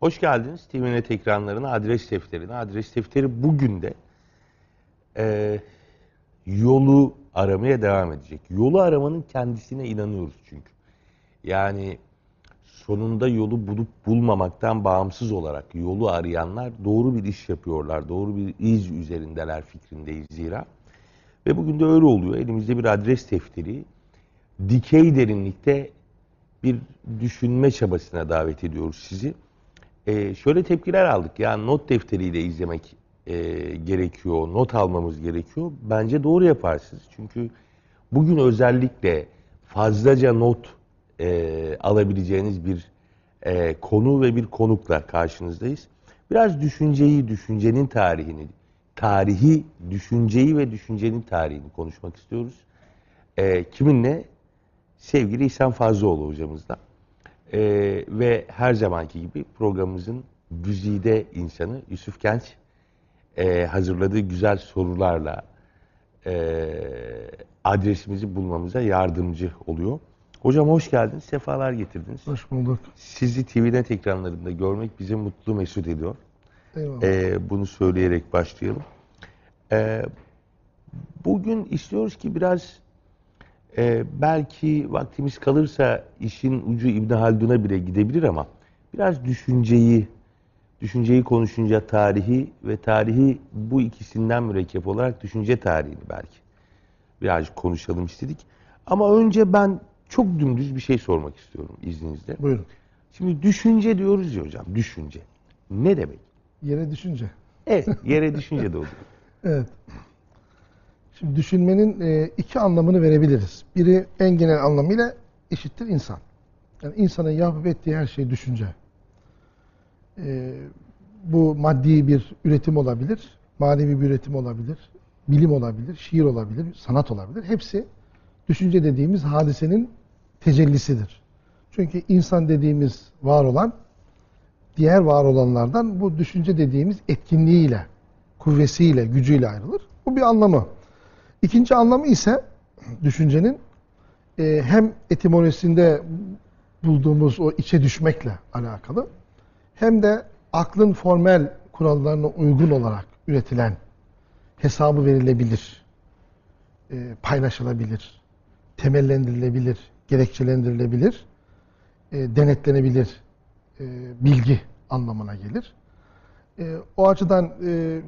Hoş geldiniz TVNet ekranlarına, adres defterine. Adres defteri bugün de e, yolu aramaya devam edecek. Yolu aramanın kendisine inanıyoruz çünkü. Yani sonunda yolu bulup bulmamaktan bağımsız olarak yolu arayanlar doğru bir iş yapıyorlar. Doğru bir iz üzerindeler fikrindeyiz zira. Ve bugün de öyle oluyor. Elimizde bir adres defteri. Dikey derinlikte bir düşünme çabasına davet ediyoruz sizi. Ee, şöyle tepkiler aldık. Yani not defteriyle izlemek e, gerekiyor, not almamız gerekiyor. Bence doğru yaparsınız. Çünkü bugün özellikle fazlaca not e, alabileceğiniz bir e, konu ve bir konukla karşınızdayız. Biraz düşünceyi, düşüncenin tarihini, tarihi, düşünceyi ve düşüncenin tarihini konuşmak istiyoruz. E, kiminle? Sevgili İhsan Fazlıoğlu hocamızla. E, ve her zamanki gibi programımızın güzide insanı Yusuf Genç e, hazırladığı güzel sorularla e, adresimizi bulmamıza yardımcı oluyor. Hocam hoş geldiniz, sefalar getirdiniz. Hoş bulduk. Sizi TVNet ekranlarında görmek bizi mutlu mesut ediyor. Eyvallah. Ee, bunu söyleyerek başlayalım. Ee, bugün istiyoruz ki biraz e, belki vaktimiz kalırsa işin ucu İbn Haldun'a bile gidebilir ama biraz düşünceyi düşünceyi konuşunca tarihi ve tarihi bu ikisinden mürekkep olarak düşünce tarihini belki birazcık konuşalım istedik. Ama önce ben çok dümdüz bir şey sormak istiyorum izninizle. Buyurun. Şimdi düşünce diyoruz ya hocam, düşünce. Ne demek? Yere düşünce. Evet, yere düşünce de oluyor. Evet. Şimdi düşünmenin e, iki anlamını verebiliriz. Biri en genel anlamıyla eşittir insan. Yani insanın yapıp ettiği her şey düşünce. E, bu maddi bir üretim olabilir, manevi bir üretim olabilir, bilim olabilir, şiir olabilir, sanat olabilir. Hepsi düşünce dediğimiz hadisenin tecellisidir. Çünkü insan dediğimiz var olan diğer var olanlardan bu düşünce dediğimiz etkinliğiyle, kuvvesiyle, gücüyle ayrılır. Bu bir anlamı. İkinci anlamı ise düşüncenin e, hem etimolojisinde bulduğumuz o içe düşmekle alakalı hem de aklın formel kurallarına uygun olarak üretilen hesabı verilebilir, e, paylaşılabilir, temellendirilebilir, gerekçelendirilebilir, e, denetlenebilir e, bilgi anlamına gelir. E, o açıdan e,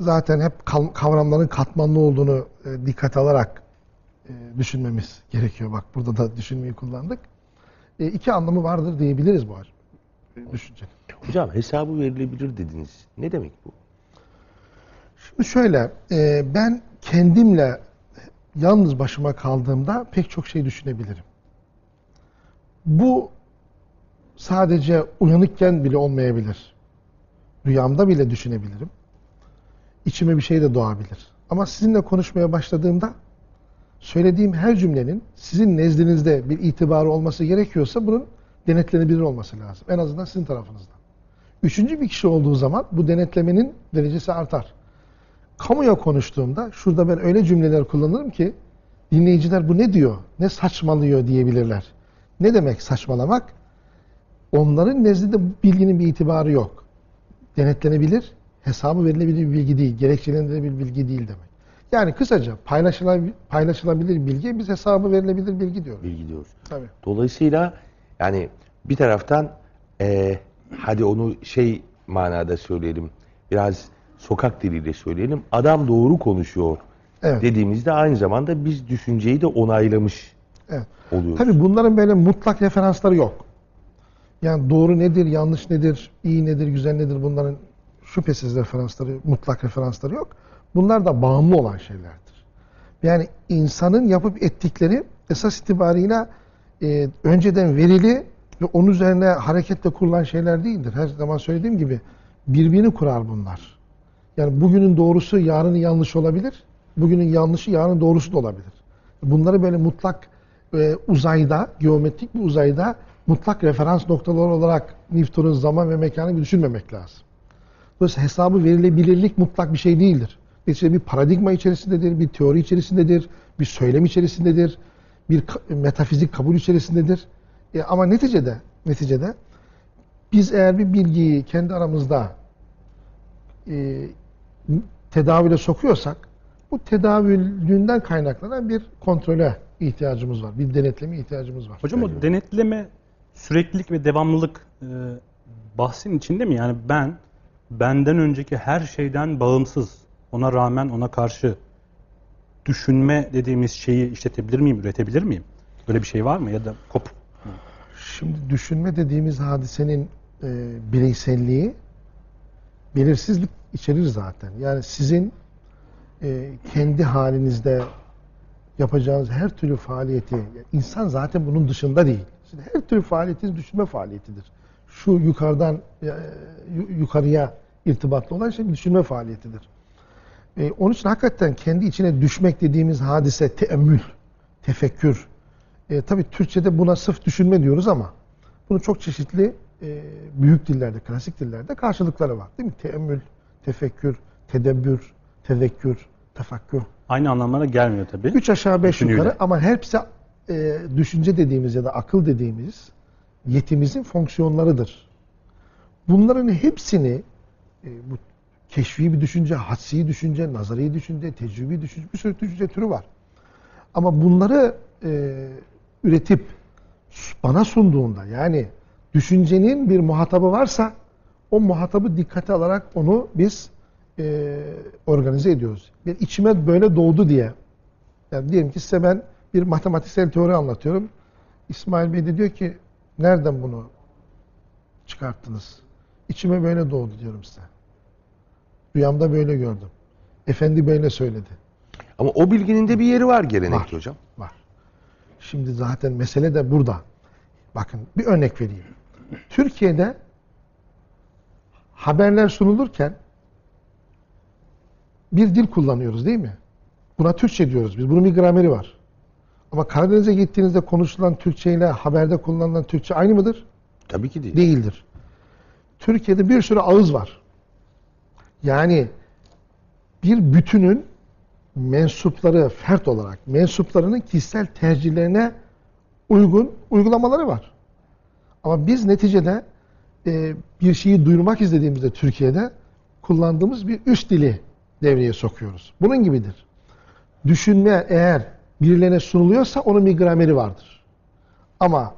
zaten hep kav- kavramların katmanlı olduğunu e, dikkate alarak e, düşünmemiz gerekiyor. Bak burada da düşünmeyi kullandık. E, iki anlamı vardır diyebiliriz bu düşüncenin. Hocam hesabı verilebilir dediniz. Ne demek bu? Şimdi şöyle, ben kendimle yalnız başıma kaldığımda pek çok şey düşünebilirim. Bu sadece uyanıkken bile olmayabilir. Rüyamda bile düşünebilirim. İçime bir şey de doğabilir. Ama sizinle konuşmaya başladığımda söylediğim her cümlenin sizin nezdinizde bir itibarı olması gerekiyorsa bunun denetlenebilir olması lazım. En azından sizin tarafınızdan. Üçüncü bir kişi olduğu zaman bu denetlemenin derecesi artar. Kamuya konuştuğumda şurada ben öyle cümleler kullanırım ki dinleyiciler bu ne diyor, ne saçmalıyor diyebilirler. Ne demek saçmalamak? Onların nezdinde bilginin bir itibarı yok. Denetlenebilir, hesabı verilebilir bir bilgi değil, gerekçelendirilebilir bir bilgi değil demek. Yani kısaca paylaşılabilir, paylaşılabilir bilgi, biz hesabı verilebilir bilgi diyoruz. Bilgi diyoruz. Tabii. Dolayısıyla yani bir taraftan e, hadi onu şey manada söyleyelim, biraz sokak diliyle söyleyelim. Adam doğru konuşuyor Evet. dediğimizde aynı zamanda biz düşünceyi de onaylamış Evet. oluyoruz. Tabii bunların böyle mutlak referansları yok. Yani doğru nedir, yanlış nedir, iyi nedir, güzel nedir bunların şüphesiz referansları, mutlak referansları yok. Bunlar da bağımlı olan şeylerdir. Yani insanın yapıp ettikleri esas itibarıyla e, önceden verili ve onun üzerine hareketle kurulan şeyler değildir. Her zaman söylediğim gibi birbirini kurar bunlar. Yani bugünün doğrusu yarının yanlış olabilir. Bugünün yanlışı yarının doğrusu da olabilir. Bunları böyle mutlak e, uzayda, geometrik bir uzayda mutlak referans noktaları olarak Newton'un zaman ve mekanı düşünmemek lazım. Dolayısıyla hesabı verilebilirlik mutlak bir şey değildir. Neticede bir paradigma içerisindedir, bir teori içerisindedir, bir söylem içerisindedir, bir metafizik kabul içerisindedir. E, ama neticede, neticede Biz eğer bir bilgiyi kendi aramızda e, tedavüle sokuyorsak bu tedavülünden kaynaklanan bir kontrole ihtiyacımız var. Bir denetleme ihtiyacımız var. Hocam o denetleme süreklilik ve devamlılık e, bahsin içinde mi? Yani ben benden önceki her şeyden bağımsız, ona rağmen ona karşı düşünme dediğimiz şeyi işletebilir miyim, üretebilir miyim? Böyle bir şey var mı ya da kop? Şimdi düşünme dediğimiz hadisenin e, bireyselliği belirsizlik içerir zaten. Yani sizin e, kendi halinizde yapacağınız her türlü faaliyeti, insan zaten bunun dışında değil. Sizin her türlü faaliyetiniz düşünme faaliyetidir. Şu yukarıdan e, yu- yukarıya irtibatlı olan şey bir düşünme faaliyetidir. E, onun için hakikaten kendi içine düşmek dediğimiz hadise teemmül, tefekkür. E, tabii Türkçe'de buna sırf düşünme diyoruz ama bunun çok çeşitli e, büyük dillerde, klasik dillerde karşılıkları var. Değil mi? Teemmül, tefekkür, tedebbür, tezekkür, tefakkür. Aynı anlamlara gelmiyor tabii. Üç aşağı beş yukarı ama hepsi e, düşünce dediğimiz ya da akıl dediğimiz yetimizin fonksiyonlarıdır. Bunların hepsini e, bu keşfi bir düşünce, hadsi düşünce, nazari düşünce, tecrübi düşünce, bir sürü düşünce türü var. Ama bunları e, üretip bana sunduğunda yani düşüncenin bir muhatabı varsa o muhatabı dikkate alarak onu biz e, organize ediyoruz. Bir içime böyle doğdu diye. Yani diyelim ki size ben bir matematiksel teori anlatıyorum. İsmail Bey de diyor ki nereden bunu çıkarttınız? İçime böyle doğdu diyorum size. Rüyamda böyle gördüm. Efendi böyle söyledi. Ama o bilginin de bir yeri var gelenekte Var. hocam. Var. Şimdi zaten mesele de burada. Bakın bir örnek vereyim. Türkiye'de haberler sunulurken bir dil kullanıyoruz değil mi? Buna Türkçe diyoruz biz. Bunun bir grameri var. Ama Karadeniz'e gittiğinizde konuşulan Türkçe ile haberde kullanılan Türkçe aynı mıdır? Tabii ki değil. Değildir. Türkiye'de bir sürü ağız var. Yani bir bütünün mensupları fert olarak mensuplarının kişisel tercihlerine uygun uygulamaları var. Ama biz neticede e, bir şeyi duyurmak istediğimizde Türkiye'de kullandığımız bir üst dili devreye sokuyoruz. Bunun gibidir. Düşünme eğer birilerine sunuluyorsa onun bir grameri vardır. Ama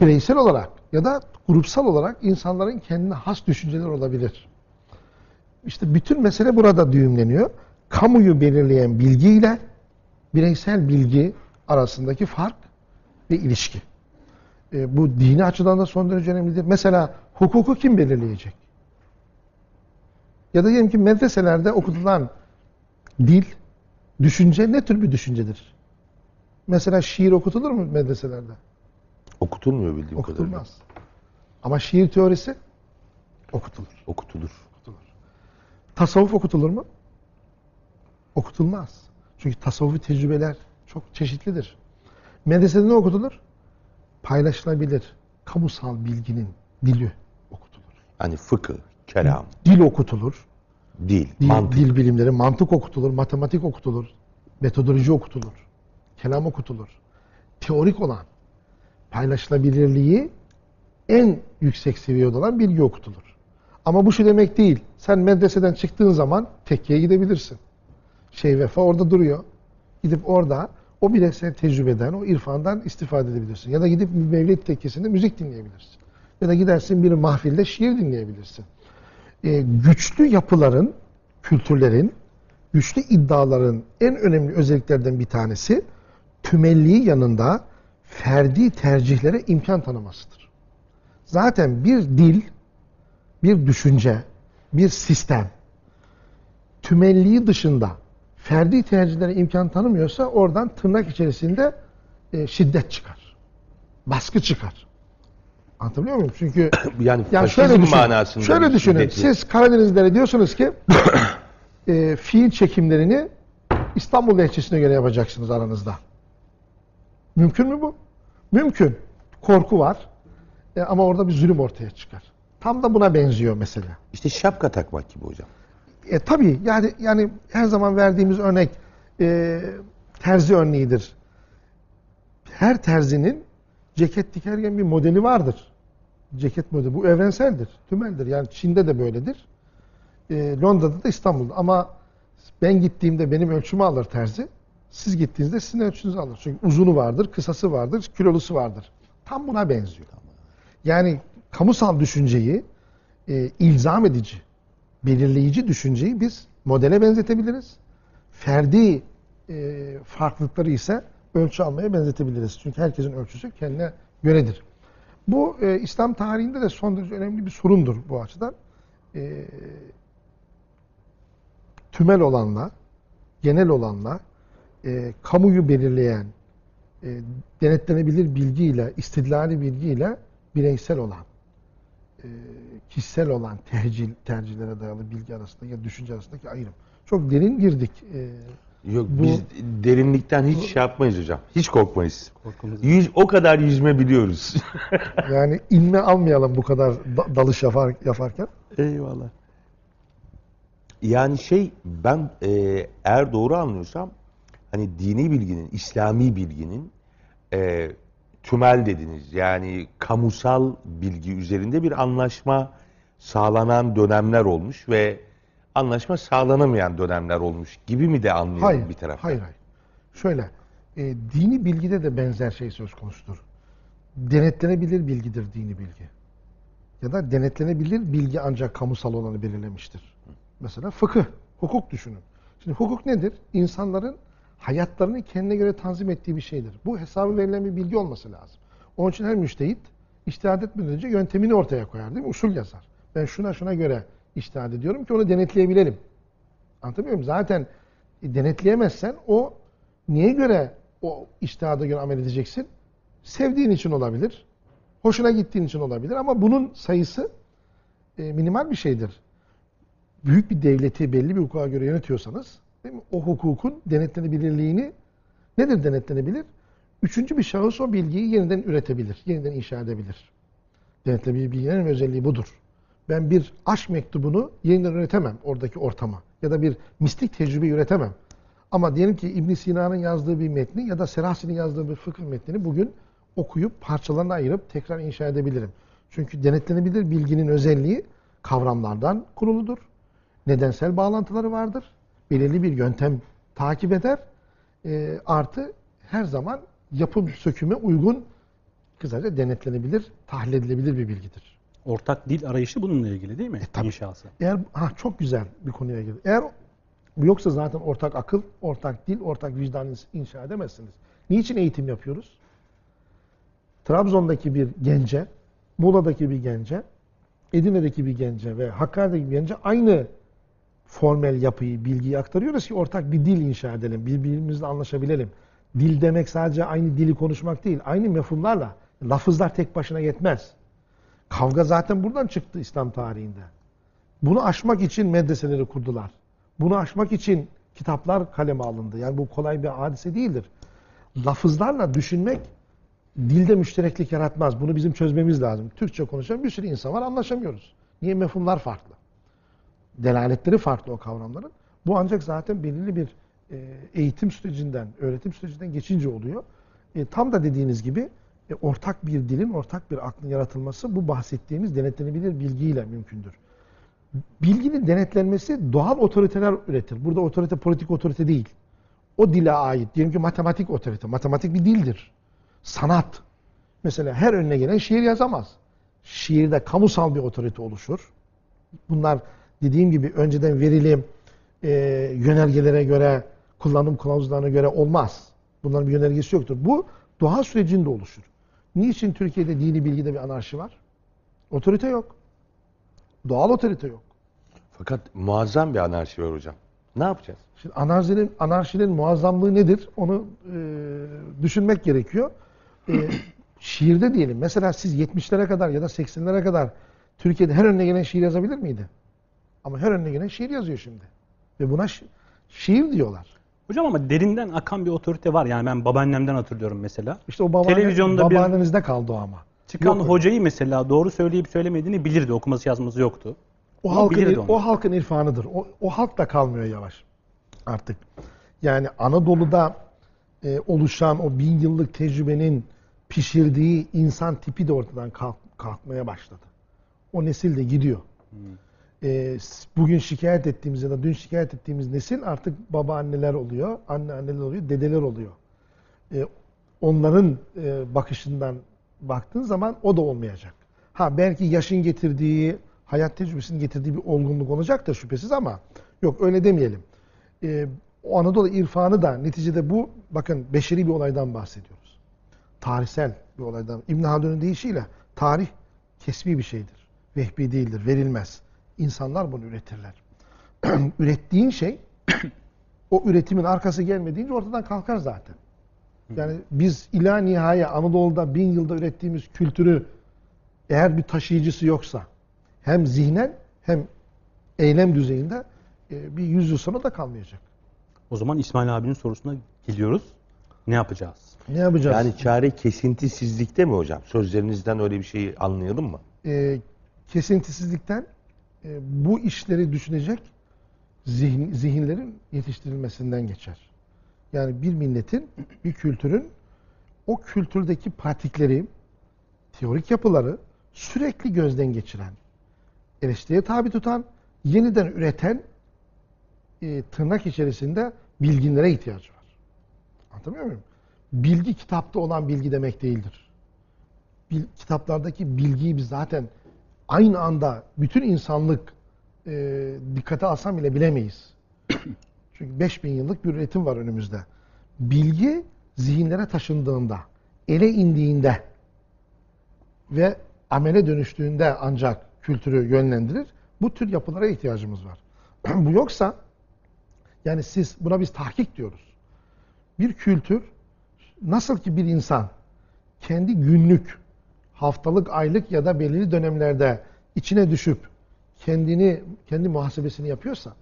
bireysel olarak ya da grupsal olarak insanların kendine has düşünceler olabilir. İşte bütün mesele burada düğümleniyor. Kamuyu belirleyen bilgiyle bireysel bilgi arasındaki fark ve ilişki. E, bu dini açıdan da son derece önemlidir. Mesela hukuku kim belirleyecek? Ya da diyelim ki medreselerde okutulan dil, düşünce ne tür bir düşüncedir? Mesela şiir okutulur mu medreselerde? Okutulmuyor bildiğim kadarıyla. Okutulmaz. Ama şiir teorisi okutulur. Okutulur. Tasavvuf okutulur mu? Okutulmaz. Çünkü tasavvufi tecrübeler çok çeşitlidir. Medresede ne okutulur? Paylaşılabilir, kamusal bilginin dili okutulur. Hani fıkıh, kelam, Dil okutulur. Dil, Dil, mantık. dil bilimleri, mantık okutulur, matematik okutulur, metodoloji okutulur, kelam okutulur. Teorik olan paylaşılabilirliği en yüksek seviyede olan bilgi okutulur. Ama bu şu demek değil. Sen medreseden çıktığın zaman tekkiye gidebilirsin. Şey vefa orada duruyor. Gidip orada o bireysel tecrübeden, o irfandan istifade edebilirsin. Ya da gidip bir mevlid tekkesinde müzik dinleyebilirsin. Ya da gidersin bir mahfilde şiir dinleyebilirsin. Ee, güçlü yapıların, kültürlerin, güçlü iddiaların en önemli özelliklerden bir tanesi tümelliği yanında ferdi tercihlere imkan tanımasıdır. Zaten bir dil, bir düşünce, bir sistem tümelliği dışında ferdi tercihlere imkan tanımıyorsa oradan tırnak içerisinde e, şiddet çıkar. Baskı çıkar. Anlatabiliyor muyum? Çünkü yani, yani şöyle düşünün. manasında Şöyle düşünün. şiddetli- Siz Karadenizlere diyorsunuz ki e, fiil çekimlerini İstanbul lehçesine göre yapacaksınız aranızda. Mümkün mü bu? Mümkün. Korku var. E, ama orada bir zulüm ortaya çıkar. Tam da buna benziyor mesela. İşte şapka takmak gibi hocam. E, tabii yani yani her zaman verdiğimiz örnek e, terzi örneğidir. Her terzinin ceket dikerken bir modeli vardır. ceket modeli. Bu evrenseldir, tümeldir. Yani Çin'de de böyledir. E, Londra'da da İstanbul'da. Ama ben gittiğimde benim ölçümü alır terzi. Siz gittiğinizde sizin ölçünüzü alır. Çünkü uzunu vardır, kısası vardır, kilolusu vardır. Tam buna benziyor. Yani kamusal düşünceyi e, ilzam edici, belirleyici düşünceyi biz modele benzetebiliriz. Ferdi e, farklılıkları ise ölçü almaya benzetebiliriz. Çünkü herkesin ölçüsü kendine göredir. Bu e, İslam tarihinde de son derece önemli bir sorundur bu açıdan. E, tümel olanla, genel olanla, e, kamuyu belirleyen, e, denetlenebilir bilgiyle, istidlali bilgiyle bireysel olan, e, kişisel olan tercih, tercihlere dayalı bilgi arasında ya düşünce arasındaki ayrım. Çok derin girdik. E, Yok Bu- biz derinlikten hiç şey yapmayız hocam. Hiç korkmayız. Korkumuz Yüz, o kadar yüzme biliyoruz. yani inme almayalım bu kadar da- dalış yapar, yaparken. Eyvallah. Yani şey ben e, eğer doğru anlıyorsam hani dini bilginin, İslami bilginin e, tümel dediniz. Yani kamusal bilgi üzerinde bir anlaşma sağlanan dönemler olmuş ve anlaşma sağlanamayan dönemler olmuş gibi mi de anlıyorum Hayır, bir taraftan? hayır, hayır. Şöyle, e, dini bilgide de benzer şey söz konusudur. Denetlenebilir bilgidir dini bilgi. Ya da denetlenebilir bilgi ancak kamusal olanı belirlemiştir. Mesela fıkıh, hukuk düşünün. Şimdi hukuk nedir? İnsanların hayatlarını kendine göre tanzim ettiği bir şeydir. Bu hesabı verilen bir bilgi olması lazım. Onun için her müştehit iştihad etmeden önce yöntemini ortaya koyar değil mi? Usul yazar. Ben şuna şuna göre iştihad ediyorum ki onu denetleyebilelim. Anlatabiliyor muyum? Zaten denetleyemezsen o niye göre o iştihada göre amel edeceksin? Sevdiğin için olabilir. Hoşuna gittiğin için olabilir ama bunun sayısı e, minimal bir şeydir. Büyük bir devleti belli bir hukuka göre yönetiyorsanız değil mi? o hukukun denetlenebilirliğini nedir denetlenebilir? Üçüncü bir şahıs o bilgiyi yeniden üretebilir, yeniden inşa edebilir. Denetlenebilir önemli özelliği budur. Ben bir aşk mektubunu yeniden üretemem oradaki ortama. Ya da bir mistik tecrübe üretemem. Ama diyelim ki ibn Sina'nın yazdığı bir metni ya da Serasi'nin yazdığı bir fıkıh metnini bugün okuyup parçalarına ayırıp tekrar inşa edebilirim. Çünkü denetlenebilir bilginin özelliği kavramlardan kuruludur. Nedensel bağlantıları vardır. Belirli bir yöntem takip eder. E, artı her zaman yapım söküme uygun kısaca denetlenebilir, tahlil edilebilir bir bilgidir. Ortak dil arayışı bununla ilgili değil mi? tabii. İnşası. Eğer ha çok güzel bir konuya girdi. Eğer yoksa zaten ortak akıl, ortak dil, ortak vicdan inşa edemezsiniz. Niçin eğitim yapıyoruz? Trabzon'daki bir gence, Muğla'daki bir gence, Edirne'deki bir gence ve Hakkari'deki bir gence aynı formel yapıyı, bilgiyi aktarıyoruz ki ortak bir dil inşa edelim, birbirimizle anlaşabilelim. Dil demek sadece aynı dili konuşmak değil, aynı mefhumlarla. Lafızlar tek başına yetmez. Kavga zaten buradan çıktı İslam tarihinde. Bunu aşmak için medreseleri kurdular. Bunu aşmak için kitaplar kaleme alındı. Yani bu kolay bir hadise değildir. Lafızlarla düşünmek dilde müştereklik yaratmaz. Bunu bizim çözmemiz lazım. Türkçe konuşan bir sürü insan var anlaşamıyoruz. Niye mefhumlar farklı? Delaletleri farklı o kavramların. Bu ancak zaten belirli bir e, eğitim sürecinden, öğretim sürecinden geçince oluyor. E, tam da dediğiniz gibi e, ortak bir dilin, ortak bir aklın yaratılması bu bahsettiğimiz denetlenebilir bilgiyle mümkündür. Bilginin denetlenmesi doğal otoriteler üretir. Burada otorite politik otorite değil. O dile ait. Diyelim ki matematik otorite. Matematik bir dildir. Sanat. Mesela her önüne gelen şiir yazamaz. Şiirde kamusal bir otorite oluşur. Bunlar dediğim gibi önceden verilim e, yönergelere göre, kullanım kılavuzlarına göre olmaz. Bunların bir yönergesi yoktur. Bu doğa sürecinde oluşur. Niçin Türkiye'de dini bilgide bir anarşi var? Otorite yok. Doğal otorite yok. Fakat muazzam bir anarşi var hocam. Ne yapacağız? Şimdi anarşinin, anarşinin muazzamlığı nedir? Onu e, düşünmek gerekiyor. E, şiirde diyelim. Mesela siz 70'lere kadar ya da 80'lere kadar Türkiye'de her önüne gelen şiir yazabilir miydi? Ama her önüne gelen şiir yazıyor şimdi. Ve buna şi- şiir diyorlar. Hocam ama derinden akan bir otorite var. Yani ben babaannemden hatırlıyorum mesela. İşte o babaanne, Televizyonda bir- babaannenizde kaldı o ama. Çıkan Yok hocayı mesela doğru söyleyip söylemediğini bilirdi. Okuması yazması yoktu. O Ama halkın, onu. o halkın irfanıdır. O, o halk da kalmıyor yavaş artık. Yani Anadolu'da e, oluşan o bin yıllık tecrübenin pişirdiği insan tipi de ortadan kalk- kalkmaya başladı. O nesil de gidiyor. S- bugün şikayet ettiğimiz ya da dün şikayet ettiğimiz nesil artık babaanneler oluyor, anne anneler oluyor, dedeler oluyor. Ee, onların e, bakışından baktığın zaman o da olmayacak. Ha belki yaşın getirdiği, hayat tecrübesinin getirdiği bir olgunluk olacak da şüphesiz ama yok öyle demeyelim. O Anadolu irfanı da neticede bu bakın beşeri bir olaydan bahsediyoruz. Tarihsel bir olaydan. İbn Haldun'un deyişiyle tarih kesbi bir şeydir. Vehbi değildir, verilmez. İnsanlar bunu üretirler. Ürettiğin şey o üretimin arkası gelmediğince ortadan kalkar zaten. Yani biz ila nihaya Anadolu'da bin yılda ürettiğimiz kültürü eğer bir taşıyıcısı yoksa hem zihnen hem eylem düzeyinde e, bir yüzyıl sonra da kalmayacak. O zaman İsmail abinin sorusuna geliyoruz. Ne yapacağız? Ne yapacağız? Yani çare kesintisizlikte mi hocam? Sözlerinizden öyle bir şeyi anlayalım mı? e, kesintisizlikten e, bu işleri düşünecek zihin, zihinlerin yetiştirilmesinden geçer. Yani bir milletin, bir kültürün o kültürdeki pratikleri, teorik yapıları sürekli gözden geçiren, eleştiriye tabi tutan, yeniden üreten e, tırnak içerisinde bilginlere ihtiyacı var. Anlatabiliyor muyum? Bilgi kitapta olan bilgi demek değildir bil- kitaplardaki bilgiyi biz zaten aynı anda bütün insanlık e, dikkate alsam bile bilemeyiz. Çünkü 5000 yıllık bir üretim var önümüzde. Bilgi zihinlere taşındığında, ele indiğinde ve amele dönüştüğünde ancak kültürü yönlendirir. Bu tür yapılara ihtiyacımız var. Bu yoksa yani siz buna biz tahkik diyoruz. Bir kültür nasıl ki bir insan kendi günlük, haftalık, aylık ya da belirli dönemlerde içine düşüp kendini, kendi muhasebesini yapıyorsa,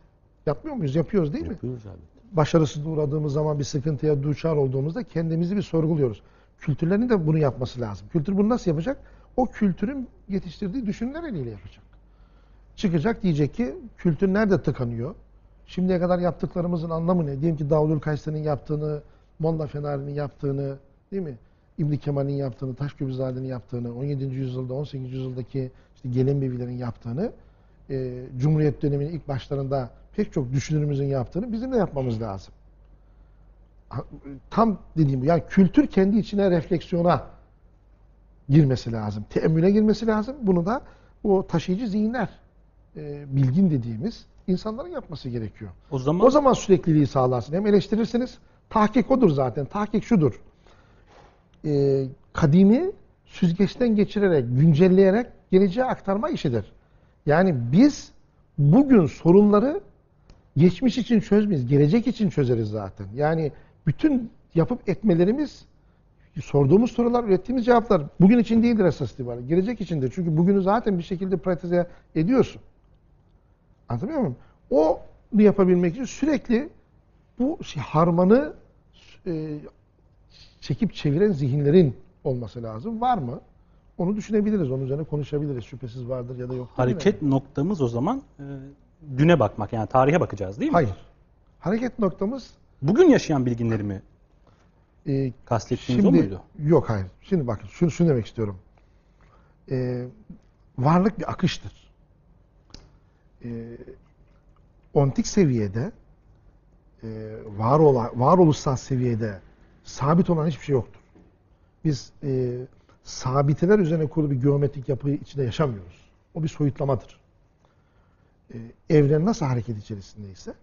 yapmıyor muyuz? Yapıyoruz değil mi? Yapıyoruz abi. Başarısız uğradığımız zaman bir sıkıntıya duçar olduğumuzda kendimizi bir sorguluyoruz. Kültürlerin de bunu yapması lazım. Kültür bunu nasıl yapacak? O kültürün yetiştirdiği düşünceler eliyle yapacak. Çıkacak diyecek ki kültür nerede tıkanıyor? Şimdiye kadar yaptıklarımızın anlamı ne? Diyelim ki Davul Kayseri'nin yaptığını, Molla Fenari'nin yaptığını, değil mi? İbn Kemal'in yaptığını, Taşköprüzade'nin yaptığını, 17. yüzyılda, 18. yüzyıldaki işte Gelenbevilerin yaptığını, e, Cumhuriyet döneminin ilk başlarında pek çok düşünürümüzün yaptığını bizim de yapmamız lazım. Tam dediğim bu. Yani kültür kendi içine refleksiyona girmesi lazım. Teemmüle girmesi lazım. Bunu da o taşıyıcı zihinler, e, bilgin dediğimiz insanların yapması gerekiyor. O zaman O zaman sürekliliği sağlarsın. Hem eleştirirsiniz. Tahkik odur zaten. Tahkik şudur. Ee, kadimi süzgeçten geçirerek, güncelleyerek geleceğe aktarma işidir. Yani biz bugün sorunları geçmiş için çözmeyiz. Gelecek için çözeriz zaten. Yani bütün yapıp etmelerimiz sorduğumuz sorular, ürettiğimiz cevaplar bugün için değildir esas itibariyle. Gelecek içindir. Çünkü bugünü zaten bir şekilde pratize ediyorsun. Anlatabiliyor muyum? O yapabilmek için sürekli bu harmanı e, çekip çeviren zihinlerin olması lazım. Var mı? Onu düşünebiliriz. Onun üzerine konuşabiliriz. Şüphesiz vardır ya da yoktur. hareket noktamız o zaman e, düne bakmak yani tarihe bakacağız değil mi? Hayır. Hareket noktamız Bugün yaşayan bilginleri mi e, kastettiğiniz o şimdi muydu? yok hayır. Şimdi bakın şunu, şunu demek istiyorum. E, varlık bir akıştır. E, ontik seviyede e, var olan, varoluşsal seviyede sabit olan hiçbir şey yoktur. Biz e, sabiteler üzerine kurulu bir geometrik yapı içinde yaşamıyoruz. O bir soyutlamadır. E, evren nasıl hareket içerisindeyse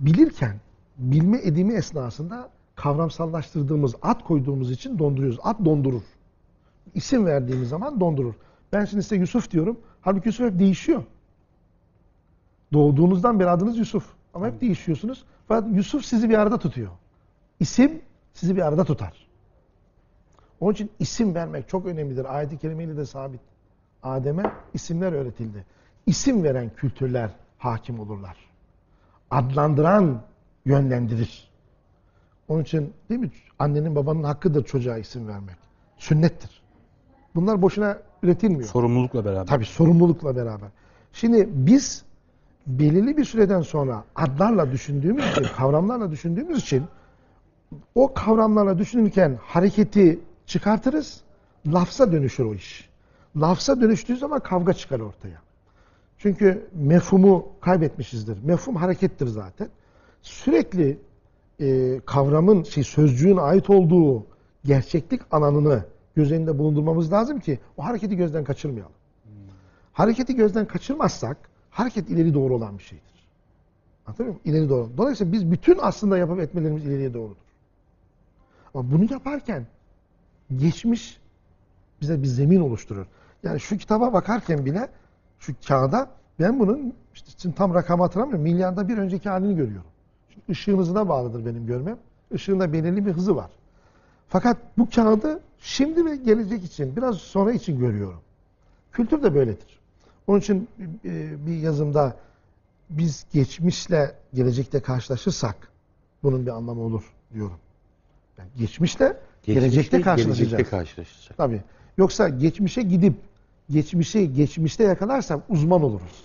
bilirken bilme edimi esnasında kavramsallaştırdığımız, ad koyduğumuz için donduruyoruz. Ad dondurur. İsim verdiğimiz zaman dondurur. Ben şimdi size Yusuf diyorum. Halbuki Yusuf hep değişiyor. Doğduğunuzdan beri adınız Yusuf. Ama hep değişiyorsunuz. Fakat Yusuf sizi bir arada tutuyor. İsim sizi bir arada tutar. Onun için isim vermek çok önemlidir. Ayet-i kerimeyle de sabit. Adem'e isimler öğretildi. İsim veren kültürler hakim olurlar. Adlandıran yönlendirir. Onun için değil mi? Annenin babanın hakkıdır çocuğa isim vermek. Sünnettir. Bunlar boşuna üretilmiyor. Sorumlulukla beraber. Tabii sorumlulukla beraber. Şimdi biz belirli bir süreden sonra adlarla düşündüğümüz için, kavramlarla düşündüğümüz için o kavramlarla düşünürken hareketi çıkartırız, lafza dönüşür o iş. Lafza dönüştüğü zaman kavga çıkar ortaya. Çünkü mefhumu kaybetmişizdir. Mefhum harekettir zaten. Sürekli e, kavramın, şey sözcüğün ait olduğu gerçeklik alanını göz önünde bulundurmamız lazım ki o hareketi gözden kaçırmayalım. Hareketi gözden kaçırmazsak hareket ileri doğru olan bir şeydir. Anlatabiliyor muyum? İleri doğru. Dolayısıyla biz bütün aslında yapıp etmelerimiz ileriye doğrudur. Ama bunu yaparken geçmiş bize bir zemin oluşturur. Yani şu kitaba bakarken bile şu kağıda ben bunun işte şimdi tam rakamı hatırlamıyorum. Milyarda bir önceki halini görüyorum. Şimdi ışığın hızına bağlıdır benim görmem. Işığın da belirli bir hızı var. Fakat bu kağıdı şimdi ve gelecek için, biraz sonra için görüyorum. Kültür de böyledir. Onun için e, bir yazımda biz geçmişle gelecekte karşılaşırsak bunun bir anlamı olur diyorum. Yani gelecekte Geçmişte, karşılaşacağız. Gelecekte karşılaşacak. Tabii. Yoksa geçmişe gidip geçmişi geçmişte yakalarsam uzman oluruz.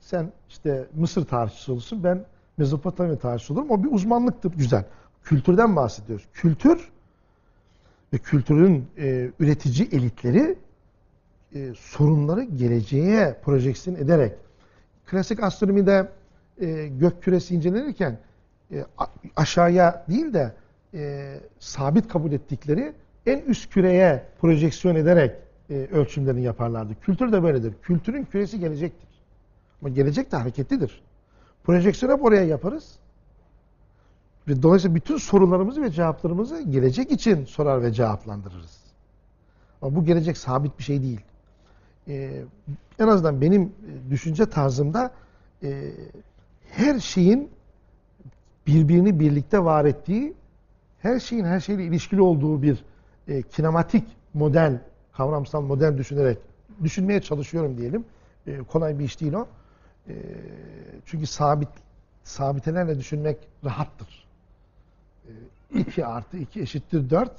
Sen işte Mısır tarihçisi olursun, ben Mezopotamya tarihçisi olurum. O bir uzmanlıktır, güzel. Kültürden bahsediyoruz. Kültür ve kültürün e, üretici elitleri e, sorunları geleceğe projeksiyon ederek klasik astronomide e, gök küresi incelenirken e, aşağıya değil de e, sabit kabul ettikleri en üst küreye projeksiyon ederek e, ölçümlerini yaparlardı. Kültür de böyledir. Kültürün küresi gelecektir. Ama gelecek de hareketlidir. Projeksiyon hep oraya yaparız. Ve dolayısıyla bütün sorularımızı ve cevaplarımızı gelecek için sorar ve cevaplandırırız. Ama bu gelecek sabit bir şey değil. Ee, en azından benim e, düşünce tarzımda e, her şeyin birbirini birlikte var ettiği, her şeyin her şeyle ilişkili olduğu bir e, kinematik model, kavramsal model düşünerek düşünmeye çalışıyorum diyelim. E, kolay bir iş değil o. E, çünkü sabit sabitelerle düşünmek rahattır. 2 artı 2 eşittir 4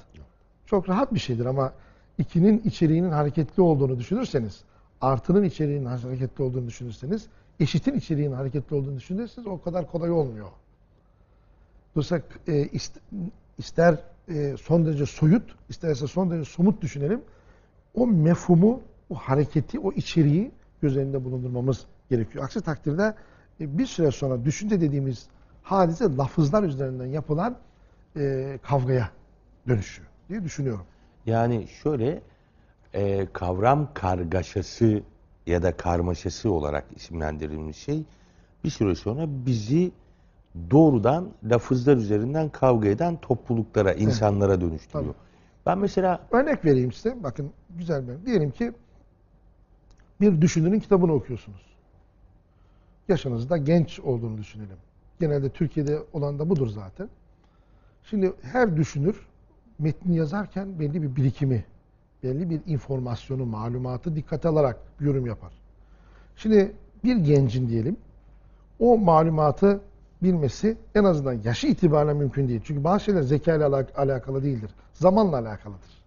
çok rahat bir şeydir ama 2'nin içeriğinin hareketli olduğunu düşünürseniz, artının içeriğinin hareketli olduğunu düşünürseniz, eşitin içeriğinin hareketli olduğunu düşünürseniz o kadar kolay olmuyor. Dolayısıyla e, ister e, son derece soyut, isterse son derece somut düşünelim. O mefhumu, o hareketi, o içeriği göz önünde bulundurmamız gerekiyor. Aksi takdirde e, bir süre sonra düşünce dediğimiz hadise lafızlar üzerinden yapılan e, kavgaya dönüşüyor diye düşünüyorum. Yani şöyle kavram kargaşası ya da karmaşası olarak isimlendirilmiş şey bir süre sonra bizi doğrudan lafızlar üzerinden kavga eden topluluklara, insanlara dönüştürüyor. Ben mesela Örnek vereyim size. Bakın güzel bir. Diyelim ki bir düşünürün kitabını okuyorsunuz. Yaşınızda genç olduğunu düşünelim. Genelde Türkiye'de olan da budur zaten. Şimdi her düşünür metni yazarken belli bir birikimi, belli bir informasyonu, malumatı dikkate alarak yorum yapar. Şimdi bir gencin diyelim o malumatı bilmesi en azından yaşı itibariyle mümkün değil. Çünkü bazı şeyler zeka ile alak- alakalı değildir. Zamanla alakalıdır.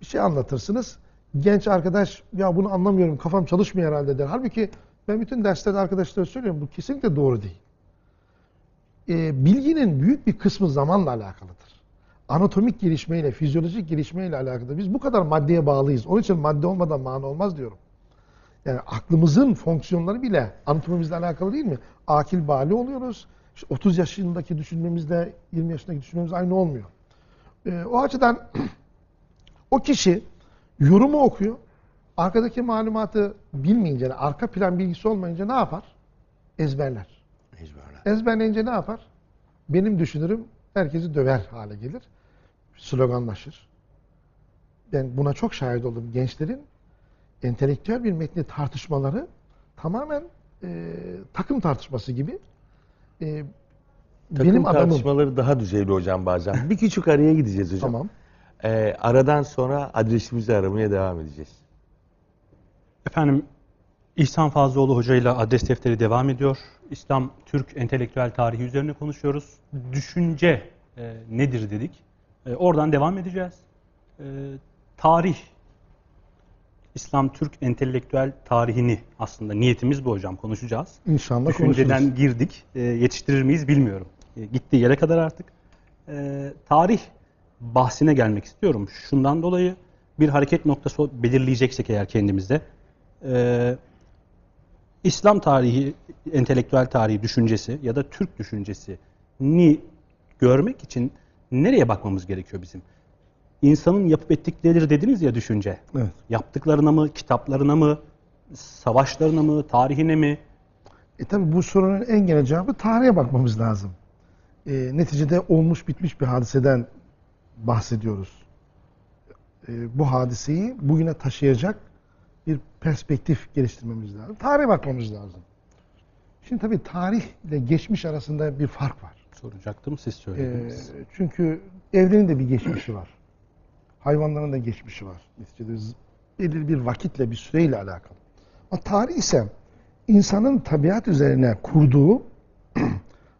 Bir şey anlatırsınız. Genç arkadaş ya bunu anlamıyorum kafam çalışmıyor herhalde der. Halbuki ben bütün derslerde arkadaşlara söylüyorum bu kesinlikle doğru değil. Ee, bilginin büyük bir kısmı zamanla alakalıdır. Anatomik gelişmeyle, fizyolojik gelişmeyle alakalı. Biz bu kadar maddeye bağlıyız. Onun için madde olmadan mana olmaz diyorum. Yani aklımızın fonksiyonları bile anatomimizle alakalı değil mi? Akil bali oluyoruz. İşte 30 yaşındaki düşünmemizle 20 yaşındaki düşünmemiz aynı olmuyor. Ee, o açıdan o kişi yorumu okuyor. Arkadaki malumatı bilmeyince, yani arka plan bilgisi olmayınca ne yapar? Ezberler. ezberler. Ezberleyince ne yapar? Benim düşünürüm herkesi döver hale gelir. Sloganlaşır. Ben buna çok şahit oldum. Gençlerin entelektüel bir metni tartışmaları tamamen e, takım tartışması gibi. E, Takım benim adamım. tartışmaları daha düzeyli hocam bazen. Bir küçük araya gideceğiz hocam. Tamam. Ee, aradan sonra adresimizi aramaya devam edeceğiz. Efendim İhsan Fazlıoğlu Hoca ile adres defteri devam ediyor. İslam Türk entelektüel tarihi üzerine konuşuyoruz. Düşünce e, nedir dedik. E, oradan devam edeceğiz. E, tarih, İslam Türk entelektüel tarihini aslında niyetimiz bu hocam konuşacağız. İnşallah Düşünceden konuşuruz. girdik. E, yetiştirir miyiz bilmiyorum. E, gittiği yere kadar artık. E, tarih bahsine gelmek istiyorum. Şundan dolayı bir hareket noktası belirleyeceksek eğer kendimizde e, İslam tarihi, entelektüel tarihi düşüncesi ya da Türk düşüncesini görmek için nereye bakmamız gerekiyor bizim? İnsanın yapıp ettikleri dediniz ya düşünce. Evet. Yaptıklarına mı, kitaplarına mı, savaşlarına mı, tarihine mi? E tabi bu sorunun en genel cevabı tarihe bakmamız lazım. E, neticede olmuş bitmiş bir hadiseden bahsediyoruz. E, bu hadiseyi bugüne taşıyacak bir perspektif geliştirmemiz lazım. Tarihe bakmamız lazım. Şimdi tabii tarih ile geçmiş arasında bir fark var. Soracaktım siz E, söylediniz. çünkü evrenin de bir geçmişi var. Hayvanların da geçmişi var. Belirli bir vakitle, bir süreyle alakalı. Ama tarih ise insanın tabiat üzerine kurduğu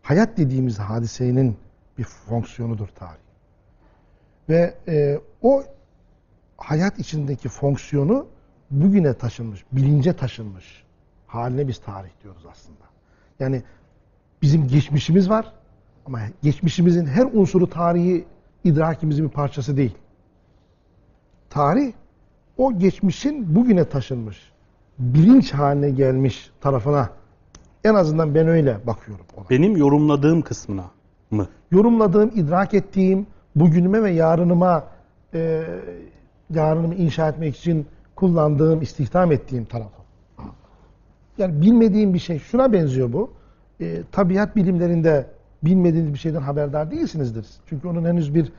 hayat dediğimiz hadisenin bir fonksiyonudur tarih. Ve e, o hayat içindeki fonksiyonu bugüne taşınmış, bilince taşınmış haline biz tarih diyoruz aslında. Yani bizim geçmişimiz var ama geçmişimizin her unsuru tarihi idrakimizin bir parçası değil. Tarih o geçmişin bugüne taşınmış, bilinç haline gelmiş tarafına en azından ben öyle bakıyorum ona. Benim yorumladığım kısmına mı? Yorumladığım, idrak ettiğim, bugünüme ve yarınıma e, yarınımı inşa etmek için kullandığım, istihdam ettiğim tarafı. Yani bilmediğim bir şey. Şuna benziyor bu. E, tabiat bilimlerinde bilmediğiniz bir şeyden haberdar değilsinizdir. Çünkü onun henüz bir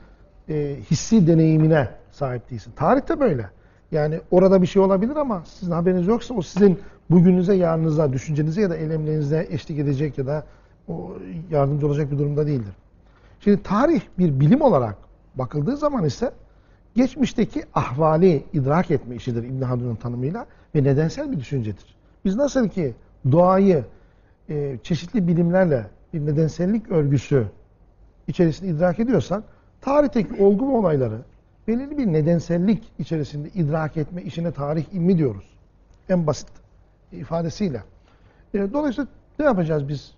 e, hissi deneyimine sahip değilsin. Tarihte böyle. Yani orada bir şey olabilir ama sizin haberiniz yoksa o sizin bugününüze, yarınıza, düşüncenize ya da eylemlerinize eşlik edecek ya da o yardımcı olacak bir durumda değildir. Şimdi tarih bir bilim olarak bakıldığı zaman ise geçmişteki ahvali idrak etme işidir İbn Haldun'un tanımıyla ve nedensel bir düşüncedir. Biz nasıl ki doğayı e, çeşitli bilimlerle bir nedensellik örgüsü içerisinde idrak ediyorsak, tarihteki olgu ve olayları belirli bir nedensellik içerisinde idrak etme işine tarih ilmi diyoruz. En basit ifadesiyle. E, dolayısıyla ne yapacağız biz?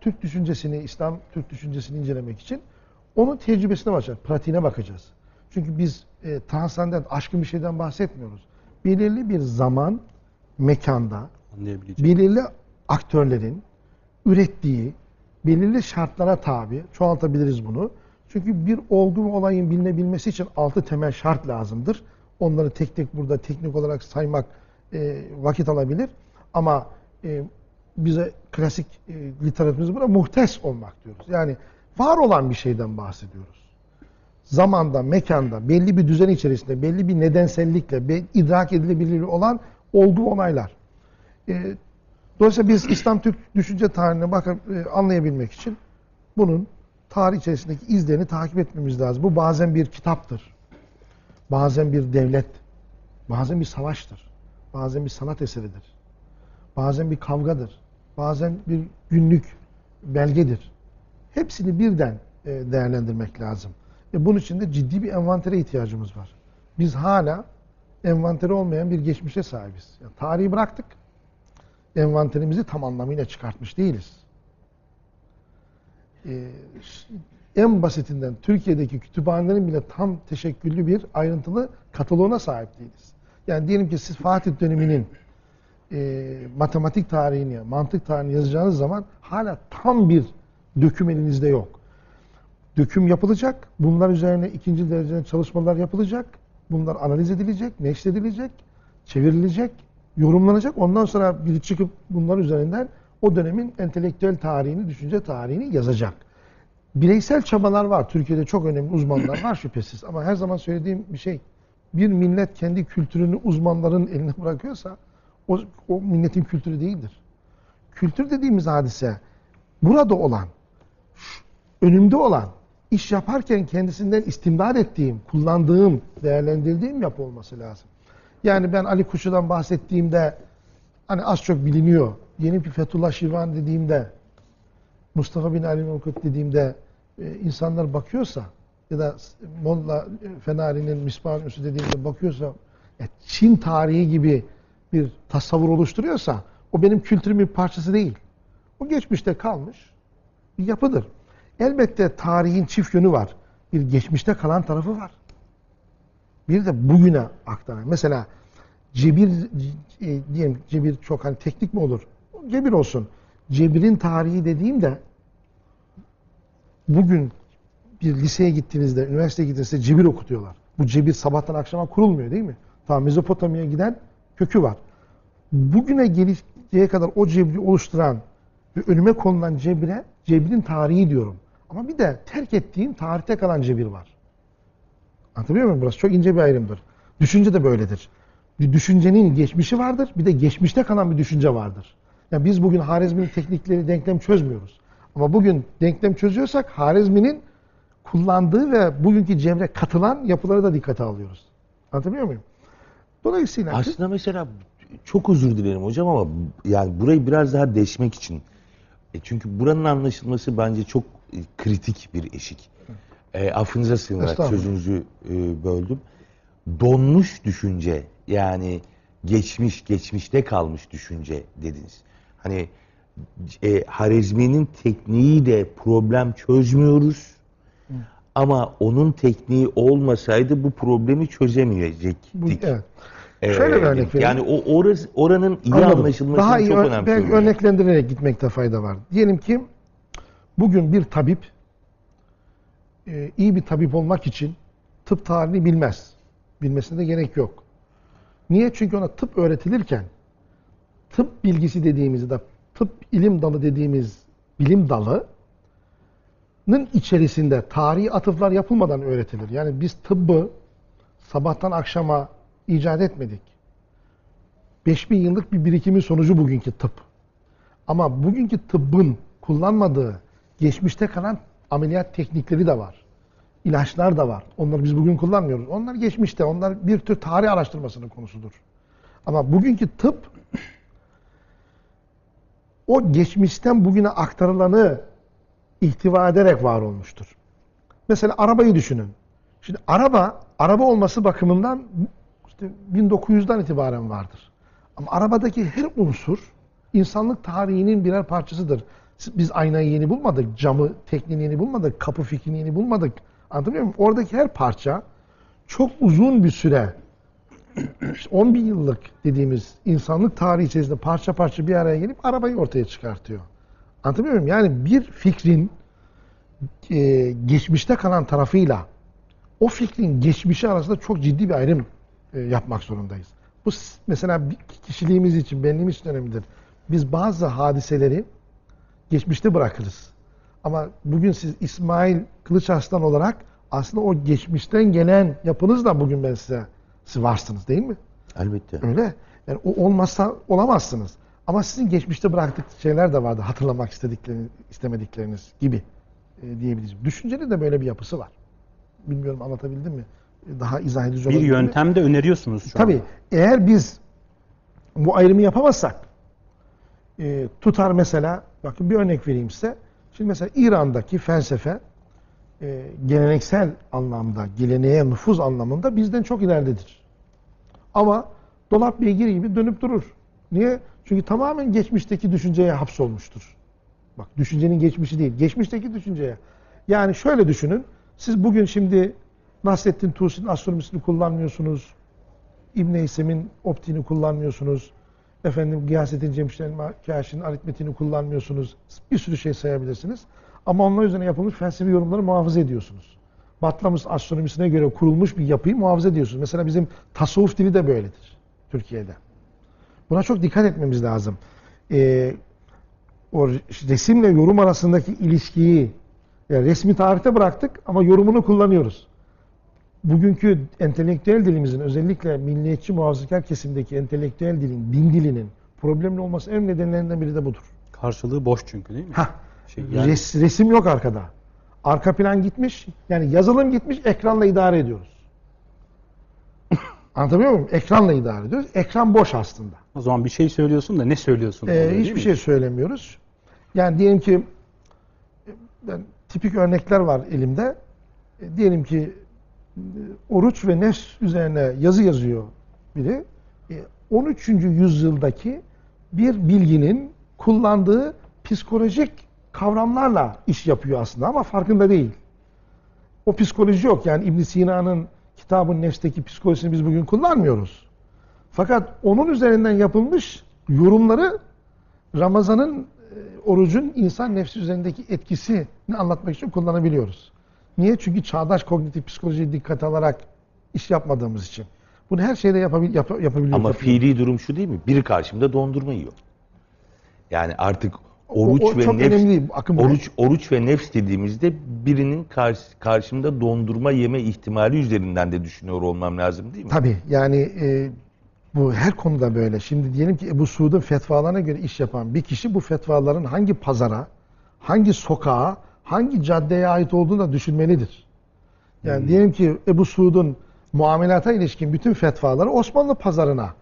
Türk düşüncesini, İslam Türk düşüncesini incelemek için onun tecrübesine bakacağız, pratiğine bakacağız. Çünkü biz e, transcendent, aşkın bir şeyden bahsetmiyoruz. Belirli bir zaman, mekanda, belirli aktörlerin ürettiği belirli şartlara tabi, çoğaltabiliriz bunu. Çünkü bir olgu ve olayın bilinebilmesi için altı temel şart lazımdır. Onları tek tek burada teknik olarak saymak e, vakit alabilir. Ama e, bize klasik e, literatürümüzde buna muhtes olmak diyoruz. Yani var olan bir şeyden bahsediyoruz. Zamanda, mekanda, belli bir düzen içerisinde, belli bir nedensellikle, be- idrak edilebilir olan olgu olaylar. E, dolayısıyla biz İslam Türk düşünce tarihine bakıp e, anlayabilmek için bunun tarih içerisindeki izlerini takip etmemiz lazım. Bu bazen bir kitaptır. Bazen bir devlet. Bazen bir savaştır. Bazen bir sanat eseridir. Bazen bir kavgadır. Bazen bir günlük belgedir. Hepsini birden e, değerlendirmek lazım. E, bunun için de ciddi bir envantere ihtiyacımız var. Biz hala envanteri olmayan bir geçmişe sahibiz. Yani tarihi bıraktık. Envanterimizi tam anlamıyla çıkartmış değiliz. Ee, en basitinden Türkiye'deki kütüphanelerin bile tam teşekküllü bir ayrıntılı kataloğuna sahip değiliz. Yani diyelim ki siz Fatih döneminin e, matematik tarihini, mantık tarihini yazacağınız zaman hala tam bir döküm elinizde yok. Döküm yapılacak, bunlar üzerine ikinci derecede çalışmalar yapılacak, bunlar analiz edilecek, neşredilecek, çevrilecek, yorumlanacak. Ondan sonra biri çıkıp bunlar üzerinden o dönemin entelektüel tarihini, düşünce tarihini yazacak. Bireysel çabalar var. Türkiye'de çok önemli uzmanlar var şüphesiz. Ama her zaman söylediğim bir şey, bir millet kendi kültürünü uzmanların eline bırakıyorsa o, o milletin kültürü değildir. Kültür dediğimiz hadise burada olan, önümde olan, iş yaparken kendisinden istimdad ettiğim, kullandığım, değerlendirdiğim yapı olması lazım. Yani ben Ali Kuşu'dan bahsettiğimde hani az çok biliniyor. Yeni bir Fethullah Şirvan dediğimde, Mustafa bin Ali Mevkut dediğimde e, insanlar bakıyorsa ya da Molla e, Fenari'nin Misbah Üssü dediğimde bakıyorsa ya Çin tarihi gibi bir tasavvur oluşturuyorsa o benim kültürümün bir parçası değil. O geçmişte kalmış bir yapıdır. Elbette tarihin çift yönü var. Bir geçmişte kalan tarafı var. Bir de bugüne aktaran. Mesela cebir e, diyelim cebir çok hani teknik mi olur? Cebir olsun. Cebirin tarihi dediğimde bugün bir liseye gittiğinizde, üniversiteye gittiğinizde cebir okutuyorlar. Bu cebir sabahtan akşama kurulmuyor değil mi? Ta Mezopotamya'ya giden kökü var. Bugüne geleceğe kadar o cebri oluşturan ve önüme konulan cebire cebrin tarihi diyorum. Ama bir de terk ettiğim tarihte kalan cebir var. Anlatabiliyor muyum? Burası çok ince bir ayrımdır. Düşünce de böyledir. Bir düşüncenin geçmişi vardır, bir de geçmişte kalan bir düşünce vardır. Yani biz bugün Harizmi'nin teknikleri, denklem çözmüyoruz. Ama bugün denklem çözüyorsak Harizmi'nin kullandığı ve bugünkü cevre katılan yapıları da dikkate alıyoruz. Anlatabiliyor muyum? Dolayısıyla Aslında mesela çok özür dilerim hocam ama yani burayı biraz daha deşmek için. E çünkü buranın anlaşılması bence çok e, kritik bir eşik. E, affınıza sığınarak sözünüzü e, böldüm. Donmuş düşünce yani geçmiş, geçmişte kalmış düşünce dediniz. Hani e, Harizmi'nin tekniğiyle problem çözmüyoruz. Ama onun tekniği olmasaydı bu problemi çözemeyecektik. bu, evet. Ee, Şöyle bir örnek vereyim. Yani o orası, oranın iyi Anladım. anlaşılması Daha iyi çok önemli. belki örneklendirerek gitmekte fayda var. Diyelim ki bugün bir tabip e, iyi bir tabip olmak için tıp tarihini bilmez. Bilmesine de gerek yok. Niye? Çünkü ona tıp öğretilirken tıp bilgisi dediğimiz ya da tıp ilim dalı dediğimiz bilim dalının içerisinde tarihi atıflar yapılmadan öğretilir. Yani biz tıbbı sabahtan akşama icat etmedik. 5000 yıllık bir birikimin sonucu bugünkü tıp. Ama bugünkü tıbbın kullanmadığı geçmişte kalan ameliyat teknikleri de var. İlaçlar da var. Onları biz bugün kullanmıyoruz. Onlar geçmişte. Onlar bir tür tarih araştırmasının konusudur. Ama bugünkü tıp o geçmişten bugüne aktarılanı ihtiva ederek var olmuştur. Mesela arabayı düşünün. Şimdi araba, araba olması bakımından işte 1900'den itibaren vardır. Ama arabadaki her unsur insanlık tarihinin birer parçasıdır. Biz aynayı yeni bulmadık, camı tekniğini yeni bulmadık, kapı fikrini yeni bulmadık. Anlatabiliyor muyum? Oradaki her parça çok uzun bir süre, 10 bin yıllık dediğimiz insanlık tarihi içerisinde parça parça bir araya gelip arabayı ortaya çıkartıyor. Anlatabiliyor muyum? Yani bir fikrin e, geçmişte kalan tarafıyla o fikrin geçmişi arasında çok ciddi bir ayrım e, yapmak zorundayız. Bu mesela kişiliğimiz için, benliğimiz için önemlidir. Biz bazı hadiseleri geçmişte bırakırız. Ama bugün siz İsmail Kılıçarslan olarak aslında o geçmişten gelen yapınızla bugün ben size siz varsınız değil mi? Elbette. Öyle. Yani o olmazsa olamazsınız. Ama sizin geçmişte bıraktık şeyler de vardı. Hatırlamak istedikleriniz, istemedikleriniz gibi e, diyebiliriz. Düşüncenin de böyle bir yapısı var. Bilmiyorum anlatabildim mi? E, Daha izah edici Bir mi? yöntem de öneriyorsunuz şu Tabii. anda. Eğer biz bu ayrımı yapamazsak e, tutar mesela bakın bir örnek vereyim size. Şimdi mesela İran'daki felsefe e, geleneksel anlamda, geleneğe nüfuz anlamında bizden çok ileridedir. Ama dolap beygir gibi dönüp durur. Niye? Çünkü tamamen geçmişteki düşünceye hapsolmuştur. Bak düşüncenin geçmişi değil, geçmişteki düşünceye. Yani şöyle düşünün. Siz bugün şimdi Nasrettin Tusi'nin astronomisini kullanmıyorsunuz. İbn İsem'in optiğini kullanmıyorsunuz. Efendim Gıyasettin Cemşir'in Kaşi'nin aritmetiğini kullanmıyorsunuz. Bir sürü şey sayabilirsiniz. Ama onlar üzerine yapılmış felsefi yorumları muhafaza ediyorsunuz. Batlamız astronomisine göre kurulmuş bir yapıyı muhafaza ediyorsunuz. Mesela bizim tasavvuf dili de böyledir Türkiye'de. Buna çok dikkat etmemiz lazım. Ee, o resimle yorum arasındaki ilişkiyi yani resmi tarihte bıraktık ama yorumunu kullanıyoruz. Bugünkü entelektüel dilimizin özellikle milliyetçi muhafazakar kesimdeki entelektüel dilin, din dilinin problemli olması en nedenlerinden biri de budur. Karşılığı boş çünkü değil mi? Hah, Şey, yani- res- resim yok arkada. Arka plan gitmiş, yani yazılım gitmiş, ekranla idare ediyoruz. Anlatabiliyor muyum? Ekranla idare ediyoruz. Ekran boş aslında. O zaman bir şey söylüyorsun da ne söylüyorsun? Ee, oluyor, hiçbir şey söylemiyoruz. Yani diyelim ki ben, tipik örnekler var elimde. E, diyelim ki e, oruç ve nefs üzerine yazı yazıyor biri. E, 13. yüzyıldaki bir bilginin kullandığı psikolojik kavramlarla iş yapıyor aslında ama farkında değil. O psikoloji yok. Yani İbn Sina'nın kitabın nefsteki psikolojisini biz bugün kullanmıyoruz. Fakat onun üzerinden yapılmış yorumları Ramazan'ın e, orucun insan nefsi üzerindeki etkisini anlatmak için kullanabiliyoruz. Niye? Çünkü çağdaş kognitif psikolojiyi dikkate alarak iş yapmadığımız için. Bunu her şeyde yapabil, yap, yapabiliyoruz. Ama yapıyoruz. fiili durum şu değil mi? Biri karşımda dondurma yiyor. Yani artık oruç o, o ve çok nefs önemli bu Akım oruç oruç ve nefs dediğimizde birinin karşı, karşımda dondurma yeme ihtimali üzerinden de düşünüyor olmam lazım değil mi? Tabii yani e, bu her konuda böyle. Şimdi diyelim ki Ebu Suud'un fetvalarına göre iş yapan bir kişi bu fetvaların hangi pazara, hangi sokağa, hangi caddeye ait olduğunu da düşünmelidir. Yani diyelim ki Ebu Suud'un muamelata ilişkin bütün fetvaları Osmanlı pazarına,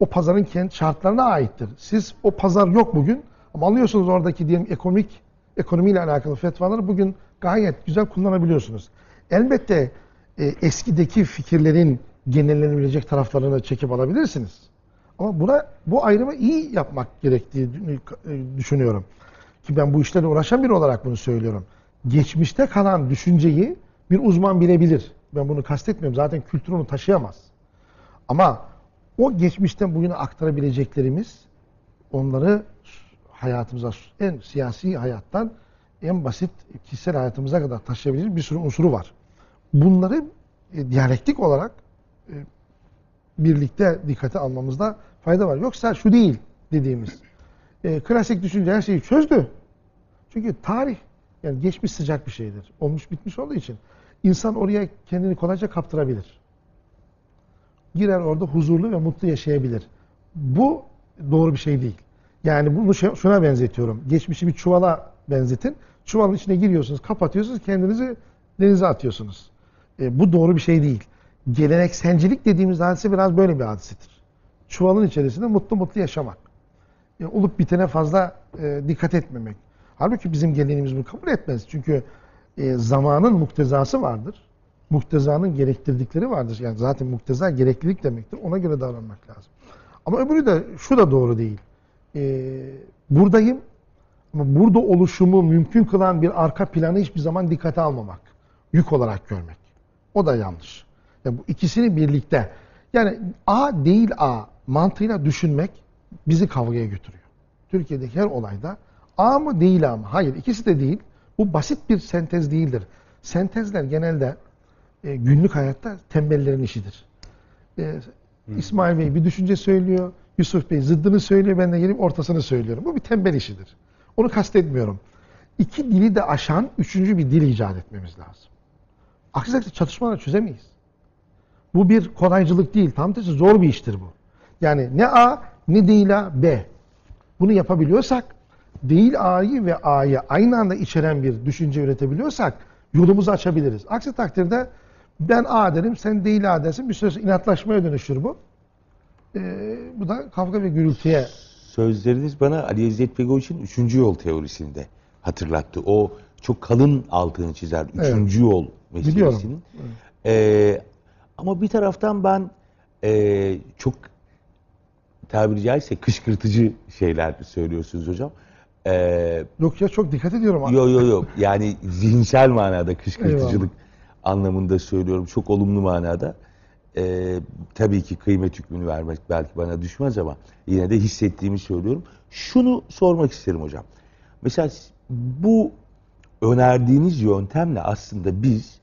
o pazarın kendi şartlarına aittir. Siz o pazar yok bugün ama alıyorsunuz oradaki diyelim ekonomik ekonomiyle alakalı fetvaları bugün gayet güzel kullanabiliyorsunuz. Elbette e, eskideki fikirlerin genellenebilecek taraflarını çekip alabilirsiniz. Ama buna bu ayrımı iyi yapmak gerektiği e, düşünüyorum. Ki ben bu işlerle uğraşan biri olarak bunu söylüyorum. Geçmişte kalan düşünceyi bir uzman bilebilir. Ben bunu kastetmiyorum. Zaten kültür onu taşıyamaz. Ama o geçmişten bugüne aktarabileceklerimiz onları hayatımıza en siyasi hayattan en basit kişisel hayatımıza kadar taşıyabilecek bir sürü unsuru var. Bunları e, diyalektik olarak e, birlikte dikkate almamızda fayda var. Yoksa şu değil dediğimiz. E, klasik düşünce her şeyi çözdü. Çünkü tarih yani geçmiş sıcak bir şeydir. Olmuş bitmiş olduğu için insan oraya kendini kolayca kaptırabilir. Girer orada huzurlu ve mutlu yaşayabilir. Bu doğru bir şey değil. Yani bunu şuna benzetiyorum. Geçmişi bir çuvala benzetin. Çuvalın içine giriyorsunuz, kapatıyorsunuz, kendinizi denize atıyorsunuz. E, bu doğru bir şey değil. Gelenekselcilik dediğimiz hadise biraz böyle bir hadisedir. Çuvalın içerisinde mutlu mutlu yaşamak. E, olup bitene fazla e, dikkat etmemek. Halbuki bizim geleneğimiz bunu kabul etmez. Çünkü e, zamanın muktezası vardır. Muktezanın gerektirdikleri vardır. Yani zaten mukteza gereklilik demektir. Ona göre davranmak lazım. Ama öbürü de şu da doğru değil. E, buradayım ama burada oluşumu mümkün kılan bir arka planı hiçbir zaman dikkate almamak. Yük olarak görmek. O da yanlış. Yani bu ikisini birlikte yani A değil A mantığıyla düşünmek bizi kavgaya götürüyor. Türkiye'deki her olayda A mı değil A mı? Hayır ikisi de değil. Bu basit bir sentez değildir. Sentezler genelde e, günlük hayatta tembellerin işidir. E, İsmail Bey bir düşünce söylüyor. Yusuf Bey zıddını söylüyor. Ben de gelip ortasını söylüyorum. Bu bir tembel işidir. Onu kastetmiyorum. İki dili de aşan üçüncü bir dil icat etmemiz lazım. Aksi takdirde çatışmaları çözemeyiz. Bu bir kolaycılık değil. Tam tersi zor bir iştir bu. Yani ne A ne değil A B. Bunu yapabiliyorsak değil A'yı ve A'yı aynı anda içeren bir düşünce üretebiliyorsak yolumuzu açabiliriz. Aksi takdirde ben A derim sen değil A dersin bir süre inatlaşmaya dönüşür bu. Ee, bu da kavga ve gürültüye Sözleriniz bana Ali İzzet Begoviç'in üçüncü yol teorisinde hatırlattı. O çok kalın altını çizer. Üçüncü yol Biliyorum. meselesinin. Ee, ama bir taraftan ben e, çok tabiri caizse kışkırtıcı şeyler söylüyorsunuz hocam. Ee, Yok ya çok dikkat ediyorum. Yo yo yo yani zihinsel manada kışkırtıcılık anlamında söylüyorum çok olumlu manada. Ee, tabii ki kıymet hükmünü vermek belki bana düşmez ama yine de hissettiğimi söylüyorum. Şunu sormak isterim hocam. Mesela bu önerdiğiniz yöntemle aslında biz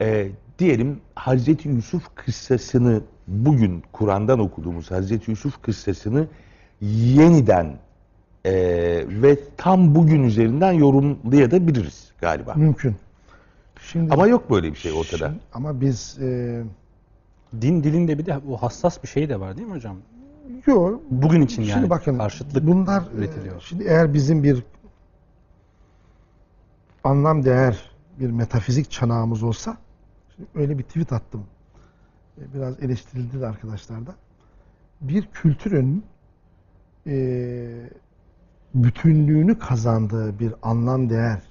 e, diyelim Hazreti Yusuf kıssasını bugün Kur'an'dan okuduğumuz Hazreti Yusuf kıssasını yeniden e, ve tam bugün üzerinden yorumlayabiliriz galiba. Mümkün. Şimdi Ama yok böyle bir şey ortada. Şimdi- ama biz e, Din dilinde bir de o hassas bir şey de var değil mi hocam? yok. Bugün için Şimdi yani bakın karşıtlık bunlar üretiliyor. e, şimdi eğer bizim bir anlam değer bir metafizik çanağımız olsa şimdi öyle bir tweet attım. E, Biraz eleştirildi de arkadaşlar da. Bir kültürün e, bütünlüğünü kazandığı bir anlam değer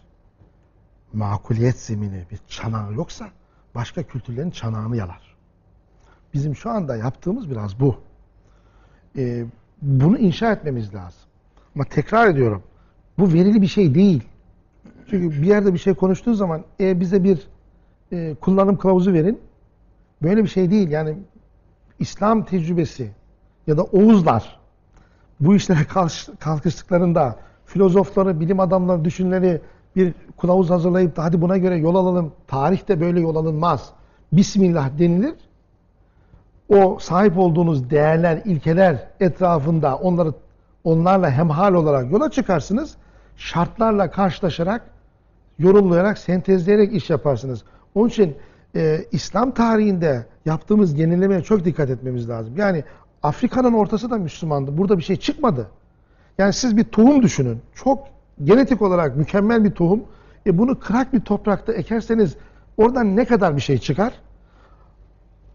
makuliyet zemini bir çanağı yoksa başka kültürlerin çanağını yalar. Bizim şu anda yaptığımız biraz bu. Ee, bunu inşa etmemiz lazım. Ama tekrar ediyorum. Bu verili bir şey değil. Çünkü bir yerde bir şey konuştuğun zaman e, bize bir e, kullanım kılavuzu verin. Böyle bir şey değil. Yani İslam tecrübesi ya da Oğuzlar bu işlere kalkış- kalkıştıklarında filozofları, bilim adamları, düşünleri bir kılavuz hazırlayıp da hadi buna göre yol alalım. Tarihte böyle yol alınmaz. Bismillah denilir. O sahip olduğunuz değerler, ilkeler etrafında onları onlarla hemhal olarak yola çıkarsınız. Şartlarla karşılaşarak yorumlayarak, sentezleyerek iş yaparsınız. Onun için e, İslam tarihinde yaptığımız yenilemeye çok dikkat etmemiz lazım. Yani Afrika'nın ortası da Müslümandı. Burada bir şey çıkmadı. Yani siz bir tohum düşünün. Çok genetik olarak mükemmel bir tohum. E bunu kırak bir toprakta ekerseniz oradan ne kadar bir şey çıkar?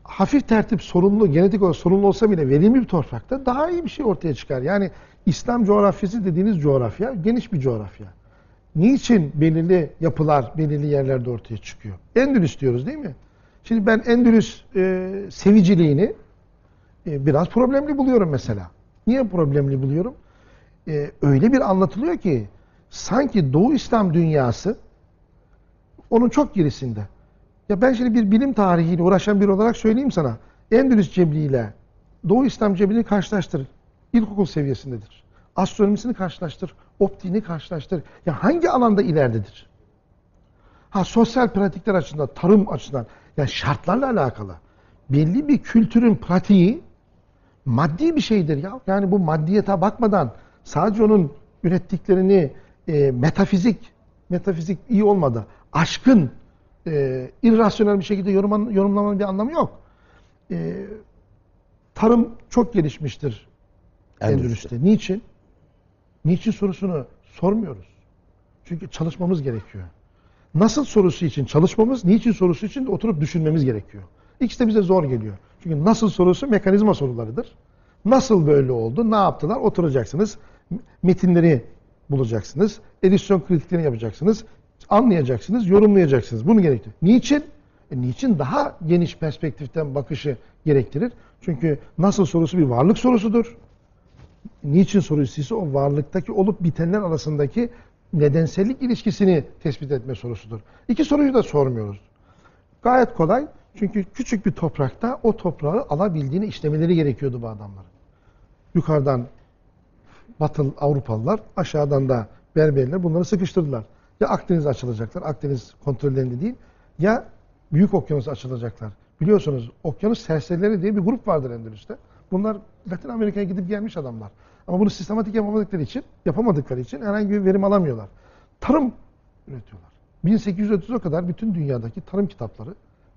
Hafif tertip sorunlu, genetik olarak sorunlu olsa bile verimli bir toprakta daha iyi bir şey ortaya çıkar. Yani İslam coğrafyası dediğiniz coğrafya geniş bir coğrafya. Niçin belirli yapılar belirli yerlerde ortaya çıkıyor? Endülüs diyoruz değil mi? Şimdi ben Endülüs e, seviciliğini e, biraz problemli buluyorum mesela. Niye problemli buluyorum? E, öyle bir anlatılıyor ki sanki Doğu İslam dünyası onun çok gerisinde. Ya ben şimdi bir bilim tarihiyle uğraşan biri olarak söyleyeyim sana. Endülüs Cebri ile Doğu İslam Cebri'ni karşılaştır. İlkokul seviyesindedir. Astronomisini karşılaştır. Optiğini karşılaştır. Ya hangi alanda ileridedir? Ha sosyal pratikler açısından, tarım açısından, yani şartlarla alakalı. Belli bir kültürün pratiği maddi bir şeydir ya. Yani bu maddiyete bakmadan sadece onun ürettiklerini e, metafizik, metafizik iyi olmadı. Aşkın e, irrasyonel bir şekilde yorumlan, yorumlamanın bir anlamı yok. E, tarım çok gelişmiştir Endülüs'te. Endülüs'te. Niçin? Niçin sorusunu sormuyoruz. Çünkü çalışmamız gerekiyor. Nasıl sorusu için çalışmamız, niçin sorusu için de oturup düşünmemiz gerekiyor. İkisi de bize zor geliyor. Çünkü nasıl sorusu mekanizma sorularıdır. Nasıl böyle oldu, ne yaptılar oturacaksınız. Metinleri bulacaksınız. Edisyon kritiklerini yapacaksınız. Anlayacaksınız, yorumlayacaksınız. Bunu gerektirir. Niçin? E, niçin daha geniş perspektiften bakışı gerektirir? Çünkü nasıl sorusu bir varlık sorusudur. Niçin sorusu ise o varlıktaki olup bitenler arasındaki nedensellik ilişkisini tespit etme sorusudur. İki soruyu da sormuyoruz. Gayet kolay. Çünkü küçük bir toprakta o toprağı alabildiğini işlemeleri gerekiyordu bu adamların. Yukarıdan Batıl Avrupalılar, aşağıdan da Berberler bunları sıkıştırdılar. Ya Akdeniz açılacaklar, Akdeniz kontrollerinde değil, ya Büyük Okyanus açılacaklar. Biliyorsunuz Okyanus serserileri diye bir grup vardır Endülüs'te. Bunlar Latin Amerika'ya gidip gelmiş adamlar. Ama bunu sistematik yapamadıkları için, yapamadıkları için herhangi bir verim alamıyorlar. Tarım üretiyorlar. 1830'a kadar bütün dünyadaki tarım kitapları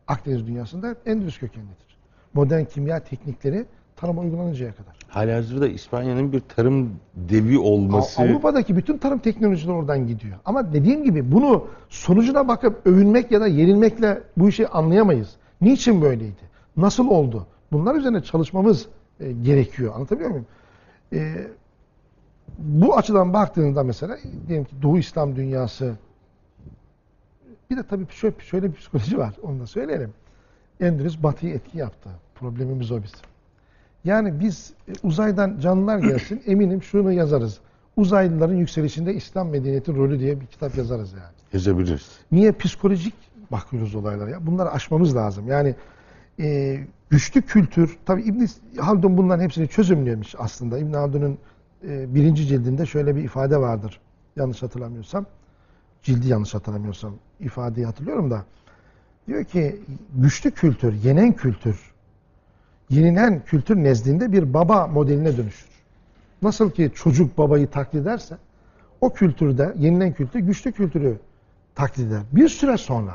Akdeniz dünyasında Endülüs kökenlidir. Modern kimya teknikleri tarıma uygulanıncaya kadar. Halihazırda İspanya'nın bir tarım devi olması... Avrupa'daki bütün tarım teknolojileri oradan gidiyor. Ama dediğim gibi bunu sonucuna bakıp övünmek ya da yenilmekle bu işi anlayamayız. Niçin böyleydi? Nasıl oldu? Bunlar üzerine çalışmamız e, gerekiyor. Anlatabiliyor muyum? E, bu açıdan baktığında mesela diyelim ki Doğu İslam dünyası bir de tabii şöyle, şöyle bir psikoloji var. Onu da söyleyelim. Endülüs batıyı etki yaptı. Problemimiz o bizim. Yani biz e, uzaydan canlılar gelsin eminim şunu yazarız. Uzaylıların yükselişinde İslam medeniyeti rolü diye bir kitap yazarız yani. Yazabiliriz. Niye psikolojik bakıyoruz olaylara ya? Bunları aşmamız lazım. Yani e, güçlü kültür, tabii İbn Haldun bunların hepsini çözümlemiş aslında. İbn Haldun'un e, birinci cildinde şöyle bir ifade vardır. Yanlış hatırlamıyorsam. Cildi yanlış hatırlamıyorsam ifadeyi hatırlıyorum da. Diyor ki güçlü kültür, yenen kültür, yenilen kültür nezdinde bir baba modeline dönüşür. Nasıl ki çocuk babayı taklit ederse o kültürde, yenilen kültür güçlü kültürü taklit eder. Bir süre sonra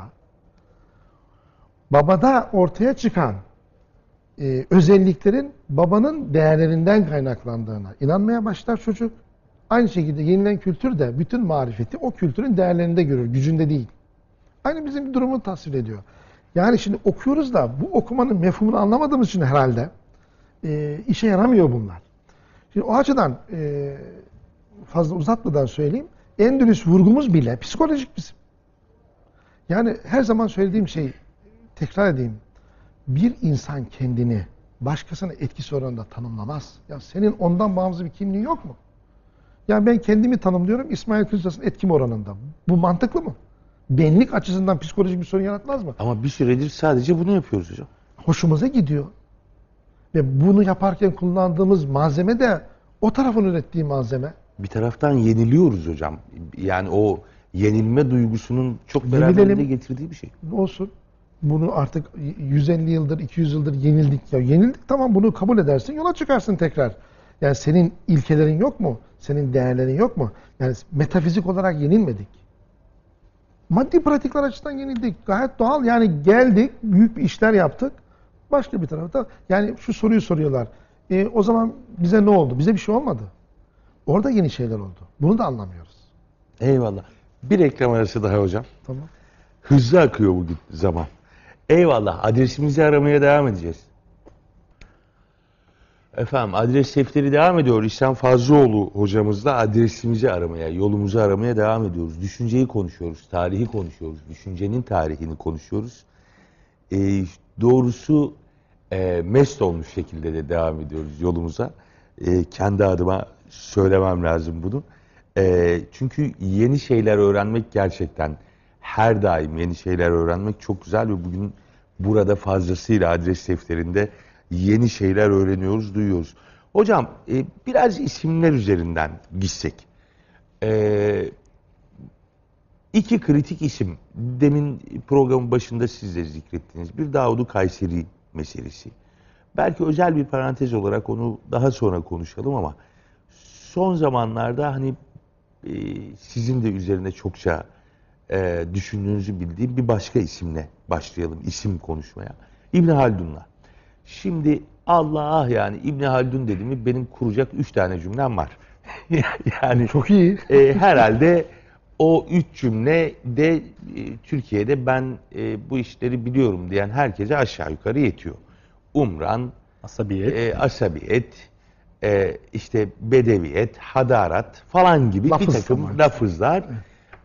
babada ortaya çıkan e, özelliklerin babanın değerlerinden kaynaklandığına inanmaya başlar çocuk. Aynı şekilde yenilen kültür de bütün marifeti o kültürün değerlerinde görür, gücünde değil. Aynı bizim durumu tasvir ediyor. Yani şimdi okuyoruz da bu okumanın mefhumunu anlamadığımız için herhalde e, işe yaramıyor bunlar. Şimdi o açıdan e, fazla uzatmadan söyleyeyim. Endülüs vurgumuz bile psikolojik bizim. Yani her zaman söylediğim şey tekrar edeyim. Bir insan kendini başkasına etkisi oranında tanımlamaz. Ya senin ondan bağımsız bir kimliğin yok mu? Yani ben kendimi tanımlıyorum İsmail Kılıçdaroğlu'nun etkim oranında. Bu mantıklı mı? Benlik açısından psikolojik bir sorun yaratmaz mı? Ama bir süredir sadece bunu yapıyoruz hocam. hoşumuza gidiyor. Ve bunu yaparken kullandığımız malzeme de o tarafın ürettiği malzeme. Bir taraftan yeniliyoruz hocam. Yani o yenilme duygusunun çok beraberinde getirdiği bir şey. olsun. Bunu artık 150 yıldır, 200 yıldır yenildik. Ya yenildik tamam bunu kabul edersin, yola çıkarsın tekrar. Yani senin ilkelerin yok mu? Senin değerlerin yok mu? Yani metafizik olarak yenilmedik. Maddi pratikler açısından yenildik. Gayet doğal. Yani geldik, büyük bir işler yaptık. Başka bir tarafta yani şu soruyu soruyorlar. E, o zaman bize ne oldu? Bize bir şey olmadı. Orada yeni şeyler oldu. Bunu da anlamıyoruz. Eyvallah. Bir reklam arası daha hocam. Tamam. Hızlı akıyor bugün zaman. Eyvallah. Adresimizi aramaya devam edeceğiz. Efendim adres defteri devam ediyor. İhsan Fazlıoğlu hocamızla adresimizi aramaya, yolumuzu aramaya devam ediyoruz. Düşünceyi konuşuyoruz, tarihi konuşuyoruz. Düşüncenin tarihini konuşuyoruz. Ee, doğrusu e, mest olmuş şekilde de devam ediyoruz yolumuza. Ee, kendi adıma söylemem lazım bunu. Ee, çünkü yeni şeyler öğrenmek gerçekten her daim yeni şeyler öğrenmek çok güzel ve bugün burada fazlasıyla adres defterinde yeni şeyler öğreniyoruz, duyuyoruz. Hocam e, biraz isimler üzerinden gitsek. Ee, iki kritik isim. Demin programın başında siz de zikrettiniz. Bir Davud Kayseri meselesi. Belki özel bir parantez olarak onu daha sonra konuşalım ama son zamanlarda hani e, sizin de üzerine çokça e, düşündüğünüzü bildiğim bir başka isimle başlayalım isim konuşmaya. İbn Haldun'la. Şimdi Allah yani İbn Haldun dediğimi benim kuracak üç tane cümlem var. yani Çok iyi. e, herhalde o üç cümle de e, Türkiye'de ben e, bu işleri biliyorum diyen herkese aşağı yukarı yetiyor. Umran, Asabiyet. e, asabiyet, e, işte bedeviyet, hadarat falan gibi Lafız bir takım lafızlar.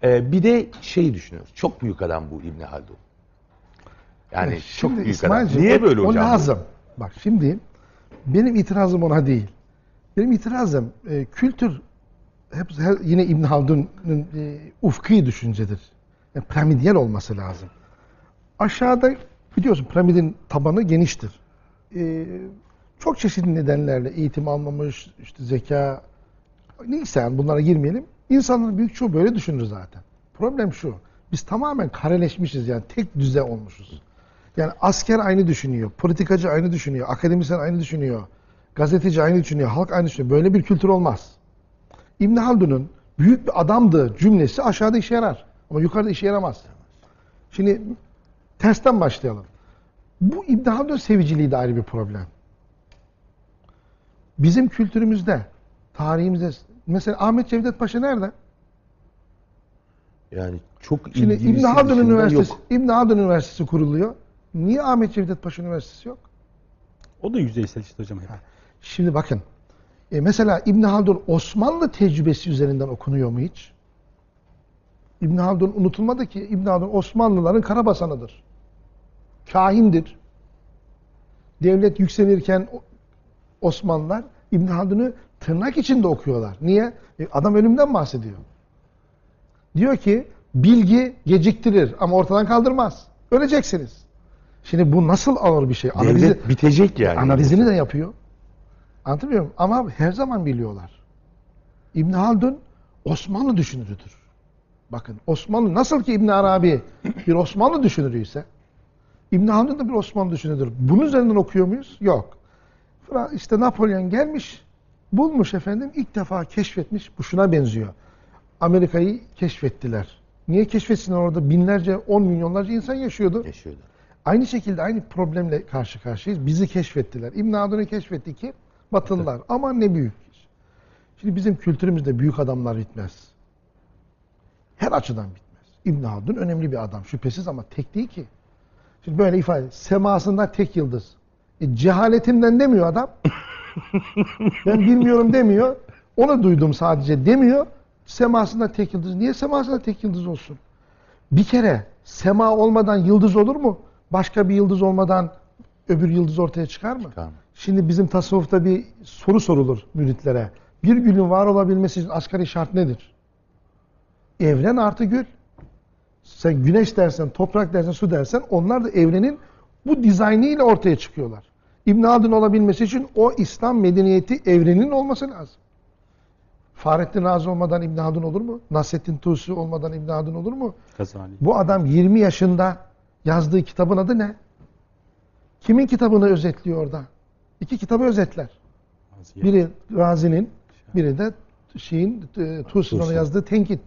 E, bir de şey düşünüyoruz. Çok büyük adam bu İbn Haldun. Yani çok Şimdi büyük adam. İsmailciğim, Niye böyle hocam? O lazım. Bak şimdi benim itirazım ona değil. Benim itirazım e, kültür hep, her- yine İbn Haldun'un e, ufki düşüncedir. Yani piramidiyel olması lazım. Aşağıda biliyorsun piramidin tabanı geniştir. E, çok çeşitli nedenlerle eğitim almamış, işte zeka, neyse yani bunlara girmeyelim. İnsanların büyük çoğu böyle düşünür zaten. Problem şu. Biz tamamen kareleşmişiz yani tek düze olmuşuz. Yani asker aynı düşünüyor, politikacı aynı düşünüyor, akademisyen aynı düşünüyor, gazeteci aynı düşünüyor, halk aynı düşünüyor. Böyle bir kültür olmaz. İbn Haldun'un büyük bir adamdı cümlesi aşağıda işe yarar. Ama yukarıda işe yaramaz. Şimdi tersten başlayalım. Bu İbn Haldun seviciliği de ayrı bir problem. Bizim kültürümüzde, tarihimizde mesela Ahmet Cevdet Paşa nerede? Yani çok Şimdi İbn Haldun Üniversitesi, yok. İbn Haldun Üniversitesi kuruluyor. Niye Ahmet Cevdet Paşa Üniversitesi yok? O da yüzeysel işte hocam. hep. Şimdi bakın. e, mesela İbn Haldun Osmanlı tecrübesi üzerinden okunuyor mu hiç? İbn Haldun unutulmadı ki İbn Haldun Osmanlıların karabasanıdır. Kahindir. Devlet yükselirken Osmanlılar İbn Haldun'u tırnak içinde okuyorlar. Niye? E, adam ölümden bahsediyor. Diyor ki bilgi geciktirir ama ortadan kaldırmaz. Öleceksiniz. Şimdi bu nasıl ağır bir şey? Analizi, Devlet bitecek yani. Analizini de yapıyor. Anlatabiliyor muyum? Ama her zaman biliyorlar. İbn Haldun Osmanlı düşünürüdür. Bakın Osmanlı nasıl ki İbn Arabi bir Osmanlı düşünürüyse İbn Haldun da bir Osmanlı düşünürüdür. Bunun üzerinden okuyor muyuz? Yok. İşte Napolyon gelmiş, bulmuş efendim, ilk defa keşfetmiş. Bu şuna benziyor. Amerika'yı keşfettiler. Niye keşfetsinler orada binlerce, on milyonlarca insan yaşıyordu. yaşıyordu. Aynı şekilde aynı problemle karşı karşıyayız. Bizi keşfettiler. İbn Haldun'u keşfetti ki Batılılar. Ama ne büyük. Şimdi bizim kültürümüzde büyük adamlar bitmez. Her açıdan bitmez. İbn Haldun önemli bir adam şüphesiz ama tek değil ki. Şimdi böyle ifade semasında tek yıldız. E, cehaletimden demiyor adam. ben bilmiyorum demiyor. Onu duydum sadece demiyor. Semasında tek yıldız. Niye semasında tek yıldız olsun? Bir kere sema olmadan yıldız olur mu? Başka bir yıldız olmadan öbür yıldız ortaya çıkar mı? Çıkar mı? Şimdi bizim tasavvufta bir soru sorulur müritlere. Bir gülün var olabilmesi için asgari şart nedir? Evren artı gül. Sen güneş dersen, toprak dersen, su dersen onlar da evrenin Bu dizaynıyla ortaya çıkıyorlar. İbn Haldun olabilmesi için o İslam medeniyeti evrenin olması lazım. Fahrettin Razi olmadan İbn Haldun olur mu? Nasrettin Tusi olmadan İbn Haldun olur mu? Gazali. Bu adam 20 yaşında yazdığı kitabın adı ne? Kimin kitabını özetliyor orada? İki kitabı özetler. Biri Razi'nin, biri de şeyin e, yazdığı tenkit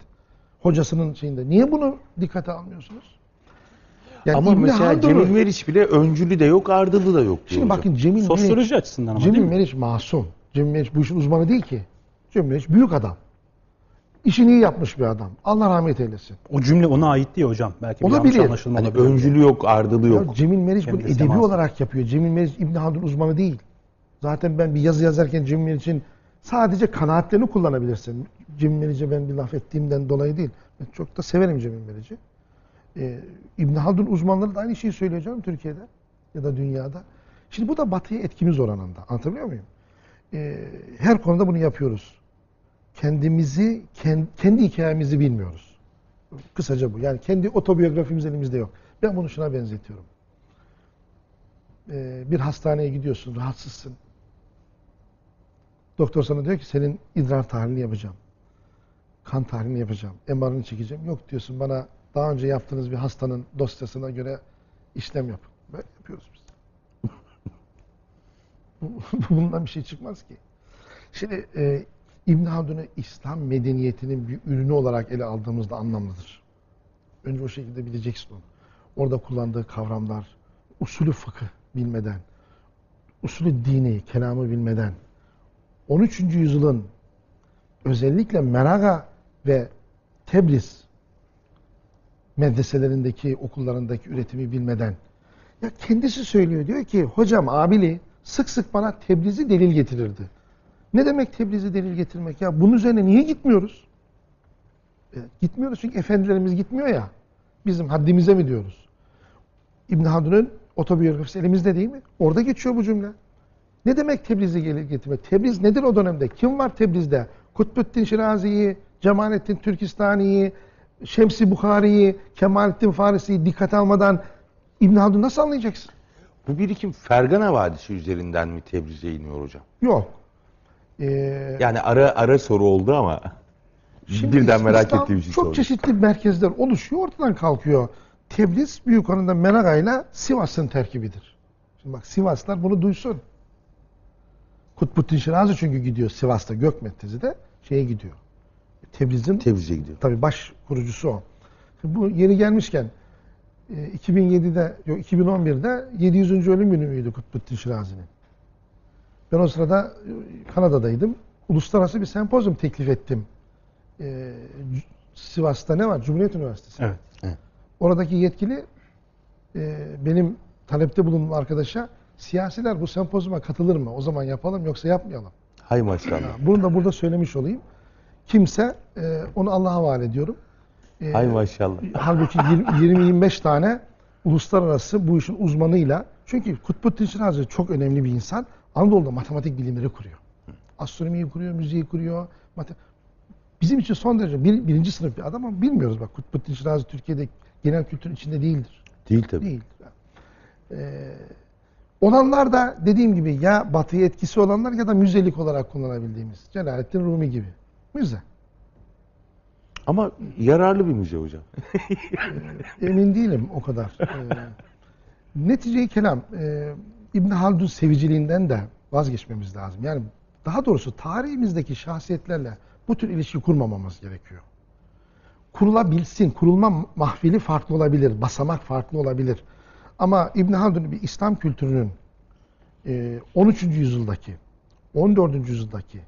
hocasının şeyinde. Niye bunu dikkate almıyorsunuz? Yani Ama İbn mesela Haldun'u- Cemil Meriç bile öncülü de yok, ardılı da yok. diyor Şimdi hocam. bakın Cemil Meriç, Sosyoloji açısından ama Cemil değil mi? Meriç masum. Cemil Meriç bu işin uzmanı değil ki. Cemil Meriç büyük adam. İşini iyi yapmış bir adam. Allah rahmet eylesin. O cümle ona ait değil hocam. Belki bir Olabilir. yanlış anlaşılma Hani öncülü yok, ardılı yok. Ya Cemil Meriç bunu edebi seması. olarak yapıyor. Cemil Meriç İbn Haldun uzmanı değil. Zaten ben bir yazı yazarken Cemil Meriç'in sadece kanaatlerini kullanabilirsin. Cemil Meriç'e ben bir laf ettiğimden dolayı değil. Ben çok da severim Cemil Meriç'i. Ee, İbn Haldun uzmanları da aynı şeyi söylüyor canım Türkiye'de ya da dünyada. Şimdi bu da batıya etkimiz oranında. Anlatabiliyor muyum? Ee, her konuda bunu yapıyoruz. Kendimizi, kendi, hikayemizi bilmiyoruz. Kısaca bu. Yani kendi otobiyografimiz elimizde yok. Ben bunu şuna benzetiyorum. Ee, bir hastaneye gidiyorsun, rahatsızsın. Doktor sana diyor ki senin idrar tahlilini yapacağım. Kan tahlilini yapacağım. MR'ını çekeceğim. Yok diyorsun bana daha önce yaptığınız bir hastanın dosyasına göre işlem yapın. Böyle yapıyoruz biz. Bundan bir şey çıkmaz ki. Şimdi e, İbn Haldun'u İslam medeniyetinin bir ürünü olarak ele aldığımızda anlamlıdır. Önce o şekilde bileceksin onu. Orada kullandığı kavramlar, usulü fıkıh bilmeden, usulü dini, kelamı bilmeden, 13. yüzyılın özellikle Meraga ve Tebriz medreselerindeki, okullarındaki üretimi bilmeden ya kendisi söylüyor diyor ki hocam abili sık sık bana Tebriz'i delil getirirdi. Ne demek Tebriz'i delil getirmek ya? Bunun üzerine niye gitmiyoruz? E, gitmiyoruz çünkü efendilerimiz gitmiyor ya. Bizim haddimize mi diyoruz? İbn Haldun'un otobiyografisi elimizde değil mi? Orada geçiyor bu cümle. Ne demek Tebriz'i delil getirmek? Tebriz nedir o dönemde? Kim var Tebriz'de? Kutbuddin Şirazi'yi, Cemalettin Türkistani'yi, Şemsi Bukhari'yi, Kemalettin Farisi'yi dikkate almadan İbn Haldun nasıl anlayacaksın? Bu birikim Fergana Vadisi üzerinden mi Tebriz'e iniyor hocam? Yok. Ee, Yani ara ara soru oldu ama Şimdi birden merak ettiğim bir şey Çok sordum. çeşitli merkezler oluşuyor, ortadan kalkıyor. Tebriz büyük oranda Menaga ile Sivas'ın terkibidir. Şimdi bak Sivaslar bunu duysun. Kutbuddin Şirazi çünkü gidiyor Sivas'ta Gökmet'tezi de şeye gidiyor. Tebriz'in Tebriz'e gidiyor. tabii baş kurucusu o. Şimdi bu yeri gelmişken e, 2007'de yok 2011'de 700. ölüm günü müydü Kutbuddin Şirazi'nin? Ben o sırada e, Kanada'daydım. Uluslararası bir sempozyum teklif ettim. E, C- Sivas'ta ne var? Cumhuriyet Üniversitesi. Evet. Oradaki yetkili e, benim talepte bulunduğum arkadaşa siyasiler bu sempozyuma katılır mı? O zaman yapalım yoksa yapmayalım. Hay maşallah. Bunu da burada söylemiş olayım. Kimse e, onu Allah'a havale ediyorum. E, Hay maşallah. halbuki 20-25 tane uluslararası bu işin uzmanıyla çünkü Kutbuddin Şirazi çok önemli bir insan. Anadolu'da matematik bilimleri kuruyor. Astronomiyi kuruyor, müziği kuruyor. Bizim için son derece bir, birinci sınıf bir adam ama bilmiyoruz bak Kutbuddin Şirazi Türkiye'de genel kültürün içinde değildir. Değil tabii. Değil. Ee, olanlar da dediğim gibi ya batıya etkisi olanlar ya da müzelik olarak kullanabildiğimiz. Celalettin Rumi gibi. Müze. Ama yararlı bir müze hocam. Emin değilim o kadar. Ee, netice-i kelam e, İbn Haldun seviciliğinden de vazgeçmemiz lazım. Yani daha doğrusu tarihimizdeki şahsiyetlerle bu tür ilişki kurmamamız gerekiyor. Kurulabilsin, kurulma mahfili farklı olabilir, basamak farklı olabilir. Ama İbn Haldun bir İslam kültürünün e, 13. yüzyıldaki, 14. yüzyıldaki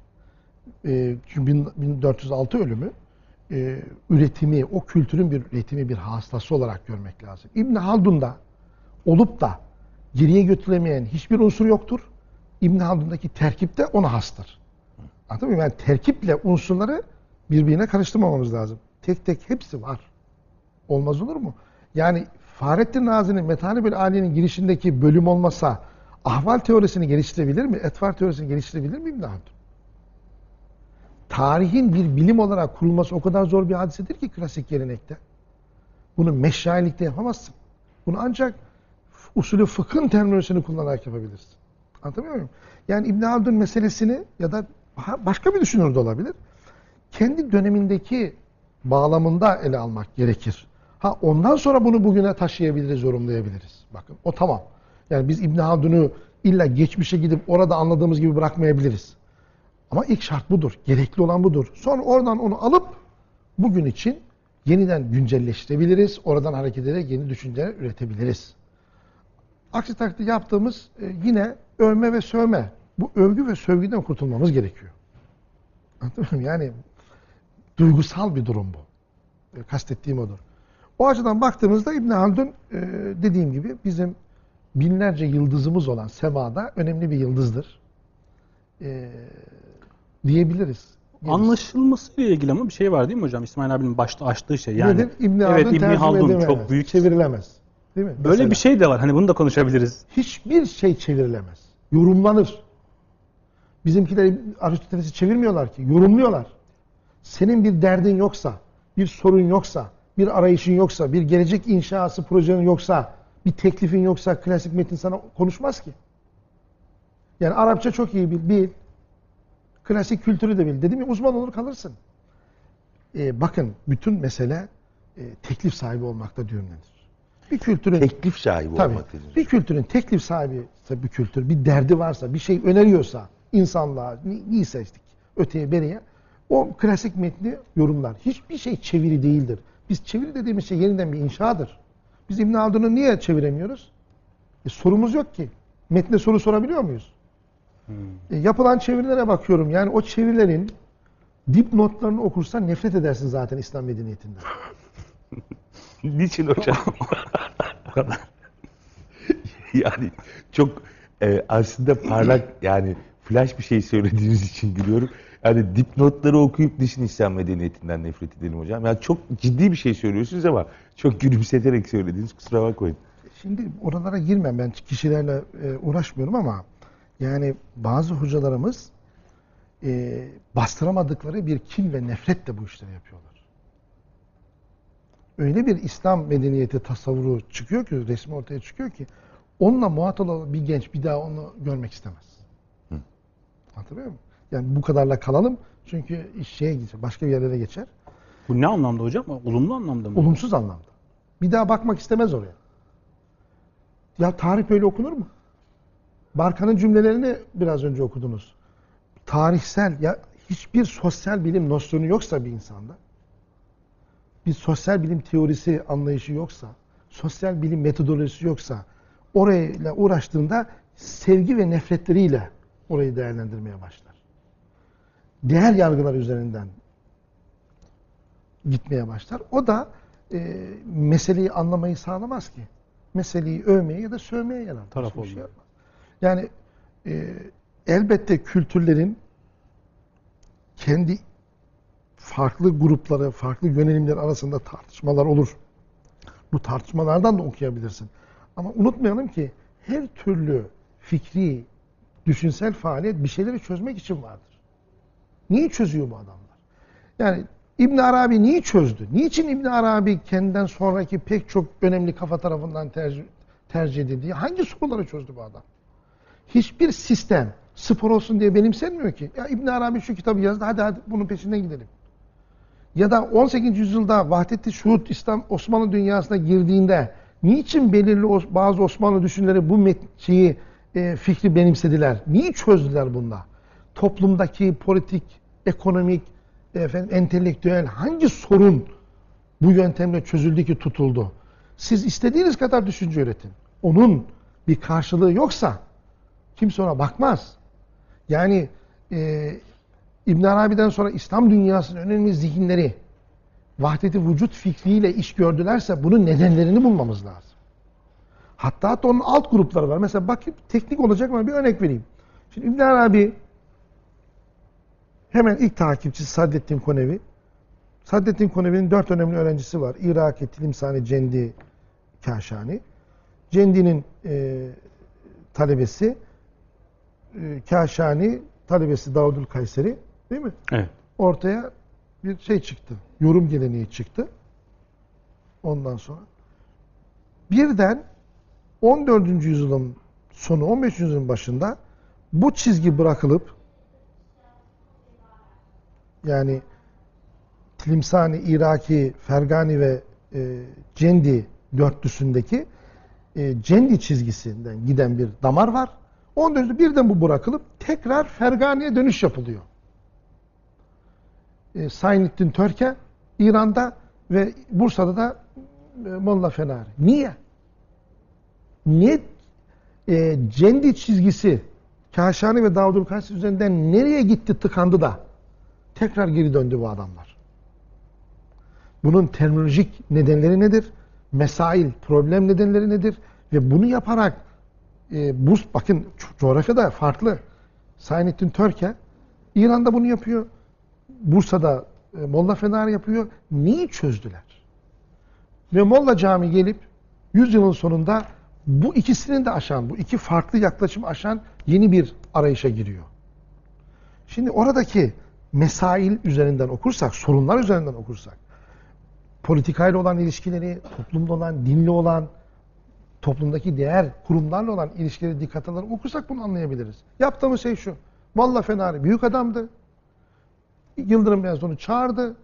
e, çünkü bin- 1406 ölümü e, üretimi, o kültürün bir üretimi, bir hastası olarak görmek lazım. İbn Haldun'da olup da geriye götürülemeyen hiçbir unsur yoktur. İbn Haldun'daki terkip de ona hastır. Anladın mı? Yani terkiple unsurları birbirine karıştırmamamız lazım. Tek tek hepsi var. Olmaz olur mu? Yani Fahrettin Razi'nin Metanibül Ali'nin girişindeki bölüm olmasa ahval teorisini geliştirebilir mi? Etvar teorisini geliştirebilir mi İbn Haldun? Tarihin bir bilim olarak kurulması o kadar zor bir hadisedir ki klasik gelenekte. Bunu meşayilikte yapamazsın. Bunu ancak usulü fıkhın terminolojisini kullanarak yapabilirsin. Anlatabiliyor muyum? Yani İbn Haldun meselesini ya da başka bir düşünür de olabilir. Kendi dönemindeki bağlamında ele almak gerekir. Ha ondan sonra bunu bugüne taşıyabiliriz, yorumlayabiliriz. Bakın o tamam. Yani biz İbn Haldun'u illa geçmişe gidip orada anladığımız gibi bırakmayabiliriz. Ama ilk şart budur. Gerekli olan budur. Sonra oradan onu alıp bugün için yeniden güncelleştirebiliriz. Oradan hareket ederek yeni düşünceler üretebiliriz. Aksi takdirde yaptığımız e, yine övme ve sövme. Bu övgü ve sövgüden kurtulmamız gerekiyor. Anladın mı? Yani duygusal bir durum bu. E, kastettiğim odur. O açıdan baktığımızda İbn Haldun e, dediğim gibi bizim binlerce yıldızımız olan semada önemli bir yıldızdır. E, diyebiliriz. Anlaşılmasıyla ilgili ama bir şey var değil mi hocam? İsmail abinin başta açtığı şey. Yani Nedir? İbn evet İbn Haldun çok büyük. Çevirilemez. Değil mi? Böyle Mesela. bir şey de var. Hani bunu da konuşabiliriz. Hiçbir şey çevirilemez. Yorumlanır. Bizimkiler Aristoteles'i çevirmiyorlar ki. Yorumluyorlar. Senin bir derdin yoksa, bir sorun yoksa, bir arayışın yoksa, bir gelecek inşası projenin yoksa, bir teklifin yoksa klasik metin sana konuşmaz ki. Yani Arapça çok iyi bil, bil. Klasik kültürü de bil. Dedim ya uzman olur kalırsın. Ee, bakın bütün mesele e, teklif sahibi olmakta düğümlenir. Bir kültürün Teklif sahibi Tabii. olmak dediniz. Bir kültürün teklif sahibi ise bir kültür, bir derdi varsa, bir şey öneriyorsa insanlığa, neyi seçtik, öteye beriye, o klasik metni yorumlar. Hiçbir şey çeviri değildir. Biz çeviri dediğimiz şey yeniden bir inşadır. Biz İbn Haldun'u niye çeviremiyoruz? E, sorumuz yok ki. Metne soru sorabiliyor muyuz? E, yapılan çevirilere bakıyorum. Yani o çevirilerin dipnotlarını okursan nefret edersin zaten İslam medeniyetinden. Niçin hocam? Bu kadar. yani çok e, aslında parlak yani flash bir şey söylediğiniz için gülüyorum. Yani dipnotları okuyup niçin İslam medeniyetinden nefret edelim hocam? Yani çok ciddi bir şey söylüyorsunuz ama çok gülümseterek söylediniz. Kusura bakmayın. Şimdi oralara girmem ben kişilerle e, uğraşmıyorum ama yani bazı hocalarımız e, bastıramadıkları bir kin ve nefretle bu işleri yapıyorlar. Öyle bir İslam medeniyeti tasavvuru çıkıyor ki, resmi ortaya çıkıyor ki onunla muhatap olan bir genç bir daha onu görmek istemez. Hatırlıyor musun? Yani bu kadarla kalalım çünkü iş şeye geçer, başka bir yerlere geçer. Bu ne anlamda hocam? Olumlu anlamda mı? Olumsuz anlamda. Bir daha bakmak istemez oraya. Ya tarih böyle okunur mu? Barkan'ın cümlelerini biraz önce okudunuz. Tarihsel ya hiçbir sosyal bilim nosyonu yoksa bir insanda, bir sosyal bilim teorisi anlayışı yoksa, sosyal bilim metodolojisi yoksa, orayla uğraştığında sevgi ve nefretleriyle orayı değerlendirmeye başlar. Değer yargılar üzerinden gitmeye başlar. O da e, meseleyi anlamayı sağlamaz ki. Meseleyi övmeye ya da sövmeye yarar. Taraf şey olmuyor. yapmaz. Yani e, elbette kültürlerin kendi farklı grupları, farklı yönelimler arasında tartışmalar olur. Bu tartışmalardan da okuyabilirsin. Ama unutmayalım ki her türlü fikri, düşünsel faaliyet bir şeyleri çözmek için vardır. Niye çözüyor bu adamlar? Yani İbn Arabi niye çözdü? Niçin İbn Arabi kendinden sonraki pek çok önemli kafa tarafından tercih, tercih edildi? Hangi soruları çözdü bu adam? Hiçbir sistem spor olsun diye benimsenmiyor ki. Ya İbn Arabi şu kitabı yazdı hadi hadi bunun peşinden gidelim. Ya da 18. yüzyılda Vahdettin Şuhut İslam Osmanlı dünyasına girdiğinde niçin belirli bazı Osmanlı düşünürleri bu şeyi e, fikri benimsediler? Niye çözdüler bunda? Toplumdaki politik, ekonomik, efendim entelektüel hangi sorun bu yöntemle çözüldü ki tutuldu? Siz istediğiniz kadar düşünce üretin. Onun bir karşılığı yoksa kimse ona bakmaz. Yani e, İbn Arabi'den sonra İslam dünyasının önemli zihinleri vahdeti vücut fikriyle iş gördülerse bunun nedenlerini bulmamız lazım. Hatta hatta onun alt grupları var. Mesela bakayım teknik olacak ama bir örnek vereyim. Şimdi İbn Arabi hemen ilk takipçisi Saddettin Konevi. Saddettin Konevi'nin dört önemli öğrencisi var. İraki, Tilimsani, Cendi, Kaşani. Cendi'nin e, talebesi e, Kaşani, talebesi Davudül Kayseri değil mi? Evet. Ortaya bir şey çıktı. Yorum geleneği çıktı. Ondan sonra birden 14. yüzyılın sonu 15. yüzyılın başında bu çizgi bırakılıp yani Tlimsani, Iraki, Fergani ve e, Cendi dörtlüsündeki e, Cendi çizgisinden giden bir damar var. 14. birden bu bırakılıp tekrar Fergani'ye dönüş yapılıyor. E, Saynettin Törke İran'da ve Bursa'da da e, Molla Fenari. Niye? Niye e, Cendi çizgisi Kaşani ve Davudül Kayseri üzerinden nereye gitti tıkandı da tekrar geri döndü bu adamlar? Bunun terminolojik nedenleri nedir? Mesail, problem nedenleri nedir? Ve bunu yaparak e, Burs, bakın co- coğrafyada farklı. Saynettin Törke İran'da bunu yapıyor. Bursa'da e, Molla Fener yapıyor. Neyi çözdüler? Ve Molla Cami gelip yüzyılın sonunda bu ikisinin de aşan, bu iki farklı yaklaşımı aşan yeni bir arayışa giriyor. Şimdi oradaki mesail üzerinden okursak, sorunlar üzerinden okursak, politikayla olan ilişkileri, toplumda olan, dinle olan, toplumdaki diğer kurumlarla olan ilişkileri dikkat alarak okursak bunu anlayabiliriz. Yaptığımız şey şu. Molla Fenari büyük adamdı. Yıldırım Beyazıt onu çağırdı.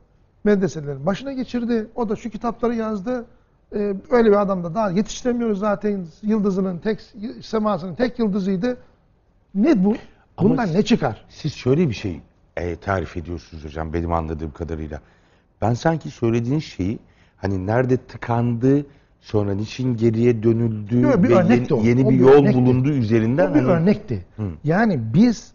Medreselerin başına geçirdi. O da şu kitapları yazdı. Ee, öyle bir adam da daha yetiştiremiyoruz zaten. Yıldızının tek, semasının tek yıldızıydı. Ne bu? Ama Bundan siz- ne çıkar? Siz şöyle bir şey e, tarif ediyorsunuz hocam benim anladığım kadarıyla. Ben sanki söylediğin şeyi hani nerede tıkandı, sonra niçin geriye dönüldü Yok, bir ve yeni, o. yeni O bir bir yol örnekti. bulundu üzerinden. Bu bir hani- örnekti. Hı. Yani biz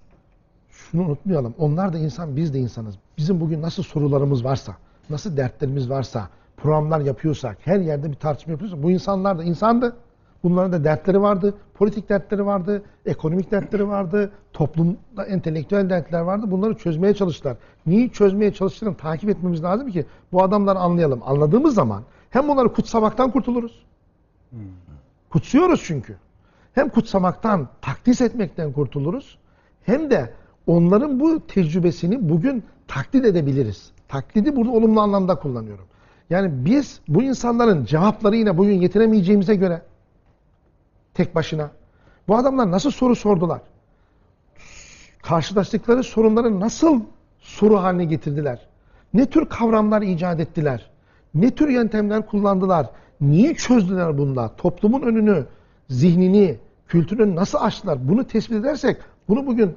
şunu unutmayalım. Onlar da insan, biz de insanız. Bizim bugün nasıl sorularımız varsa, nasıl dertlerimiz varsa, programlar yapıyorsak, her yerde bir tartışma yapıyorsak bu insanlar da insandı. Bunların da dertleri vardı. Politik dertleri vardı, ekonomik dertleri vardı, toplumda entelektüel dertler vardı. Bunları çözmeye çalıştılar. Niye çözmeye çalıştığını takip etmemiz lazım ki bu adamları anlayalım. Anladığımız zaman hem onları kutsamaktan kurtuluruz. Kutsuyoruz çünkü. Hem kutsamaktan, takdis etmekten kurtuluruz. Hem de onların bu tecrübesini bugün taklit edebiliriz. Taklidi burada olumlu anlamda kullanıyorum. Yani biz bu insanların cevapları yine bugün getiremeyeceğimize göre tek başına bu adamlar nasıl soru sordular? Karşılaştıkları sorunları nasıl soru haline getirdiler? Ne tür kavramlar icat ettiler? Ne tür yöntemler kullandılar? Niye çözdüler bunlar? Toplumun önünü, zihnini, kültürünü nasıl açtılar? Bunu tespit edersek bunu bugün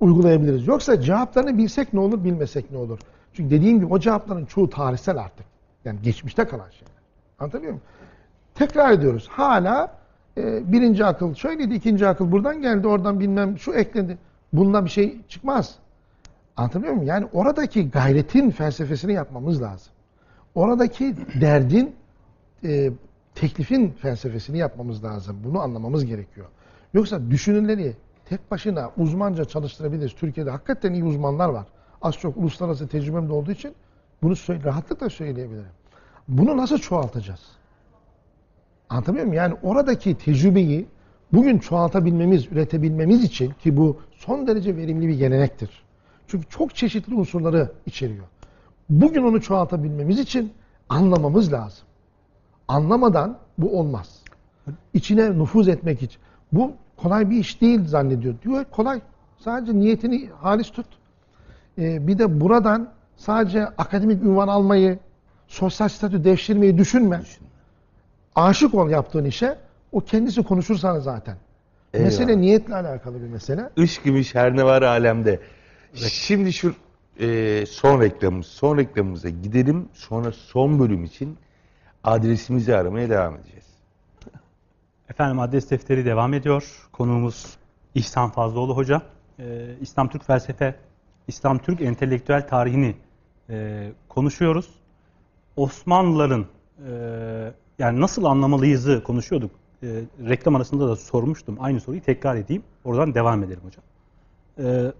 uygulayabiliriz. Yoksa cevaplarını bilsek ne olur, bilmesek ne olur? Çünkü dediğim gibi o cevapların çoğu tarihsel artık. Yani geçmişte kalan şeyler. Anlatabiliyor muyum? Tekrar ediyoruz. Hala e, birinci akıl şöyleydi, ikinci akıl buradan geldi, oradan bilmem şu eklendi. Bundan bir şey çıkmaz. Anlatabiliyor muyum? Yani oradaki gayretin felsefesini yapmamız lazım. Oradaki derdin, e, teklifin felsefesini yapmamız lazım. Bunu anlamamız gerekiyor. Yoksa düşünürleri tek başına uzmanca çalıştırabiliriz. Türkiye'de hakikaten iyi uzmanlar var. Az çok uluslararası tecrübem de olduğu için bunu söyle, rahatlıkla söyleyebilirim. Bunu nasıl çoğaltacağız? Anlatabiliyor muyum? Yani oradaki tecrübeyi bugün çoğaltabilmemiz, üretebilmemiz için ki bu son derece verimli bir gelenektir. Çünkü çok çeşitli unsurları içeriyor. Bugün onu çoğaltabilmemiz için anlamamız lazım. Anlamadan bu olmaz. İçine nüfuz etmek için. Bu kolay bir iş değil zannediyor. Diyor kolay. Sadece niyetini halis tut. Ee, bir de buradan sadece akademik ünvan almayı, sosyal statü devşirmeyi düşünme. Aşık ol yaptığın işe. O kendisi konuşur sana zaten. Eyvallah. Mesele niyetle alakalı bir mesele. Iş gümüş her ne var alemde. Şimdi şu e, son reklamımız, son reklamımıza gidelim. Sonra son bölüm için adresimizi aramaya devam edeceğiz. Efendim adres defteri devam ediyor. Konuğumuz İhsan Fazlıoğlu Hoca. Ee, İslam Türk felsefe, İslam Türk entelektüel tarihini e, konuşuyoruz. Osmanlıların e, yani nasıl anlamalıyızı konuşuyorduk. E, reklam arasında da sormuştum. Aynı soruyu tekrar edeyim. Oradan devam edelim hocam. E,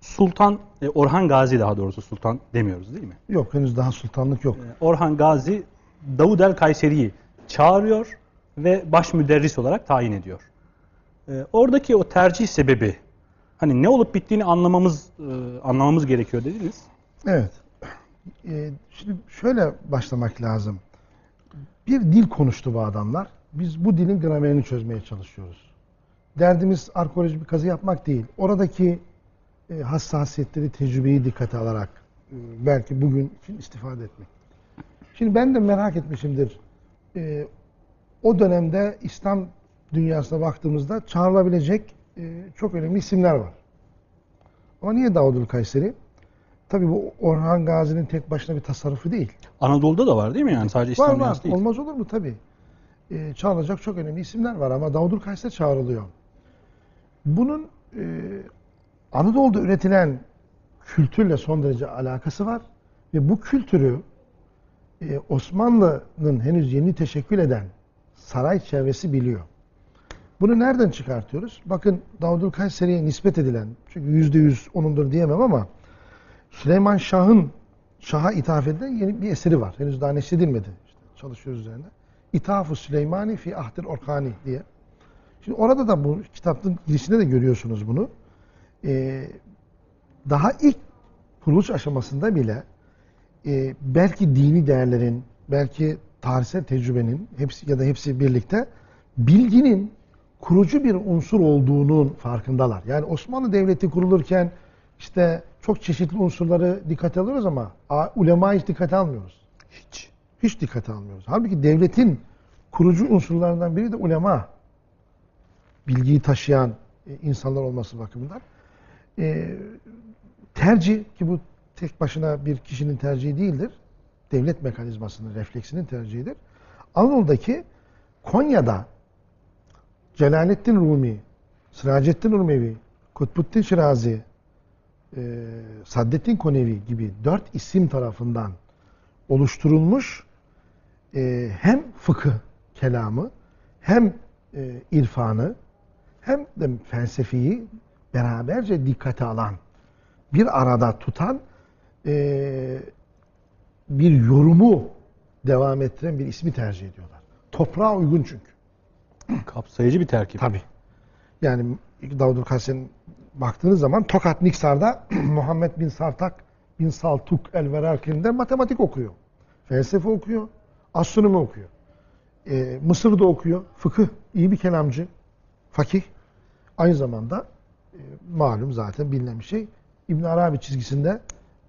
Sultan, e, Orhan Gazi daha doğrusu Sultan demiyoruz değil mi? Yok henüz daha sultanlık yok. E, Orhan Gazi Davud el Kayseri'yi çağırıyor ve baş müderris olarak tayin ediyor. E, oradaki o tercih sebebi hani ne olup bittiğini anlamamız e, anlamamız gerekiyor dediniz. Evet. Ee, şimdi şöyle başlamak lazım. Bir dil konuştu bu adamlar. Biz bu dilin gramerini çözmeye çalışıyoruz. Derdimiz arkeolojik bir kazı yapmak değil. Oradaki e, hassasiyetleri, tecrübeyi dikkate alarak e, belki bugün için istifade etmek. Şimdi ben de merak etmişimdir. E, o dönemde İslam dünyasına baktığımızda çağrılabilecek e, çok önemli isimler var. Ama niye Davudül Kayseri? Tabii bu Orhan Gazi'nin tek başına bir tasarrufu değil. Anadolu'da da var değil mi yani? Sadece İslam Var değil. Olmaz olur mu? Tabii. Ee, çağrılacak çok önemli isimler var ama Davudül Kayseri çağrılıyor. Bunun e, Anadolu'da üretilen kültürle son derece alakası var. Ve bu kültürü e, Osmanlı'nın henüz yeni teşekkül eden saray çevresi biliyor. Bunu nereden çıkartıyoruz? Bakın Davudül Kayseri'ye nispet edilen, çünkü yüzde yüz onundur diyemem ama Süleyman Şah'ın Şah'a ithaf edilen yeni bir eseri var. Henüz daha neşredilmedi. İşte çalışıyoruz üzerinde. İthaf-ı Süleymani fi Ahdir Orkani diye. Şimdi orada da bu kitabın girişinde de görüyorsunuz bunu. Ee, daha ilk kuruluş aşamasında bile e, belki dini değerlerin, belki tarihsel tecrübenin hepsi ya da hepsi birlikte bilginin kurucu bir unsur olduğunun farkındalar. Yani Osmanlı Devleti kurulurken işte çok çeşitli unsurları dikkate alıyoruz ama ulema hiç dikkate almıyoruz. Hiç. Hiç dikkate almıyoruz. Halbuki devletin kurucu unsurlarından biri de ulema. Bilgiyi taşıyan e, insanlar olması bakımından. E, tercih ki bu tek başına bir kişinin tercihi değildir. Devlet mekanizmasının, refleksinin tercihidir. Anadolu'daki Konya'da Celalettin Rumi, Sıracettin Urmevi, Kutbuddin Şirazi, e, Saddettin Konevi gibi dört isim tarafından oluşturulmuş e, hem fıkıh kelamı hem e, irfanı hem de felsefeyi beraberce dikkate alan bir arada tutan e, bir yorumu devam ettiren bir ismi tercih ediyorlar. Toprağa uygun çünkü. Kapsayıcı bir terkip. Tabii. Yani Davudül Kayseri'nin baktığınız zaman Tokat Niksar'da Muhammed bin Sartak bin Saltuk el Verarkin'de matematik okuyor. Felsefe okuyor. Astronomi okuyor. Ee, Mısır'da okuyor. Fıkıh. iyi bir kelamcı. Fakih. Aynı zamanda e, malum zaten bilinen bir şey. İbn Arabi çizgisinde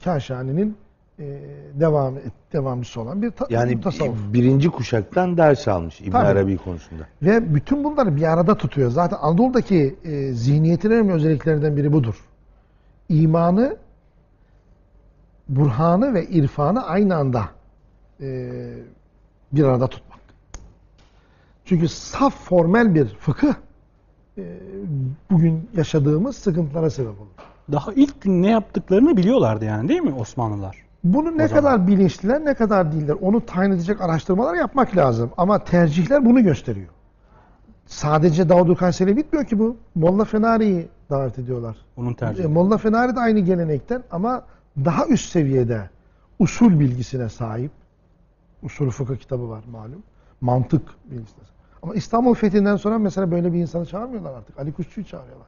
Kaşani'nin e, devam devamcısı olan bir ta- Yani tasavvuf. birinci kuşaktan ders almış İbn Tabii. Arabi konusunda. Ve bütün bunları bir arada tutuyor. Zaten Anadolu'daki e, zihniyetin önemli özelliklerinden biri budur. İmanı, burhanı ve irfanı aynı anda e, bir arada tutmak. Çünkü saf formel bir fıkıh e, bugün yaşadığımız sıkıntılara sebep olur. Daha ilk gün ne yaptıklarını biliyorlardı yani değil mi Osmanlılar? Bunu ne zaman. kadar bilinçliler ne kadar değiller onu tayin edecek araştırmalar yapmak lazım. Ama tercihler bunu gösteriyor. Sadece Davud Kayseri bitmiyor ki bu. Molla Fenari'yi davet ediyorlar. Onun tercihi. E, Molla Fenari de aynı gelenekten ama daha üst seviyede usul bilgisine sahip. Usul fıkıh kitabı var malum. Mantık bilgisine. Ama İstanbul fethinden sonra mesela böyle bir insanı çağırmıyorlar artık. Ali Kuşçu'yu çağırıyorlar.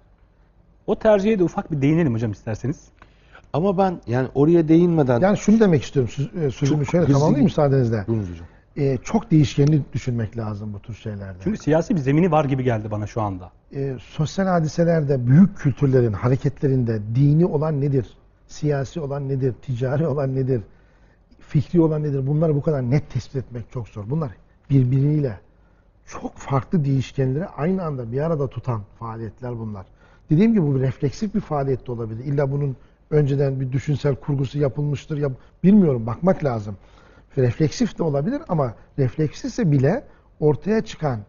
O tercihe de ufak bir değinelim hocam isterseniz. Ama ben yani oraya değinmeden Yani şunu demek istiyorum. E, Sözümü şöyle tamamlayayım müsaadenizle. Buyurunuz hocam. E, çok değişkenli düşünmek lazım bu tür şeylerde. Çünkü siyasi bir zemini var gibi geldi bana şu anda. e, sosyal hadiselerde, büyük kültürlerin hareketlerinde dini olan nedir? Siyasi olan nedir? Ticari olan nedir? Fikri olan nedir? Bunları bu kadar net tespit etmek çok zor. Bunlar birbiriyle çok farklı değişkenleri aynı anda bir arada tutan faaliyetler bunlar. Dediğim gibi bu refleksif bir faaliyet de olabilir. İlla bunun önceden bir düşünsel kurgusu yapılmıştır. Ya, bilmiyorum bakmak lazım. Refleksif de olabilir ama refleksifse bile ortaya çıkan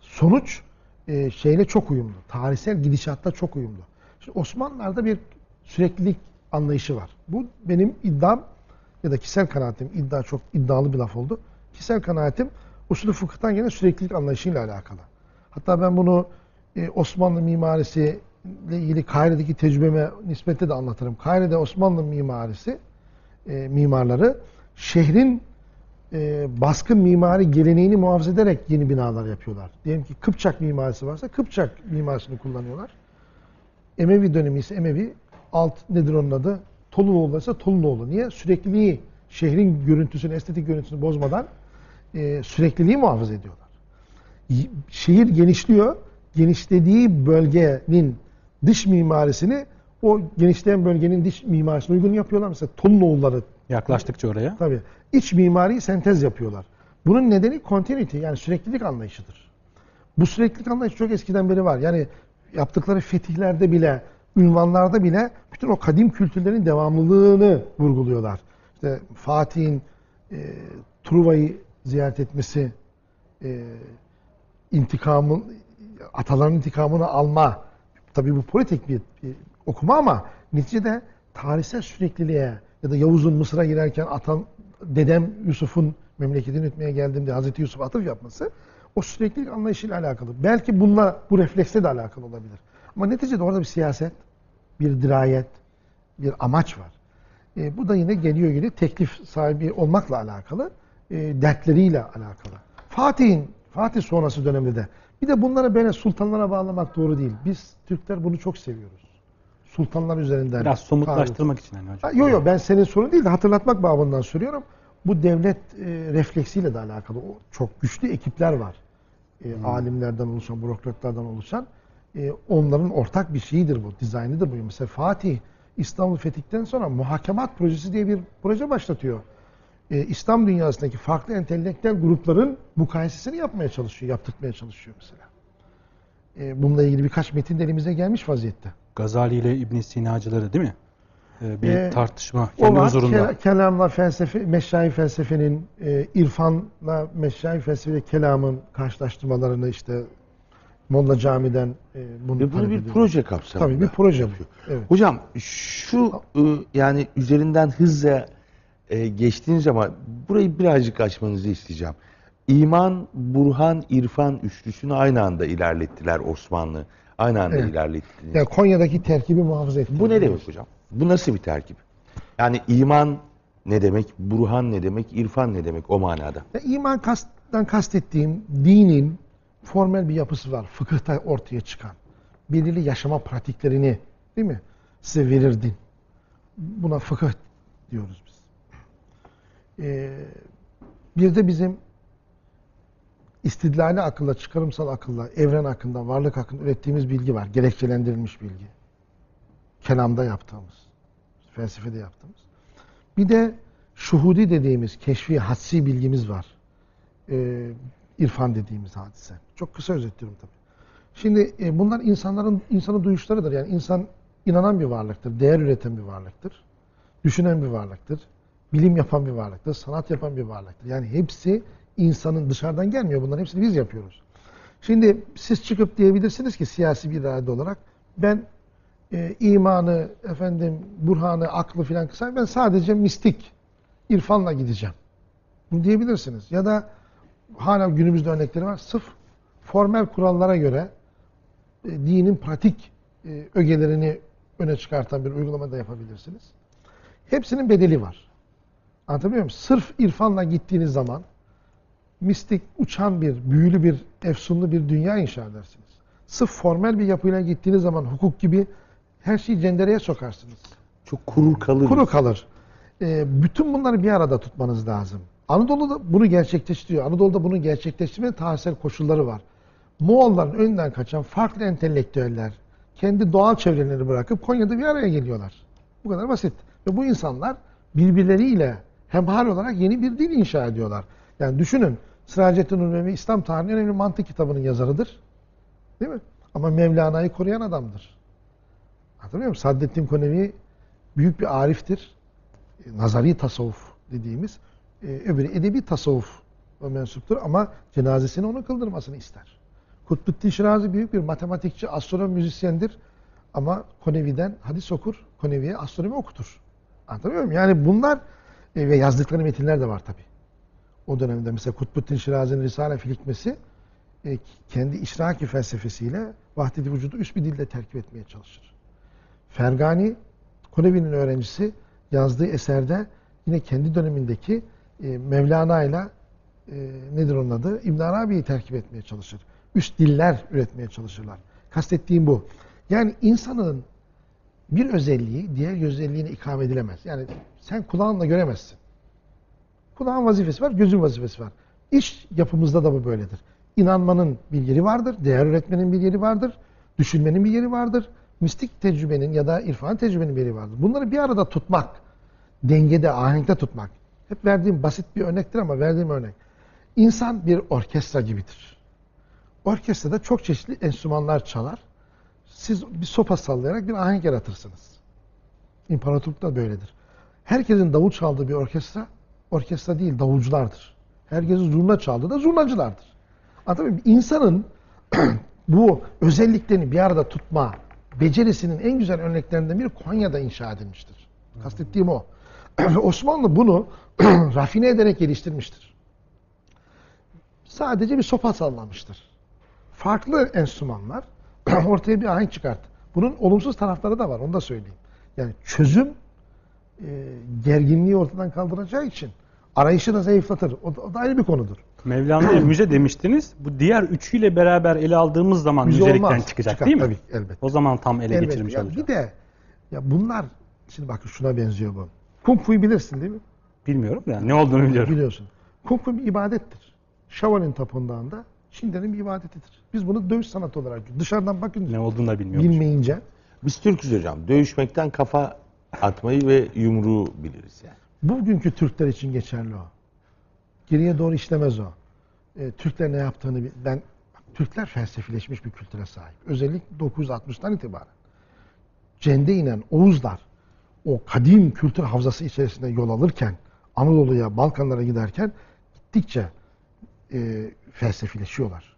sonuç e, şeyle çok uyumlu. Tarihsel gidişatta çok uyumlu. Şimdi Osmanlılar'da bir süreklilik anlayışı var. Bu benim iddiam ya da kişisel kanaatim. iddia çok iddialı bir laf oldu. Kişisel kanaatim usulü fıkıhtan gelen süreklilik anlayışıyla alakalı. Hatta ben bunu e, Osmanlı mimarisi ile ilgili Kahire'deki tecrübeme nispetle de anlatırım. Kahire'de Osmanlı mimarisi e, mimarları şehrin e, baskın mimari geleneğini muhafaza ederek yeni binalar yapıyorlar. Diyelim ki Kıpçak mimarisi varsa Kıpçak mimarisini kullanıyorlar. Emevi dönemi ise Emevi, alt nedir onun adı? Tolunoğlu ise Tolunoğlu. Niye? Sürekliliği, şehrin görüntüsünü, estetik görüntüsünü bozmadan e, sürekliliği muhafaza ediyorlar. Şehir genişliyor. Genişlediği bölgenin dış mimarisini o genişleyen bölgenin dış mimarisine uygun yapıyorlar. Mesela Tolunoğulları Yaklaştıkça oraya. Tabii. İç mimari sentez yapıyorlar. Bunun nedeni continuity yani süreklilik anlayışıdır. Bu süreklilik anlayışı çok eskiden beri var. Yani yaptıkları fetihlerde bile, ünvanlarda bile bütün o kadim kültürlerin devamlılığını vurguluyorlar. İşte Fatih'in e, Truva'yı ziyaret etmesi, e, intikamın, ataların intikamını alma. Tabii bu politik bir, bir okuma ama neticede tarihsel sürekliliğe ya da Yavuz'un Mısır'a girerken atan dedem Yusuf'un memleketini yutmaya geldiğimde Hazreti Yusuf atıf yapması o süreklilik anlayışıyla alakalı. Belki bununla bu refleksle de alakalı olabilir. Ama neticede orada bir siyaset, bir dirayet, bir amaç var. E, bu da yine geliyor geliyor teklif sahibi olmakla alakalı, e, dertleriyle alakalı. Fatih'in, Fatih sonrası dönemde de bir de bunları böyle sultanlara bağlamak doğru değil. Biz Türkler bunu çok seviyoruz. Sultanlar üzerinden. Biraz somutlaştırmak için hani hocam. Yok yok ben senin sorun değil de hatırlatmak babından söylüyorum. Bu devlet e, refleksiyle de alakalı. O çok güçlü ekipler var. E, Alimlerden oluşan, bürokratlardan oluşan. E, onların ortak bir şeyidir bu, dizaynıdır bu. Mesela Fatih İstanbul fetihten sonra muhakemat projesi diye bir proje başlatıyor. E, İslam dünyasındaki farklı entelektüel grupların mukayesesini yapmaya çalışıyor, yaptırtmaya çalışıyor mesela. E, bununla ilgili birkaç metin de elimize gelmiş vaziyette. Gazali ile İbn Sinacıları değil mi? Ee, bir Ee, tartışma O kendi var. huzurunda. Ke- kelamla felsefe, meşayi felsefenin, e, irfanla meşayi felsefe ve kelamın karşılaştırmalarını işte Molla Cami'den e, bunu Ve bunu bir ediyor. proje kapsamında. Tabii bir proje bu. yapıyor. Evet. Hocam şu ı, yani üzerinden hızla e, geçtiğiniz ama burayı birazcık açmanızı isteyeceğim. İman, Burhan, İrfan üçlüsünü aynı anda ilerlettiler Osmanlı. Aynı anda Evet. ilerlettiniz. Yani Konya'daki terkibi muhafaza etti. Bu ne demek hocam? Bu nasıl bir terkip? Yani iman ne demek, Burhan ne demek, İrfan ne demek o manada? Ya iman kasttan kastettiğim dinin formel bir yapısı var. Fıkıhta ortaya çıkan. Belirli yaşama pratiklerini değil mi? Size verir din. Buna fıkıh diyoruz. Ee, bir de bizim istidlali akılla, çıkarımsal akılla, evren hakkında, varlık hakkında ürettiğimiz bilgi var. Gerekçelendirilmiş bilgi. Kelamda yaptığımız, felsefede yaptığımız. Bir de şuhudi dediğimiz keşfi, hassi bilgimiz var. Ee, irfan dediğimiz hadise. Çok kısa özetliyorum tabii. Şimdi e, bunlar insanların insanın duyuşlarıdır. Yani insan inanan bir varlıktır, değer üreten bir varlıktır, düşünen bir varlıktır, bilim yapan bir varlıktır, sanat yapan bir varlıktır. Yani hepsi insanın dışarıdan gelmiyor. Bunların hepsini biz yapıyoruz. Şimdi siz çıkıp diyebilirsiniz ki siyasi bir irade olarak ben e, imanı, efendim burhanı, aklı filan kısa ben sadece mistik, irfanla gideceğim. Bunu diyebilirsiniz. Ya da hala günümüzde örnekleri var. Sırf formel kurallara göre e, dinin pratik e, ögelerini öne çıkartan bir uygulama da yapabilirsiniz. Hepsinin bedeli var. Anlatabiliyor muyum? Sırf irfanla gittiğiniz zaman mistik, uçan bir, büyülü bir, efsunlu bir dünya inşa edersiniz. Sırf formel bir yapıyla gittiğiniz zaman hukuk gibi her şeyi cendereye sokarsınız. Çok kurur kalır. Kuru kalır. Ee, bütün bunları bir arada tutmanız lazım. Anadolu'da bunu gerçekleştiriyor. Anadolu'da bunu gerçekleştirmenin tarihsel koşulları var. Moğolların önünden kaçan farklı entelektüeller kendi doğal çevrelerini bırakıp Konya'da bir araya geliyorlar. Bu kadar basit. Ve bu insanlar birbirleriyle hemhal olarak yeni bir dil inşa ediyorlar. Yani düşünün Sıracettin Ulemi İslam tarihinin önemli mantık kitabının yazarıdır. Değil mi? Ama Mevlana'yı koruyan adamdır. Hatırlıyor musun? Saddettin Konevi büyük bir ariftir. E, Nazari tasavvuf dediğimiz. E, öbürü edebi tasavvuf mensuptur ama cenazesini onun kıldırmasını ister. Kutbuddin Şirazi büyük bir matematikçi, astronom, müzisyendir. Ama Konevi'den hadis okur, Konevi'ye astronomi okutur. Anlatabiliyor muyum? Yani bunlar e, ve yazdıkları metinler de var tabi. O dönemde mesela Kutbuddin Şirazi'nin Risale fil Hikmesi e, kendi işraki felsefesiyle vahdet-i vücudu üst bir dilde terkip etmeye çalışır. Fergani, Konevi'nin öğrencisi yazdığı eserde yine kendi dönemindeki e, Mevlana ile e, nedir onun adı? İbn Arabi'yi terkip etmeye çalışır. Üst diller üretmeye çalışırlar. Kastettiğim bu. Yani insanın bir özelliği diğer özelliğine ikame edilemez. Yani sen kulağınla göremezsin. Kulağın vazifesi var, gözün vazifesi var. İş yapımızda da bu böyledir. inanmanın bir yeri vardır, değer üretmenin bir yeri vardır, düşünmenin bir yeri vardır, mistik tecrübenin ya da irfan tecrübenin bir yeri vardır. Bunları bir arada tutmak, dengede, ahenkte tutmak. Hep verdiğim basit bir örnektir ama verdiğim örnek. İnsan bir orkestra gibidir. Orkestrada çok çeşitli enstrümanlar çalar. Siz bir sopa sallayarak bir ahenk yaratırsınız. İmparatorlukta da böyledir. Herkesin davul çaldığı bir orkestra, orkestra değil davulculardır. Herkesin zurna çaldığı da zurnacılardır. Anlatabiliyor muyum? İnsanın bu özelliklerini bir arada tutma becerisinin en güzel örneklerinden biri Konya'da inşa edilmiştir. Kastettiğim o. Osmanlı bunu rafine ederek geliştirmiştir. Sadece bir sopa sallamıştır. Farklı enstrümanlar ortaya bir ahenk çıkarttı. Bunun olumsuz tarafları da var, onu da söyleyeyim. Yani çözüm e, gerginliği ortadan kaldıracağı için arayışı da zayıflatır. O da, o da ayrı bir konudur. Mevlana'ya müze demiştiniz. Bu diğer üçüyle beraber ele aldığımız zaman Müze müzelikten olmaz. çıkacak Çıkar, değil mi? tabii, elbette. O zaman tam ele Elbette. geçirmiş Ya olacak. bir de ya bunlar şimdi bakın şuna benziyor bu. Kung Fu'yu bilirsin değil mi? Bilmiyorum da ne olduğunu biliyorum. Biliyorsun. Kung Fu bir ibadettir. Shaolin tapındağında Çinlerin bir ibadetidir. Biz bunu dövüş sanatı olarak dışarıdan bakınca Ne olduğunu da bilmiyorum. bilmeyince Biz Türk'üz hocam. Dövüşmekten kafa atmayı ve yumruğu biliriz yani. bugünkü Türkler için geçerli o. Geriye doğru işlemez o. E, Türkler ne yaptığını ben Türkler felsefileşmiş bir kültüre sahip. Özellikle 960'tan itibaren. Cende inen Oğuzlar o kadim kültür havzası içerisinde yol alırken Anadolu'ya, Balkanlara giderken gittikçe e, felsefileşiyorlar.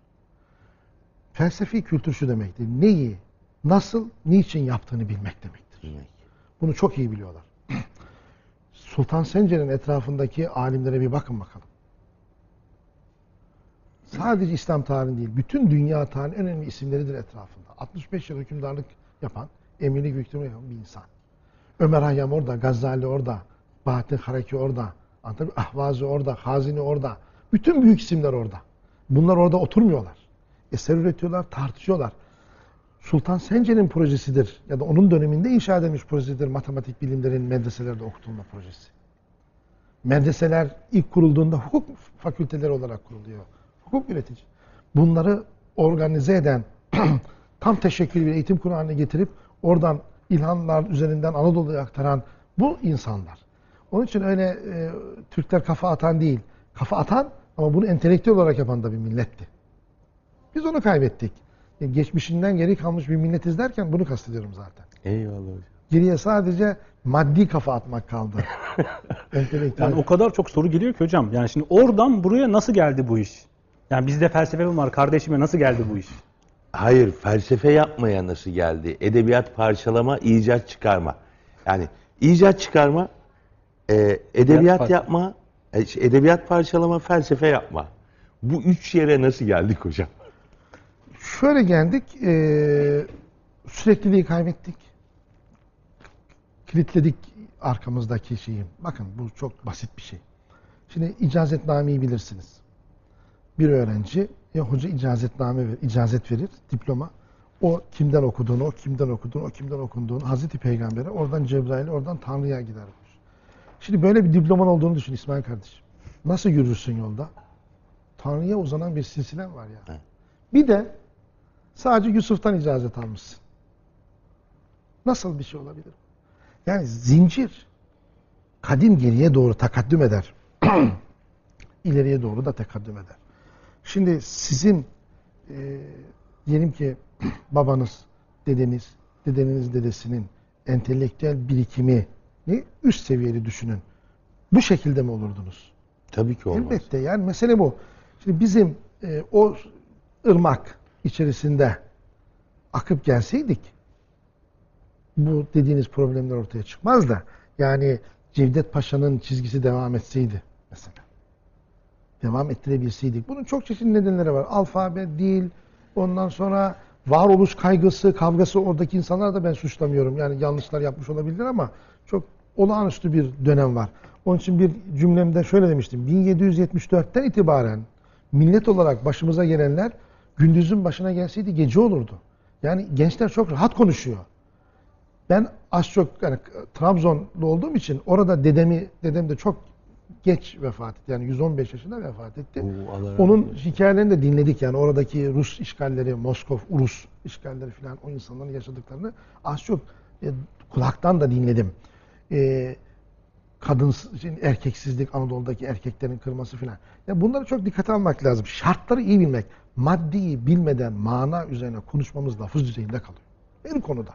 Felsefi kültür şu demektir. Neyi, nasıl, niçin yaptığını bilmek demektir. Bunu çok iyi biliyorlar. Sultan Sencer'in etrafındaki alimlere bir bakın bakalım. Sadece İslam tarihinin değil, bütün dünya tarihinin önemli isimleridir etrafında. 65 yıl hükümdarlık yapan, emirlik hükümdarlık yapan bir insan. Ömer Hayyam orada, Gazali orada, Bahattin Haraki orada, muyum? Ahvazi orada, Hazini orada. Bütün büyük isimler orada. Bunlar orada oturmuyorlar. Eser üretiyorlar, tartışıyorlar. Sultan Sencer'in projesidir ya da onun döneminde inşa edilmiş projesidir matematik bilimlerin medreselerde okutulma projesi. Medreseler ilk kurulduğunda hukuk fakülteleri olarak kuruluyor. Hukuk üretici. Bunları organize eden, tam teşekkül bir eğitim haline getirip oradan ilhamlar üzerinden Anadolu'ya aktaran bu insanlar. Onun için öyle e, Türkler kafa atan değil. Kafa atan ama bunu entelektüel olarak yapan da bir milletti. Biz onu kaybettik. Yani geçmişinden geri kalmış bir milletiz derken bunu kastediyorum zaten. Eyvallah hocam. Geriye sadece maddi kafa atmak kaldı. Entelektüel. Yani o kadar çok soru geliyor ki hocam. Yani şimdi oradan buraya nasıl geldi bu iş? Yani bizde felsefe mi var? Kardeşime nasıl geldi bu iş? Hayır, felsefe yapmaya nasıl geldi? Edebiyat parçalama, icat çıkarma. Yani icat çıkarma, e, edebiyat yapma, edebiyat parçalama, felsefe yapma. Bu üç yere nasıl geldik hocam? Şöyle geldik, eee sürekliliği kaybettik. Kilitledik arkamızdaki şeyi. Bakın bu çok basit bir şey. Şimdi icazetnameyi bilirsiniz. Bir öğrenci ya hoca icazetname verir, icazet verir, diploma. O kimden okuduğunu, o kimden okuduğunu, o kimden okunduğunu Hazreti Peygamber'e, oradan Cebrail'e, oradan Tanrı'ya gider. Şimdi böyle bir diploman olduğunu düşün İsmail kardeşim. Nasıl yürürsün yolda? Tanrı'ya uzanan bir silsilen var ya. Evet. Bir de sadece Yusuf'tan icazet almışsın. Nasıl bir şey olabilir? Yani zincir kadim geriye doğru takaddüm eder. İleriye doğru da tekaddüm eder. Şimdi sizin e, diyelim ki babanız, dedeniz, dedenin dedesinin entelektüel birikimi ne üst seviyeli düşünün. Bu şekilde mi olurdunuz? Tabii ki olmaz. Elbette yani mesele bu. Şimdi bizim e, o ırmak içerisinde akıp gelseydik bu dediğiniz problemler ortaya çıkmaz da yani Cevdet Paşa'nın çizgisi devam etseydi mesela. Devam ettirebilseydik. Bunun çok çeşitli nedenleri var. Alfabe, dil, ondan sonra varoluş kaygısı, kavgası oradaki insanlar da ben suçlamıyorum. Yani yanlışlar yapmış olabilir ama çok olağanüstü bir dönem var. Onun için bir cümlemde şöyle demiştim. 1774'ten itibaren millet olarak başımıza gelenler gündüzün başına gelseydi gece olurdu. Yani gençler çok rahat konuşuyor. Ben az çok yani Trabzonlu olduğum için orada dedemi dedem de çok geç vefat etti. Yani 115 yaşında vefat etti. Oo, Onun hikayelerini de dinledik yani oradaki Rus işgalleri, Moskov, Rus işgalleri falan o insanların yaşadıklarını az çok e, kulaktan da dinledim. E, kadın şimdi erkeksizlik Anadolu'daki erkeklerin kırması falan. Ya bunları çok dikkate almak lazım. Şartları iyi bilmek. Maddiyi bilmeden mana üzerine konuşmamız lafız düzeyinde kalıyor. Her konuda.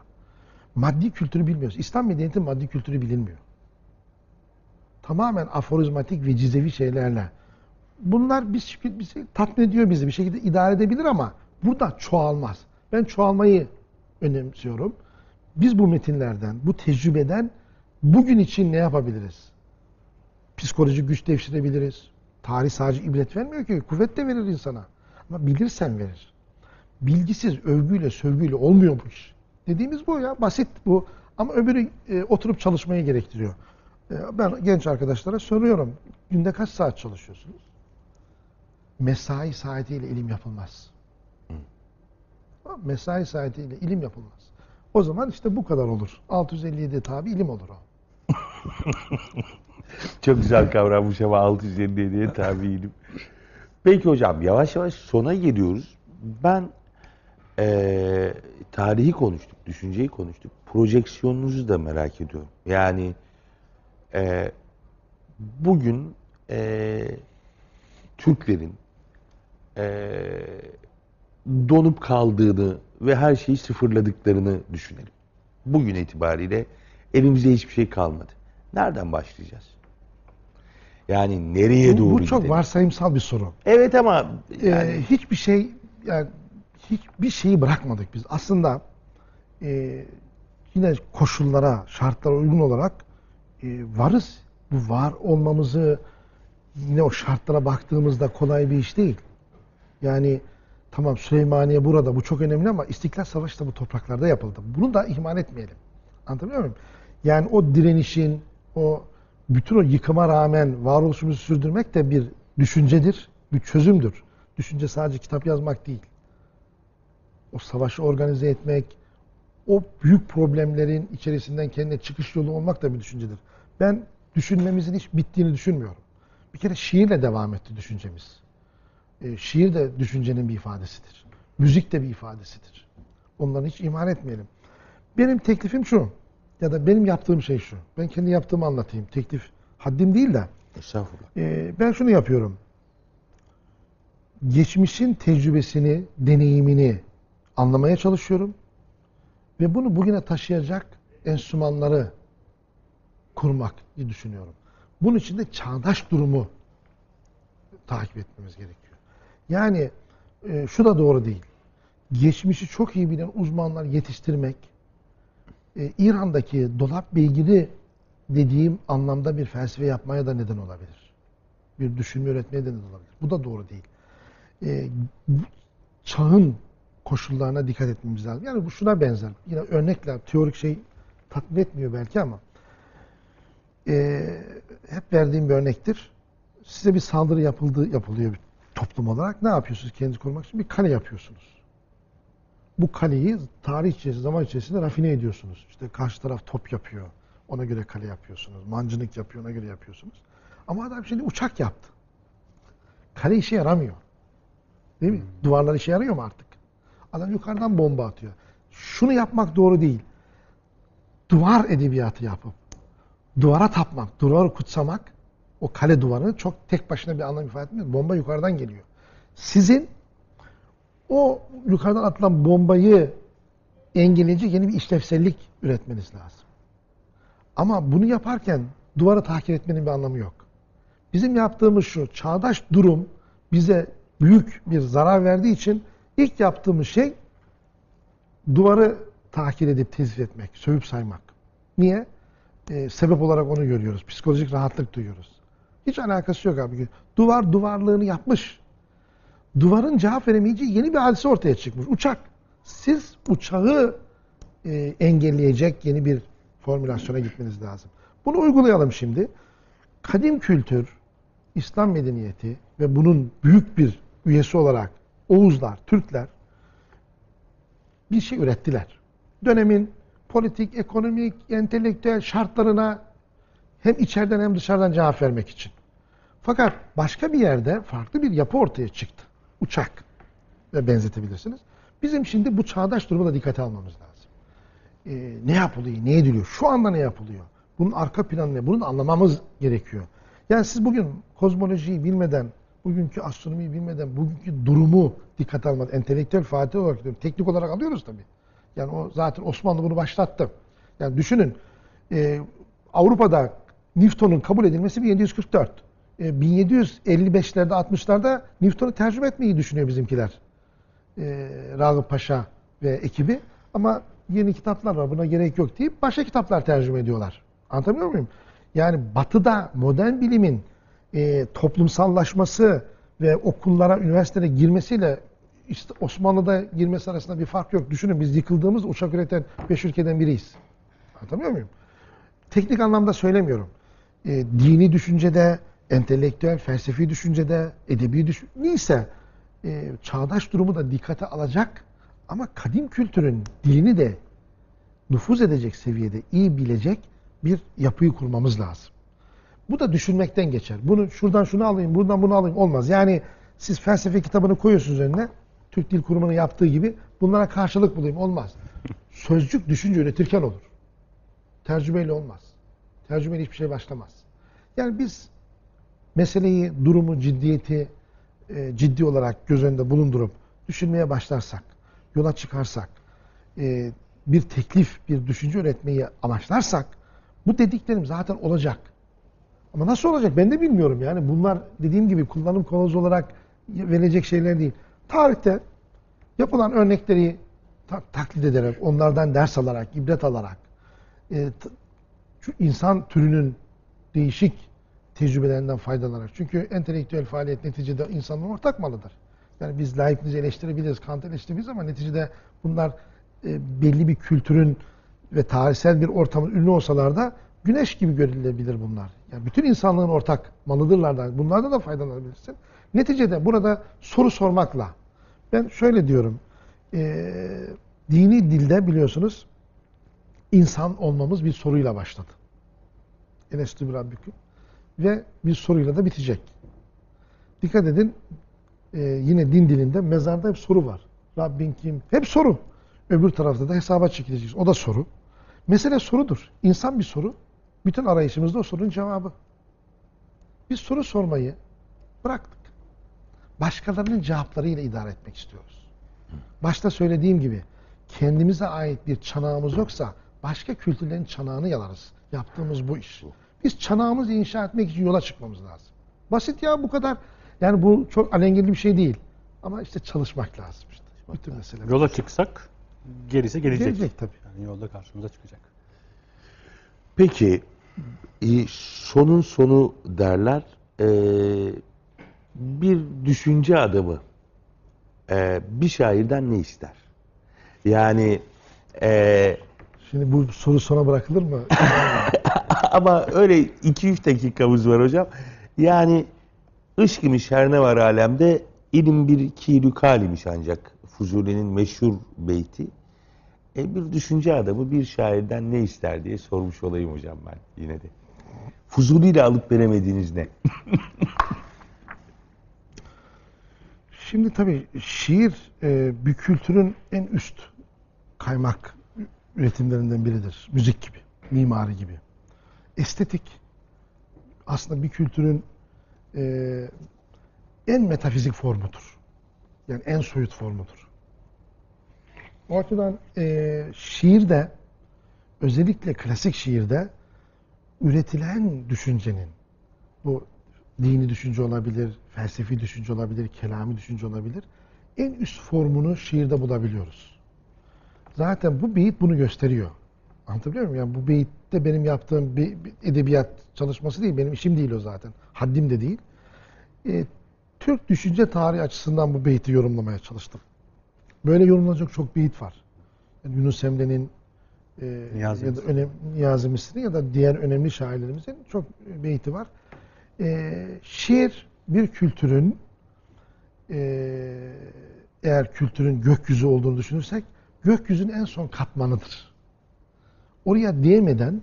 Maddi kültürü bilmiyoruz. İslam medeniyeti maddi kültürü bilinmiyor. Tamamen aforizmatik ve cizevi şeylerle. Bunlar biz bizi tatmin ediyor bizi bir şekilde idare edebilir ama burada çoğalmaz. Ben çoğalmayı önemsiyorum. Biz bu metinlerden, bu tecrübeden bugün için ne yapabiliriz? Psikolojik güç devşirebiliriz. Tarih sadece ibret vermiyor ki, kuvvet de verir insana. Ama bilirsen verir. Bilgisiz, övgüyle, sövgüyle olmuyor bu iş. Dediğimiz bu ya, basit bu. Ama öbürü e, oturup çalışmayı gerektiriyor. E, ben genç arkadaşlara soruyorum. Günde kaç saat çalışıyorsunuz? Mesai saatiyle ilim yapılmaz. Mesai saatiyle ilim yapılmaz. O zaman işte bu kadar olur. 657 tabi ilim olur o. Çok güzel kavranmış ama 657'ye tabiinim. Peki hocam yavaş yavaş sona geliyoruz. Ben eee, tarihi konuştuk, düşünceyi konuştuk. Projeksiyonunuzu da merak ediyorum. Yani eee, bugün eee, Türklerin eee, donup kaldığını ve her şeyi sıfırladıklarını düşünelim. Bugün itibariyle elimizde hiçbir şey kalmadı. Nereden başlayacağız? Yani nereye Bu, doğru bu çok gidelim? varsayımsal bir soru. Evet ama Ee, yani hiçbir şey yani hiçbir şeyi bırakmadık biz. Aslında e, yine koşullara, şartlara uygun olarak e, varız. Bu var olmamızı yine o şartlara baktığımızda kolay bir iş değil. Yani tamam Süleymaniye burada bu çok önemli ama İstiklal Savaşı da bu topraklarda yapıldı. Bunu da ihmal etmeyelim. Anlatabiliyor muyum? Yani o direnişin, o bütün o yıkıma rağmen varoluşumuzu sürdürmek de bir düşüncedir, bir çözümdür. Düşünce sadece kitap yazmak değil. O savaşı organize etmek, o büyük problemlerin içerisinden kendine çıkış yolu olmak da bir düşüncedir. Ben düşünmemizin hiç bittiğini düşünmüyorum. Bir kere şiirle devam etti düşüncemiz. E, şiir de düşüncenin bir ifadesidir. Müzik de bir ifadesidir. Onları hiç ihmal etmeyelim. Benim teklifim şu, ya da benim yaptığım şey şu. Ben kendi yaptığımı anlatayım. Teklif haddim değil de. estağfurullah. e, ben şunu yapıyorum. Geçmişin tecrübesini, deneyimini anlamaya çalışıyorum. Ve bunu bugüne taşıyacak enstrümanları kurmak diye düşünüyorum. Bunun için de çağdaş durumu takip etmemiz gerekiyor. Yani e, şu da doğru değil. Geçmişi çok iyi bilen uzmanlar yetiştirmek, e, İran'daki dolap beygiri dediğim anlamda bir felsefe yapmaya da neden olabilir. Bir düşünme üretmeye de neden olabilir. Bu da doğru değil. E, çağın koşullarına dikkat etmemiz lazım. Yani bu şuna benzer. Yine örnekler, teorik şey tatmin etmiyor belki ama e, hep verdiğim bir örnektir. Size bir saldırı yapıldı, yapılıyor bir toplum olarak. Ne yapıyorsunuz kendinizi korumak için? Bir kale yapıyorsunuz. Bu kaleyi tarih içerisinde, zaman içerisinde rafine ediyorsunuz. İşte karşı taraf top yapıyor. Ona göre kale yapıyorsunuz. Mancınık yapıyor, ona göre yapıyorsunuz. Ama adam şimdi uçak yaptı. Kale işe yaramıyor. Değil mi? Duvarlar işe yarıyor mu artık? Adam yukarıdan bomba atıyor. Şunu yapmak doğru değil. Duvar edebiyatı yapıp duvara tapmak, duvarı kutsamak o kale duvarı çok tek başına bir anlam ifade etmiyor. Bomba yukarıdan geliyor. Sizin o yukarıdan atılan bombayı engelleyecek yeni bir işlevsellik üretmeniz lazım. Ama bunu yaparken duvarı tahkir etmenin bir anlamı yok. Bizim yaptığımız şu, çağdaş durum bize büyük bir zarar verdiği için ilk yaptığımız şey duvarı tahkir edip tezif etmek, sövüp saymak. Niye? Ee, sebep olarak onu görüyoruz. Psikolojik rahatlık duyuyoruz. Hiç alakası yok abi. Duvar duvarlığını yapmış. Duvarın cevap veremeyeceği yeni bir hadise ortaya çıkmış. Uçak. Siz uçağı e, engelleyecek yeni bir formülasyona gitmeniz lazım. Bunu uygulayalım şimdi. Kadim kültür, İslam medeniyeti ve bunun büyük bir üyesi olarak Oğuzlar, Türkler bir şey ürettiler. Dönemin politik, ekonomik, entelektüel şartlarına hem içeriden hem dışarıdan cevap vermek için. Fakat başka bir yerde farklı bir yapı ortaya çıktı. Uçak ve benzetebilirsiniz. Bizim şimdi bu çağdaş durumu da dikkate almamız lazım. Ee, ne yapılıyor, ne ediliyor, şu anda ne yapılıyor? Bunun arka planı ne? Bunu anlamamız gerekiyor. Yani siz bugün kozmolojiyi bilmeden, bugünkü astronomiyi bilmeden, bugünkü durumu dikkate almadan, entelektüel faaliyet olarak diyorum, teknik olarak alıyoruz tabii. Yani o zaten Osmanlı bunu başlattı. Yani düşünün, e, Avrupa'da Newton'un kabul edilmesi 1744. E, 1755'lerde 60'larda Newton'u tercüme etmeyi düşünüyor bizimkiler. E, Ragıp Paşa ve ekibi. Ama yeni kitaplar var buna gerek yok deyip başka kitaplar tercüme ediyorlar. Anlatabiliyor muyum? Yani batıda modern bilimin e, toplumsallaşması ve okullara, üniversitelere girmesiyle işte Osmanlı'da girmesi arasında bir fark yok. Düşünün biz yıkıldığımız uçak üreten 5 ülkeden biriyiz. Anlatabiliyor muyum? Teknik anlamda söylemiyorum. E, dini düşüncede, entelektüel, felsefi düşüncede, edebi düşün neyse e, çağdaş durumu da dikkate alacak ama kadim kültürün dilini de nüfuz edecek seviyede iyi bilecek bir yapıyı kurmamız lazım. Bu da düşünmekten geçer. Bunu şuradan şunu alayım, buradan bunu alayım olmaz. Yani siz felsefe kitabını koyuyorsunuz önüne. Türk Dil Kurumu'nun yaptığı gibi bunlara karşılık bulayım olmaz. Sözcük düşünce üretirken olur. Tercümeyle olmaz. Tercümeyle hiçbir şey başlamaz. Yani biz meseleyi, durumu, ciddiyeti e, ciddi olarak göz önünde bulundurup düşünmeye başlarsak, yola çıkarsak, e, bir teklif, bir düşünce üretmeyi amaçlarsak bu dediklerim zaten olacak. Ama nasıl olacak ben de bilmiyorum yani. Bunlar dediğim gibi kullanım konusu olarak verilecek şeyler değil. Tarihte yapılan örnekleri ta- taklit ederek, onlardan ders alarak, ibret alarak, e, insan türünün değişik tecrübelerinden faydalanarak. Çünkü entelektüel faaliyet neticede insanın ortak malıdır. Yani biz layıklıca eleştirebiliriz, Kant eleştirebiliriz ama neticede bunlar e, belli bir kültürün ve tarihsel bir ortamın ürünü olsalar da güneş gibi görülebilir bunlar. Yani bütün insanlığın ortak malıdırlardan. Bunlardan da faydalanabilirsin. Neticede burada soru sormakla. Ben şöyle diyorum. e, dini dilde biliyorsunuz insan olmamız bir soruyla başladı. Enestü bir Rabbiküm. Ve bir soruyla da bitecek. Dikkat edin e, yine din dilinde mezarda hep soru var. Rabbin kim? Hep soru. Öbür tarafta da hesaba çekileceğiz. O da soru. Mesele sorudur. İnsan bir soru. Bütün arayışımızda o sorunun cevabı. Biz soru sormayı bıraktık. Başkalarının cevaplarıyla idare etmek istiyoruz. Başta söylediğim gibi kendimize ait bir çanağımız yoksa başka kültürlerin çanağını yalarız. Yaptığımız bu iş. Biz çanağımızı inşa etmek için yola çıkmamız lazım. Basit ya bu kadar. Yani bu çok alengirli bir şey değil. Ama işte çalışmak lazım işte. Bütün mesele. bu. Yola çıksak gerisi gelecek. Gelecek tabii. Yani yolda karşımıza çıkacak. Peki e, sonun sonu derler e, bir düşünce adamı e, bir şairden ne ister? Yani e, Şimdi bu soru sona bırakılır mı? ama öyle 2-3 dakikamız var hocam. Yani ışk imiş her ne var alemde ilim bir kilükal imiş ancak Fuzuli'nin meşhur beyti. E, bir düşünce adamı bir şairden ne ister diye sormuş olayım hocam ben yine de. Fuzuli ile alıp veremediğiniz ne? Şimdi tabii şiir e, bir kültürün en üst kaymak üretimlerinden biridir. Müzik gibi, mimari gibi. Estetik aslında bir kültürün e, en metafizik formudur. Yani en soyut formudur. O açıdan e, şiirde özellikle klasik şiirde üretilen düşüncenin bu dini düşünce olabilir, felsefi düşünce olabilir, kelami düşünce olabilir. En üst formunu şiirde bulabiliyoruz. Zaten bu beyit bunu gösteriyor. Anlatabiliyor muyum? Yani bu beyitte benim yaptığım bir, edebiyat çalışması değil, benim işim değil o zaten. Haddim de değil. Ee, Türk düşünce tarihi açısından bu beyti yorumlamaya çalıştım. Böyle yorumlanacak çok beyit var. Yani Yunus Emre'nin e, Niyazi ya da önem, Niyazi Mısri'nin ya da diğer önemli şairlerimizin çok beyti var. E, şiir bir kültürün e, eğer kültürün gökyüzü olduğunu düşünürsek gökyüzünün en son katmanıdır. Oraya değmeden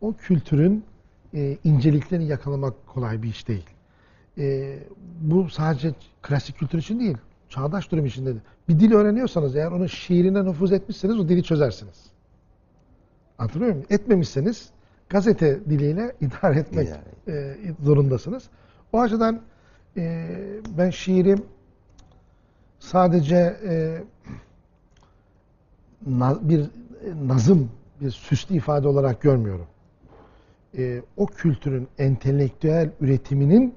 o kültürün e, inceliklerini yakalamak kolay bir iş değil. e, bu sadece klasik kültür için değil, çağdaş durum için de. Bir dil öğreniyorsanız eğer onun şiirine nüfuz etmişseniz o dili çözersiniz. Anlatabiliyor muyum? Etmemişseniz gazete diliyle idare etmek e, zorundasınız. O açıdan e, ben şiirim sadece e, na- bir e, nazım, bir süslü ifade olarak görmüyorum. E, o kültürün entelektüel üretiminin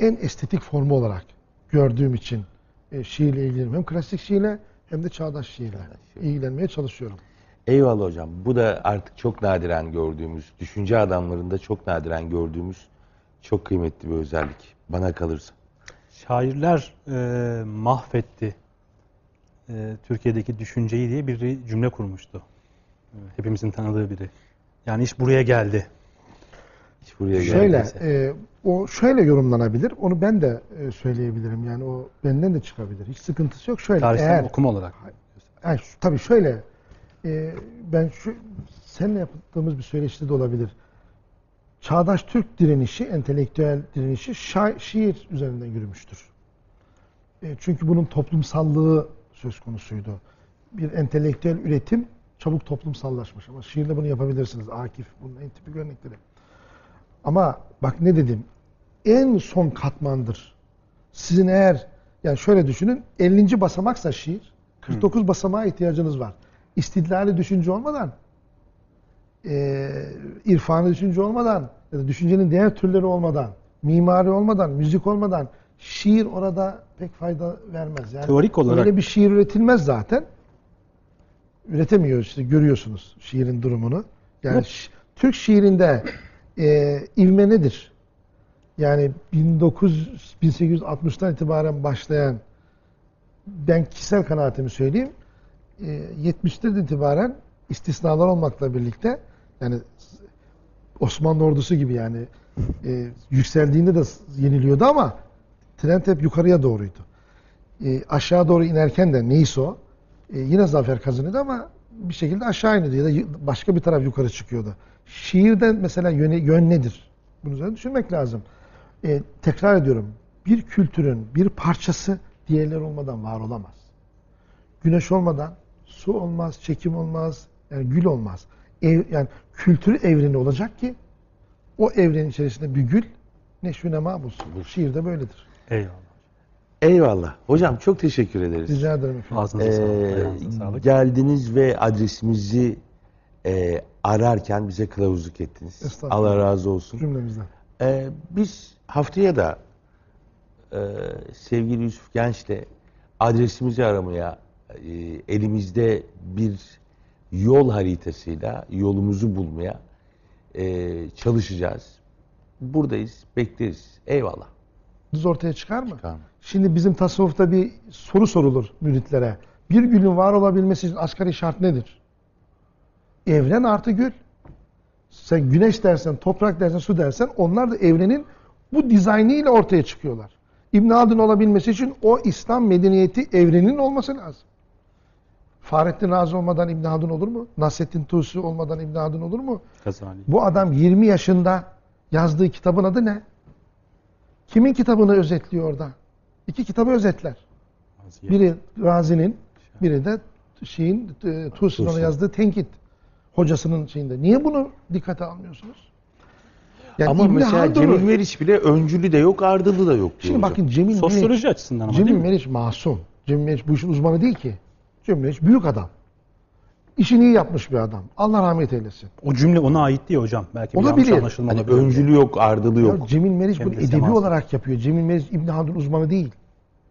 en estetik formu olarak gördüğüm için e, şiirle ilgileniyorum. Hem klasik şiirle hem de çağdaş şiirle şiir. ilgilenmeye çalışıyorum. Eyvallah hocam. Bu da artık çok nadiren gördüğümüz, düşünce adamlarında çok nadiren gördüğümüz çok kıymetli bir özellik. Bana kalırsa. Şairler e, mahvetti e, Türkiye'deki düşünceyi diye bir cümle kurmuştu. E, hepimizin tanıdığı biri. Yani iş buraya geldi. Hiç buraya Şöyle, e, o şöyle yorumlanabilir. Onu ben de e, söyleyebilirim. Yani o benden de çıkabilir. Hiç sıkıntısı yok. Şöyle, Tarihsel eğer okuma olarak. Şu- tabii şöyle, e, ben şu seninle yaptığımız bir söyleşide de olabilir. Çağdaş Türk direnişi, entelektüel direnişi şa- şiir üzerinden yürümüştür. E, çünkü bunun toplumsallığı söz konusuydu. Bir entelektüel üretim çabuk toplumsallaşmış ama şiirle bunu yapabilirsiniz. Akif bunun en tipik örnekleri. Ama bak ne dedim, en son katmandır. Sizin eğer, yani şöyle düşünün, 50. basamaksa şiir, 49 basamağa ihtiyacınız var. İstidlali düşünce olmadan, e, irfanı düşünce olmadan, ya da düşüncenin diğer türleri olmadan, mimari olmadan, müzik olmadan, şiir orada pek fayda vermez. Yani Teorik olarak- Öyle bir şiir üretilmez zaten. Üretemiyor işte görüyorsunuz şiirin durumunu. Yani Türk şiirinde e, ivme nedir? Yani 1900 1860'tan itibaren başlayan ben kişisel kanaatimi söyleyeyim. E, 70'ten itibaren istisnalar olmakla birlikte yani Osmanlı ordusu gibi yani e, yükseldiğinde de yeniliyordu ama trend hep yukarıya doğruydu. E, aşağı doğru inerken de neyse o e, yine zafer kazanıyordu ama bir şekilde aşağı iniyordu ya da başka bir taraf yukarı çıkıyordu. Şiirden mesela yöne, yön nedir? Bunu üzerine düşünmek lazım. E, tekrar ediyorum. Bir kültürün bir parçası diğerleri olmadan var olamaz. Güneş olmadan su olmaz, çekim olmaz, yani gül olmaz. Ev, yani kültür evreni olacak ki o evrenin içerisinde bir gül neşvi nema bulsun. Şiir de böyledir. Eyvallah. Eyvallah. Hocam çok teşekkür ederiz. Rica ederim efendim. Ağzınıza. Ee, sağlık. geldiniz ve adresimizi e, ararken bize kılavuzluk ettiniz. Allah razı olsun. Cümlemizden. Ee, biz haftaya da e, sevgili Yusuf Genç'le adresimizi aramaya e, elimizde bir yol haritasıyla yolumuzu bulmaya e, çalışacağız. Buradayız, bekleriz. Eyvallah. Düz ortaya çıkar mı? Tamam. Şimdi bizim tasavvufta bir soru sorulur müritlere. Bir gülün var olabilmesi için asgari şart nedir? Evren artı gül. Sen güneş dersen, toprak dersen, su dersen onlar da evrenin bu dizaynıyla ortaya çıkıyorlar. İbn Haldun olabilmesi için o İslam medeniyeti evrenin olması lazım. Fahrettin Razi olmadan İbn Haldun olur mu? Nasrettin Tusi olmadan İbn Haldun olur mu? Gazali. Bu adam 20 yaşında yazdığı kitabın adı ne? Kimin kitabını özetliyor orada? İki kitabı özetler. Biri Razi'nin, biri de şeyin e, yazdığı tenkit hocasının şeyinde. Niye bunu dikkate almıyorsunuz? Yani Ama İbni mesela Haldun'u- Cemil Meriç bile öncülü de yok, ardılı da yok. Şimdi hocam. bakın Cemil Meriç, Sosyoloji açısından ama Cemil değil mi? Meriç masum. Cemil Meriç bu işin uzmanı değil ki. Cemil Meriç büyük adam. İşini iyi yapmış bir adam. Allah rahmet eylesin. O cümle ona ait değil hocam. Belki bir Olabilir. yanlış anlaşılma Hani olabilir. öncülü yok, ardılı Ya yok. Cemil Meriç bunu de edebi semazen. olarak yapıyor. Cemil Meriç İbn Haldun uzmanı değil.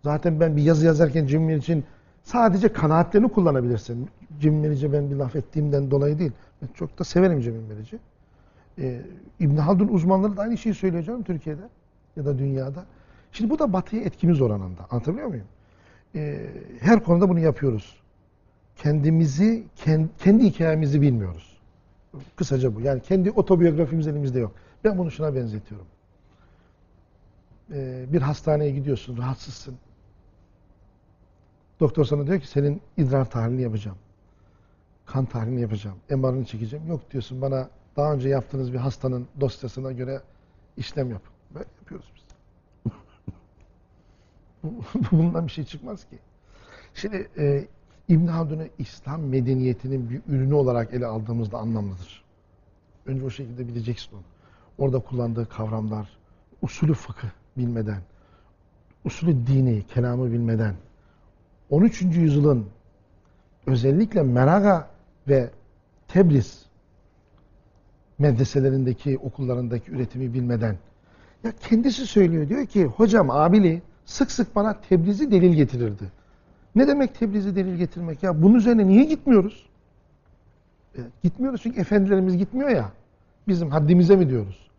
Zaten ben bir yazı yazarken Cemil Meriç'in sadece kanaatlerini kullanabilirsin. Cemil Meriç'e ben bir laf ettiğimden dolayı değil. Ben çok da severim Cemil Meriç'i. Ee, İbn Haldun uzmanları da aynı şeyi söylüyor canım Türkiye'de ya da dünyada. Şimdi bu da batıya etkimiz oranında. Anlatabiliyor muyum? Ee, her konuda bunu yapıyoruz. Kendimizi, kendi, hikayemizi bilmiyoruz. Kısaca bu. Yani kendi otobiyografimiz elimizde yok. Ben bunu şuna benzetiyorum. Ee, bir hastaneye gidiyorsun, rahatsızsın. Doktor sana diyor ki senin idrar tahlilini yapacağım. Kan tahlilini yapacağım. MR'ını çekeceğim. Yok diyorsun bana daha önce yaptığınız bir hastanın dosyasına göre işlem yap. Böyle yapıyoruz biz. bundan bir şey çıkmaz ki. Şimdi e, İbn Haldun'u İslam medeniyetinin bir ürünü olarak ele aldığımızda anlamlıdır. Önce o şekilde bileceksin onu. Orada kullandığı kavramlar, usulü fıkıh bilmeden, usulü dini, kelamı bilmeden, 13. yüzyılın özellikle Meraga ve Tebriz medreselerindeki, okullarındaki üretimi bilmeden ya kendisi söylüyor diyor ki hocam abili sık sık bana Tebriz'i delil getirirdi. Ne demek Tebriz'i delil getirmek ya? Bunun üzerine niye gitmiyoruz? E, gitmiyoruz çünkü efendilerimiz gitmiyor ya. Bizim haddimize mi diyoruz?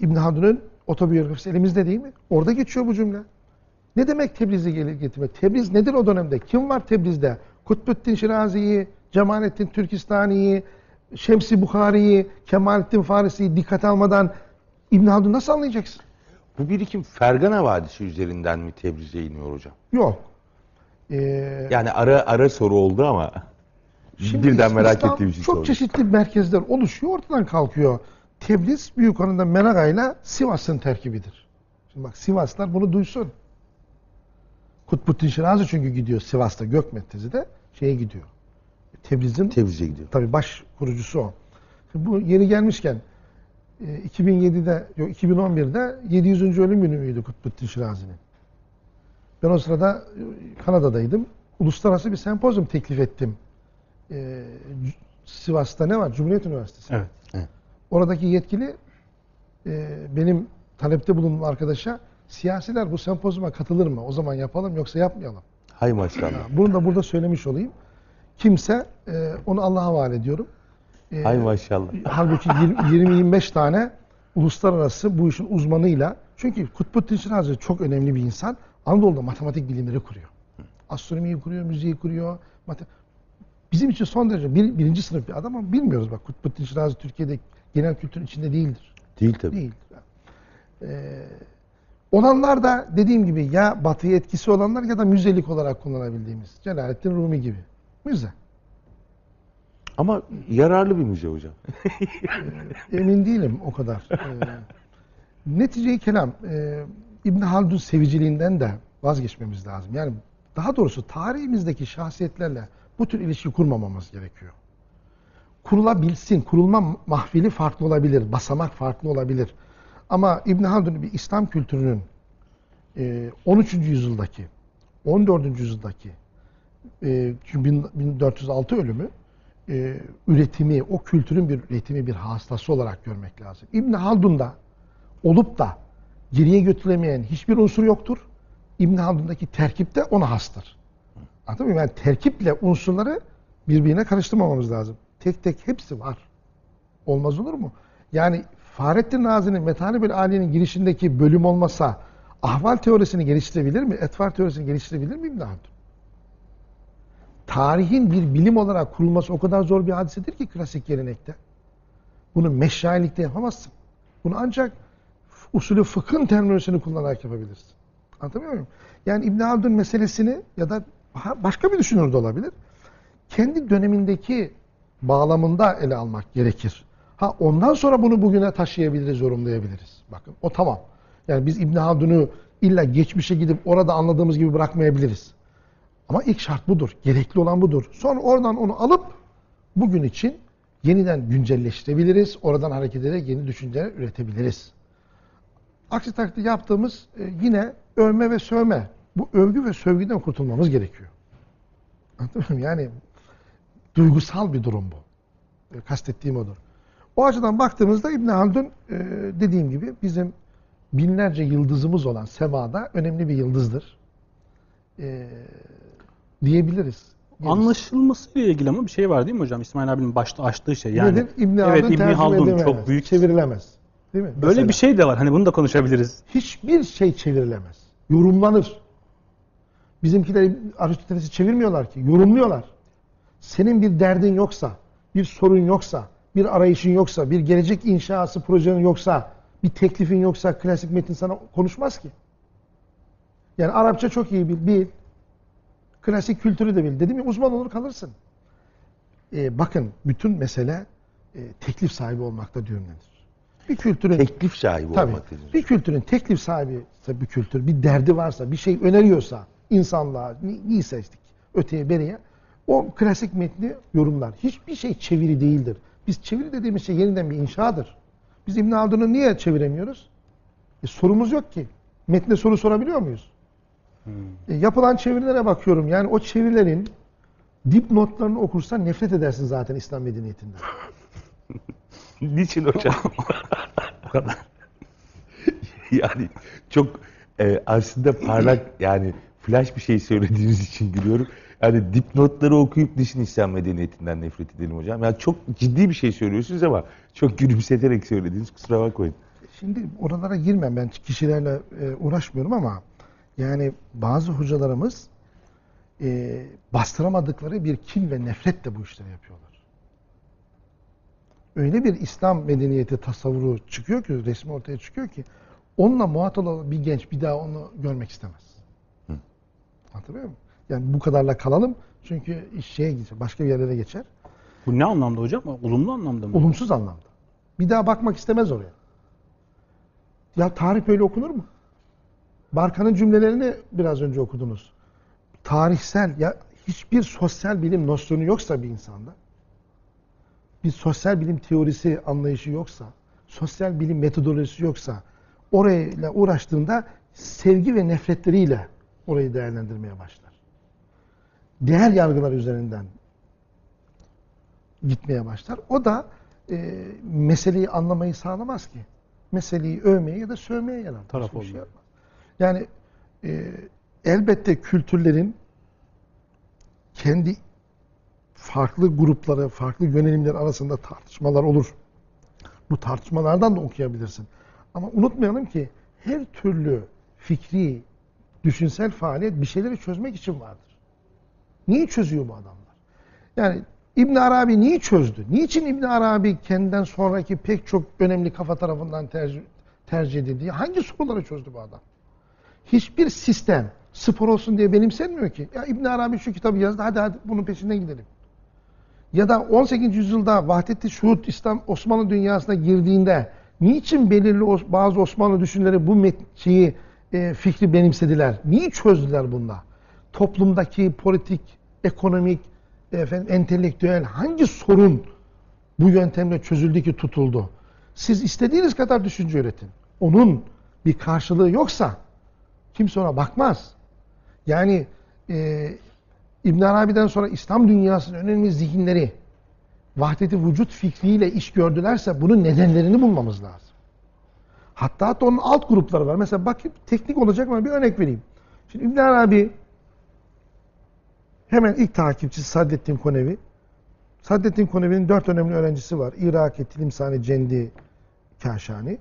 İbn Haldun'un otobiyografisi elimizde değil mi? Orada geçiyor bu cümle. Ne demek Tebriz'i delil getirmek? Tebriz nedir o dönemde? Kim var Tebriz'de? Kutbuddin Şirazi'yi, Cemalettin Türkistani'yi, Şemsi Bukhari'yi, Kemalettin Farisi'yi dikkat almadan İbn Haldun nasıl anlayacaksın? Bu birikim Fergana Vadisi üzerinden mi Tebriz'e iniyor hocam? Yok. Ee, Yani ara ara soru oldu ama birden merak İslam ettiğim için Çok sordum. çeşitli merkezler oluşuyor, ortadan kalkıyor. Tebriz büyük oranda Menaga ile Sivas'ın terkibidir. Şimdi bak Sivaslar bunu duysun. Kutbuddin Şirazi çünkü gidiyor Sivas'ta Gökmettezi'de de şeye gidiyor. Tebriz'in Tebriz'e gidiyor. tabii baş kurucusu o. Şimdi bu yeri gelmişken e, 2007'de yok 2011'de 700. ölüm günü müydü Kutbuddin Şirazi'nin? Ben o sırada e, Kanada'daydım. Uluslararası bir sempozyum teklif ettim. E, C- Sivas'ta ne var? Cumhuriyet Üniversitesi. Evet. Oradaki yetkili e, benim talepte bulunduğum arkadaşa siyasiler bu sempozyuma katılır mı? O zaman yapalım yoksa yapmayalım. Hay maşallah. Bunu da burada söylemiş olayım. Kimse e, onu Allah'a havale ediyorum. E, Hay maşallah. halbuki 20-25 tane uluslararası bu işin uzmanıyla çünkü Kutbuddin Şirazi çok önemli bir insan. Anadolu'da matematik bilimleri kuruyor. Astronomiyi kuruyor, müziği kuruyor. Bizim için son derece bir, birinci sınıf bir adam ama bilmiyoruz bak Kutbuddin Şirazi Türkiye'de genel kültürün içinde değildir. Değil tabii. Değil. Ee, olanlar da dediğim gibi ya batıya etkisi olanlar ya da müzelik olarak kullanabildiğimiz. Celalettin Rumi gibi. Müze. Ama yararlı bir müze hocam. Emin değilim o kadar. Ee, netice-i kelam e, İbn Haldun seviciliğinden de vazgeçmemiz lazım. Yani daha doğrusu tarihimizdeki şahsiyetlerle bu tür ilişki kurmamamız gerekiyor. Kurulabilsin, kurulma mahfili farklı olabilir, basamak farklı olabilir. Ama İbn Haldun bir İslam kültürünün e, 13. yüzyıldaki, 14. yüzyıldaki e, çünkü bin- 1406 ölümü e, üretimi, o kültürün bir üretimi, bir hastası olarak görmek lazım. İbn Haldun'da olup da geriye götürülemeyen hiçbir unsur yoktur. İbn Haldun'daki terkip de ona hastır. Anladın mı? Yani terkiple unsurları birbirine karıştırmamamız lazım. Tek tek hepsi var. Olmaz olur mu? Yani Fahrettin Razi'nin Metanibül Ali'nin girişindeki bölüm olmasa ahval teorisini geliştirebilir mi? Etvar teorisini geliştirebilir mi İbn Haldun? Tarihin bir bilim olarak kurulması o kadar zor bir hadisedir ki klasik gelenekte. Bunu meşayilikte yapamazsın. Bunu ancak usulü fıkhın terminolojisini kullanarak yapabilirsin. Anlatabiliyor muyum? Yani İbn Haldun meselesini ya da başka bir düşünür de olabilir. Kendi dönemindeki bağlamında ele almak gerekir. Ha ondan sonra bunu bugüne taşıyabiliriz, yorumlayabiliriz. Bakın o tamam. Yani biz İbn Haldun'u illa geçmişe gidip orada anladığımız gibi bırakmayabiliriz. Ama ilk şart budur. Gerekli olan budur. Sonra oradan onu alıp bugün için yeniden güncelleştirebiliriz. Oradan hareket ederek yeni düşünceler üretebiliriz. Aksi takdirde yaptığımız e, yine övme ve sövme. Bu övgü ve sövgüden kurtulmamız gerekiyor. Anladın mı? Yani duygusal bir durum bu. E, Kastettiğim odur. O açıdan baktığımızda İbn Haldun e, dediğim gibi bizim binlerce yıldızımız olan semada önemli bir yıldızdır. E, diyebiliriz. Anlaşılmasıyla ilgili ama bir şey var değil mi hocam? İsmail abinin başta açtığı şey. Yani, Nedir? İbn evet İbn Haldun çok büyük. çevirilemez. Değil mi? Böyle Mesela. bir şey de var. Hani bunu da konuşabiliriz. Hiçbir şey çevirilemez. Yorumlanır. Bizimkiler Aristoteles'i çevirmiyorlar ki. Yorumluyorlar. Senin bir derdin yoksa, bir sorun yoksa, bir arayışın yoksa, bir gelecek inşası projenin yoksa, bir teklifin yoksa klasik metin sana konuşmaz ki. Yani Arapça çok iyi bil, bil. Klasik kültürü de bil. Dedim ya uzman olur kalırsın. Ee, bakın bütün mesele e, teklif sahibi olmakta düğümlenir. Bir kültürün Teklif sahibi Tabii. olmak dediniz. Bir kültürün teklif sahibi ise bir kültür, bir derdi varsa, bir şey öneriyorsa insanlığa, neyi seçtik, öteye beriye, o klasik metni yorumlar. Hiçbir şey çeviri değildir. Biz çeviri dediğimiz şey yeniden bir inşadır. Biz İbn Haldun'u niye çeviremiyoruz? E, sorumuz yok ki. Metne soru sorabiliyor muyuz? E, yapılan çevirilere bakıyorum. Yani o çevirilerin dipnotlarını okursan nefret edersin zaten İslam medeniyetinden. Niçin hocam? yani çok e, aslında parlak yani flash bir şey söylediğiniz için gülüyorum. Yani dipnotları okuyup niçin İslam medeniyetinden nefret edelim hocam? Yani çok ciddi bir şey söylüyorsunuz ama çok gülümseterek söylediğiniz kusura bakmayın. Şimdi oralara girmem ben kişilerle e, uğraşmıyorum ama yani bazı hocalarımız e, bastıramadıkları bir kin ve nefretle bu işleri yapıyorlar. Öyle bir İslam medeniyeti tasavvuru çıkıyor ki, resmi ortaya çıkıyor ki onunla muhatap olan bir genç bir daha onu görmek istemez. Anlatabiliyor muyum? Yani bu kadarla kalalım çünkü iş şeye geçer, başka bir yerlere geçer. Bu ne anlamda hocam? Olumlu anlamda mı? Olumsuz anlamda. Bir daha bakmak istemez oraya. Ya tarih böyle okunur mu? Barkan'ın cümlelerini biraz önce okudunuz. Tarihsel ya hiçbir sosyal bilim nosyonu yoksa bir insanda, bir sosyal bilim teorisi anlayışı yoksa, sosyal bilim metodolojisi yoksa, orayla uğraştığında sevgi ve nefretleriyle orayı değerlendirmeye başlar. Değer yargılar üzerinden gitmeye başlar. O da e, meseleyi anlamayı sağlamaz ki. Meseleyi övmeye ya da sövmeye yarar. Taraf şey olmuyor. yapmaz. Yani e, elbette kültürlerin kendi farklı grupları, farklı yönelimler arasında tartışmalar olur. Bu tartışmalardan da okuyabilirsin. Ama unutmayalım ki her türlü fikri, düşünsel faaliyet bir şeyleri çözmek için vardır. Niye çözüyor bu adamlar? Yani İbn Arabi niye çözdü? Niçin İbn Arabi kendinden sonraki pek çok önemli kafa tarafından tercih, tercih edildi? Hangi soruları çözdü bu adam? Hiçbir sistem spor olsun diye benimsenmiyor ki. Ya İbn Arabi şu kitabı yazdı hadi hadi bunun peşinden gidelim. Ya da 18. yüzyılda Vahdettin Şuhut İslam Osmanlı dünyasına girdiğinde niçin belirli bazı Osmanlı düşünürleri bu şeyi e, fikri benimsediler? Niye çözdüler bunda? Toplumdaki politik, ekonomik, efendim, entelektüel hangi sorun bu yöntemle çözüldü ki tutuldu? Siz istediğiniz kadar düşünce üretin. Onun bir karşılığı yoksa kimse ona bakmaz. Yani e, İbn Arabi'den sonra İslam dünyasının önemli zihinleri vahdeti vücut fikriyle iş gördülerse bunun nedenlerini bulmamız lazım. Hatta hatta onun alt grupları var. Mesela bakayım teknik olacak ama bir örnek vereyim. Şimdi İbn Arabi hemen ilk takipçisi Saddettin Konevi. Saddettin Konevi'nin dört önemli öğrencisi var. İraki, Tilimsani, Cendi, Kaşani.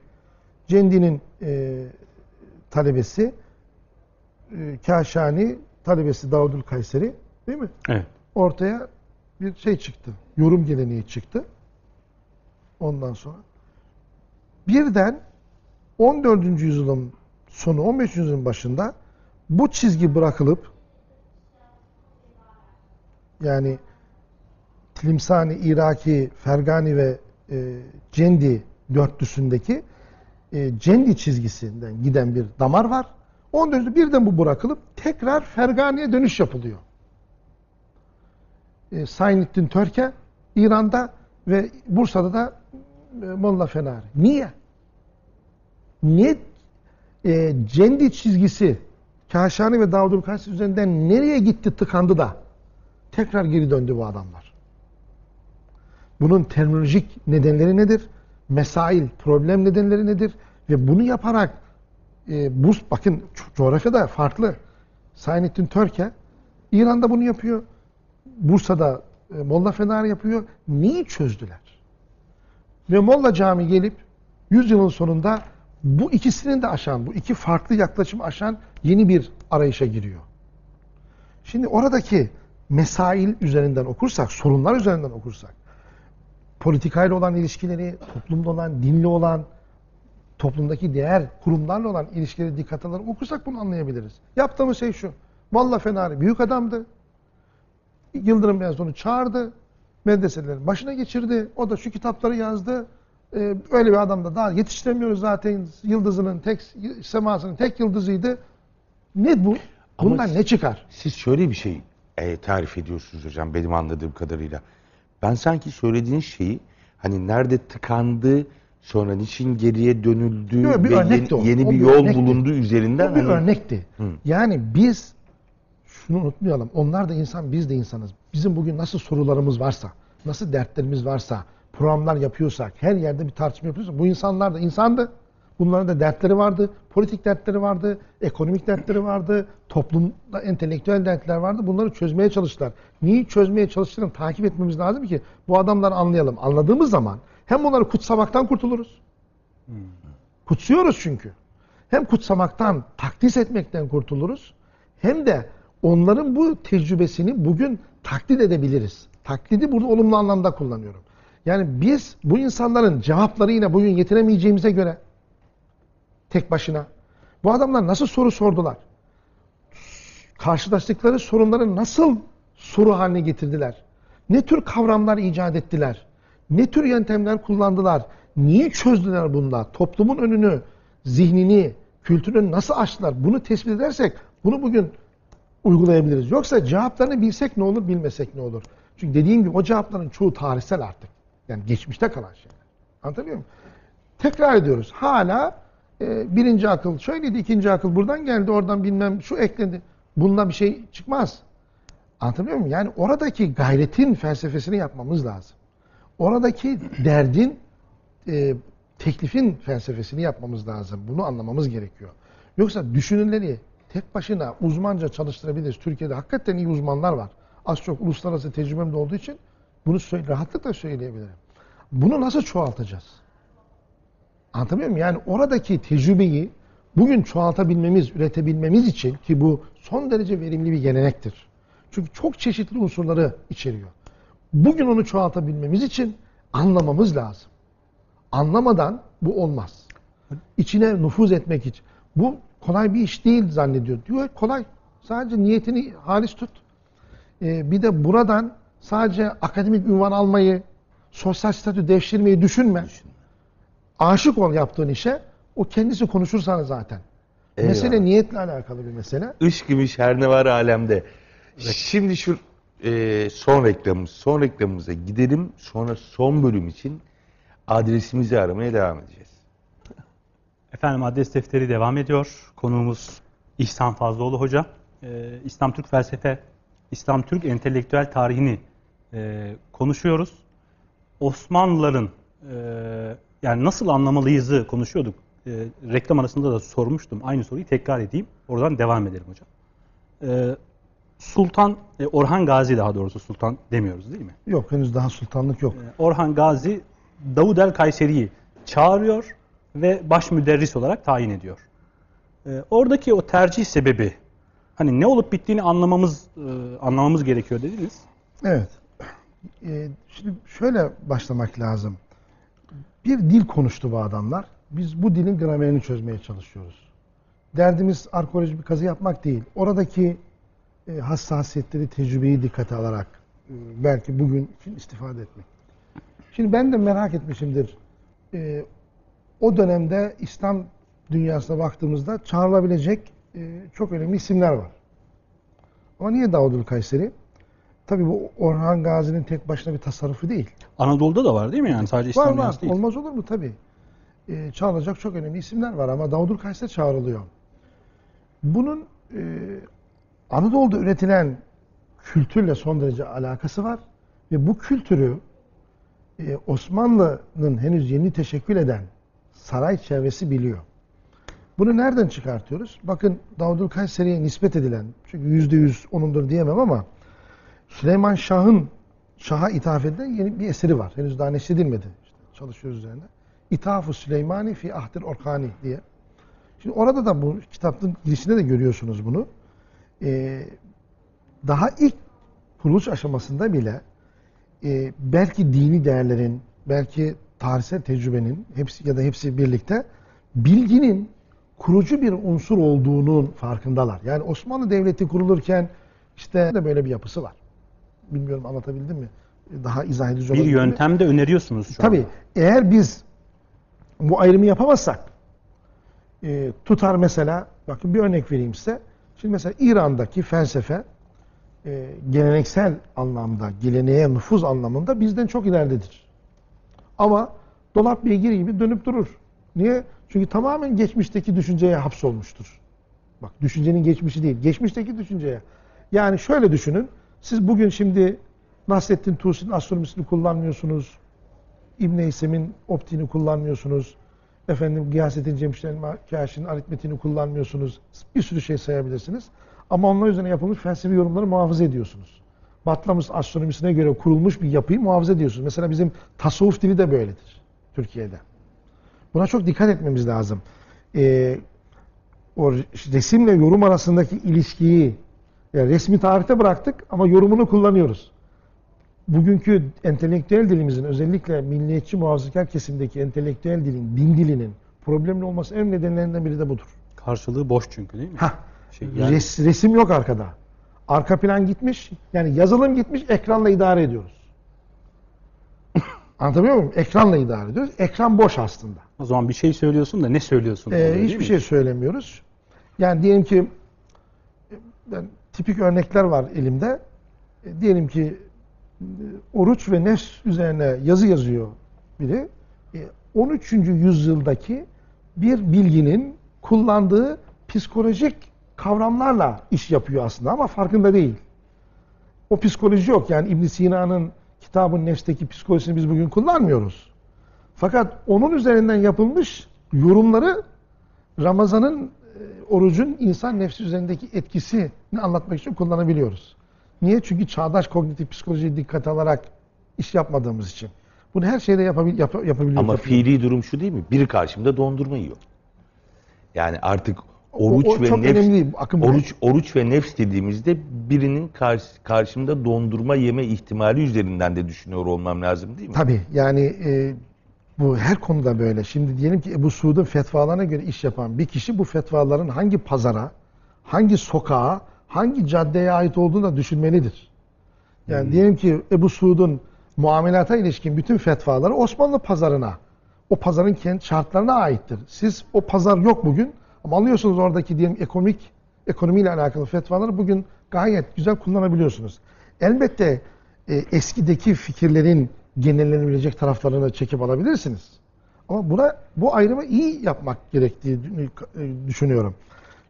Cendi'nin e, talebesi e, Kaşani, talebesi Davudül Kayseri değil mi? Evet. Ortaya bir şey çıktı. Yorum geleneği çıktı. Ondan sonra. Birden 14. yüzyılın sonu 15. yüzyılın başında bu çizgi bırakılıp yani Tilimsani, Iraki, Fergani ve e, Cendi dörtlüsündeki e, Cendi çizgisinden giden bir damar var. Ondan sonra birden bu bırakılıp tekrar Fergani'ye dönüş yapılıyor. E, Saynettin Törke İran'da ve Bursa'da da e, Molla Fenari. Niye? Niye e, Cendi çizgisi Kaşani ve Davudül Kayseri üzerinden nereye gitti tıkandı da tekrar geri döndü bu adamlar? Bunun terminolojik nedenleri nedir? Mesail, problem nedenleri nedir? Ve bunu yaparak e, Burs, bakın co- coğrafyada farklı. Saynettin Törke İran'da bunu yapıyor. Bursa'da e, Molla Fenari yapıyor. Neyi çözdüler? Ve Molla Cami gelip 100 yılın sonunda bu ikisinin de aşan, bu iki farklı yaklaşım aşan yeni bir arayışa giriyor. Şimdi oradaki mesail üzerinden okursak, sorunlar üzerinden okursak, politikayla olan ilişkileri, toplumda olan, dinle olan, toplumdaki diğer kurumlarla olan ilişkileri dikkate alarak okursak bunu anlayabiliriz. Yaptığımız şey şu. Molla Fenari büyük adamdı. Yıldırım Beyazıt onu çağırdı. Medreselerin başına geçirdi. O da şu kitapları yazdı. Ee, öyle bir adam da daha yetiştiremiyoruz zaten. Yıldızının tek, semasının tek yıldızıydı. Ne bu? Ama Bundan siz- ne çıkar? Siz şöyle bir şey e, tarif ediyorsunuz hocam benim anladığım kadarıyla. Ben sanki söylediğiniz şeyi hani nerede tıkandı, sonra niçin geriye dönüldü Yok, bir ve yeni, o. yeni O bir bir yol örnekti. bulunduğu üzerinden Bu bir hani- örnekti. Hı. Yani biz şunu unutmayalım. Onlar da insan, biz de insanız. Bizim bugün nasıl sorularımız varsa, nasıl dertlerimiz varsa, programlar yapıyorsak, her yerde bir tartışma yapıyorsak bu insanlar da insandı. Bunların da dertleri vardı, politik dertleri vardı, ekonomik dertleri vardı, toplumda entelektüel dertler vardı. Bunları çözmeye çalıştılar. Niye çözmeye çalıştığını takip etmemiz lazım ki bu adamları anlayalım. Anladığımız zaman hem onları kutsamaktan kurtuluruz. Kutsuyoruz çünkü. Hem kutsamaktan, takdis etmekten kurtuluruz. Hem de onların bu tecrübesini bugün taklit edebiliriz. Taklidi burada olumlu anlamda kullanıyorum. Yani biz bu insanların cevapları yine bugün getiremeyeceğimize göre tek başına bu adamlar nasıl soru sordular? Karşılaştıkları sorunları nasıl soru haline getirdiler? Ne tür kavramlar icat ettiler? Ne tür yöntemler kullandılar? Niye çözdüler bunda? Toplumun önünü, zihnini, kültürünü nasıl açtılar? Bunu tespit edersek bunu bugün uygulayabiliriz. Yoksa cevaplarını bilsek ne olur, bilmesek ne olur? Çünkü dediğim gibi o cevapların çoğu tarihsel artık. Yani geçmişte kalan şeyler. Anlatabiliyor muyum? Tekrar ediyoruz. Hala e, birinci akıl şöyleydi, ikinci akıl buradan geldi, oradan bilmem şu eklendi. Bundan bir şey çıkmaz. Anlatabiliyor muyum? Yani oradaki gayretin felsefesini yapmamız lazım. Oradaki derdin, e, teklifin felsefesini yapmamız lazım. Bunu anlamamız gerekiyor. Yoksa düşünürleri tek başına uzmanca çalıştırabiliriz. Türkiye'de hakikaten iyi uzmanlar var. Az çok uluslararası tecrübem de olduğu için bunu söyle, rahatlıkla söyleyebilirim. Bunu nasıl çoğaltacağız? Anlatabiliyor muyum? Yani oradaki tecrübeyi bugün çoğaltabilmemiz, üretebilmemiz için ki bu son derece verimli bir gelenektir. Çünkü çok çeşitli unsurları içeriyor. Bugün onu çoğaltabilmemiz için anlamamız lazım. Anlamadan bu olmaz. İçine nüfuz etmek için. Bu kolay bir iş değil zannediyor. Diyor kolay. Sadece niyetini halis tut. Ee, bir de buradan sadece akademik ünvan almayı, sosyal statü devşirmeyi düşünme. Aşık ol yaptığın işe. O kendisi konuşur sana zaten. Eyvallah. Mesele niyetle alakalı bir mesele. Iş gümüş her ne var alemde. Şimdi şu e, son reklamımız, son reklamımıza gidelim. Sonra son bölüm için adresimizi aramaya devam edeceğiz. Efendim adres defteri devam ediyor. Konuğumuz İhsan Fazlıoğlu Hoca. Ee, İslam Türk felsefe, İslam Türk entelektüel tarihini e, konuşuyoruz. Osmanlıların e, yani nasıl anlamalıyızı konuşuyorduk. E, reklam arasında da sormuştum. Aynı soruyu tekrar edeyim. Oradan devam edelim hocam. E, Sultan, e, Orhan Gazi daha doğrusu Sultan demiyoruz değil mi? Yok henüz daha sultanlık yok. E, Orhan Gazi Davud el Kayseri'yi çağırıyor ve baş müderris olarak tayin ediyor. E, oradaki o tercih sebebi hani ne olup bittiğini anlamamız e, anlamamız gerekiyor dediniz. Evet. Ee, şimdi şöyle başlamak lazım. Bir dil konuştu bu adamlar. Biz bu dilin gramerini çözmeye çalışıyoruz. Derdimiz arkeolojik bir kazı yapmak değil. Oradaki e, hassasiyetleri, tecrübeyi dikkate alarak e, belki bugün için istifade etmek. Şimdi ben de merak etmişimdir. E, o dönemde İslam dünyasına baktığımızda çağrılabilecek e, çok önemli isimler var. Ama niye Davudül Kayseri? Tabii bu Orhan Gazi'nin tek başına bir tasarrufu değil. Anadolu'da da var değil mi yani sadece Var İslam var. dünyası değil. Olmaz olur mu? Tabii. Ee, çağrılacak çok önemli isimler var ama Davudül Kayseri çağrılıyor. Bunun e, Anadolu'da üretilen kültürle son derece alakası var. Ve bu kültürü e, Osmanlı'nın henüz yeni teşekkül eden saray çevresi biliyor. Bunu nereden çıkartıyoruz? Bakın Davudül Kayseri'ye nispet edilen, çünkü yüzde yüz onundur diyemem ama Süleyman Şah'ın Şah'a ithaf edilen yeni bir eseri var. Henüz daha neşredilmedi. İşte çalışıyoruz üzerinde. İthaf-ı Süleymani fi Ahdil Orkani diye. Şimdi orada da bu kitabın girişinde de görüyorsunuz bunu. Ee, daha ilk kuruluş aşamasında bile e, belki dini değerlerin, belki tarihsel tecrübenin hepsi ya da hepsi birlikte bilginin kurucu bir unsur olduğunun farkındalar. Yani Osmanlı Devleti kurulurken işte de böyle bir yapısı var. Bilmiyorum anlatabildim mi? Daha izah edici Bir mi? yöntem de öneriyorsunuz şu Tabii anda. eğer biz Bu ayrımı yapamazsak e, tutar mesela bakın bir örnek vereyim size. Şimdi mesela İran'daki felsefe e, geleneksel anlamda, geleneğe nüfuz anlamında bizden çok ileridedir. Ama dolap beygiri gibi dönüp durur. Niye? Çünkü tamamen geçmişteki düşünceye hapsolmuştur. Bak düşüncenin geçmişi değil, geçmişteki düşünceye. Yani şöyle düşünün, siz bugün şimdi Nasrettin Tusi'nin astronomisini kullanmıyorsunuz, İbn Heysem'in optiğini kullanmıyorsunuz, efendim Gıyasettin Cemşir'in Kâşi'nin aritmetiğini kullanmıyorsunuz, bir sürü şey sayabilirsiniz. Ama onlar üzerine yapılmış felsefi yorumları muhafaza ediyorsunuz. Batlamız astronomisine göre kurulmuş bir yapıyı muhafaza ediyorsunuz. Mesela bizim tasavvuf dili de böyledir Türkiye'de. Buna çok dikkat etmemiz lazım. Ee, o resimle yorum arasındaki ilişkiyi yani resmi tarihte bıraktık ama yorumunu kullanıyoruz. Bugünkü entelektüel dilimizin özellikle milliyetçi muhafazakar kesimdeki entelektüel dilin, din dilinin problemli olması en nedenlerinden biri de budur. Karşılığı boş çünkü değil mi? Hah, Şey, yani- res- resim yok arkada. Arka plan gitmiş, yani yazılım gitmiş, ekranla idare ediyoruz. Anlatabiliyor muyum? Ekranla idare ediyoruz. Ekran boş aslında. O zaman bir şey söylüyorsun da ne söylüyorsun? Ee, oluyor, hiçbir şey söylemiyoruz. Yani diyelim ki ben tipik örnekler var elimde. E, diyelim ki e, oruç ve nefs üzerine yazı yazıyor biri. E, 13. yüzyıldaki bir bilginin kullandığı psikolojik kavramlarla iş yapıyor aslında ama farkında değil. O psikoloji yok. Yani İbn Sina'nın kitabın nefsteki psikolojisini biz bugün kullanmıyoruz. Fakat onun üzerinden yapılmış yorumları Ramazan'ın e, orucun insan nefsi üzerindeki etkisini anlatmak için kullanabiliyoruz. Niye? Çünkü çağdaş kognitif psikolojiyi dikkate alarak iş yapmadığımız için. Bunu her şeyde yapabil, yap, yapabiliyoruz. Ama yapıyoruz. fiili durum şu değil mi? Biri karşımda dondurma yiyor. Yani artık oruç o ve çok nefs önemli değil, Akın Bey. oruç oruç ve nefs dediğimizde birinin karşı, karşımda dondurma yeme ihtimali üzerinden de düşünüyor olmam lazım değil mi? Tabii yani e, bu her konuda böyle. Şimdi diyelim ki Ebu Suud'un fetvalarına göre iş yapan bir kişi bu fetvaların hangi pazara, hangi sokağa, hangi caddeye ait olduğunu da düşünmelidir. Yani diyelim ki Ebu Suud'un muamelata ilişkin bütün fetvaları Osmanlı pazarına, o pazarın kendi şartlarına aittir. Siz o pazar yok bugün ama alıyorsunuz oradaki diyelim ekonomik ekonomiyle alakalı fetvaları bugün gayet güzel kullanabiliyorsunuz. Elbette e, eskideki fikirlerin genellenebilecek taraflarını çekip alabilirsiniz. Ama buna bu ayrımı iyi yapmak gerektiği e, düşünüyorum.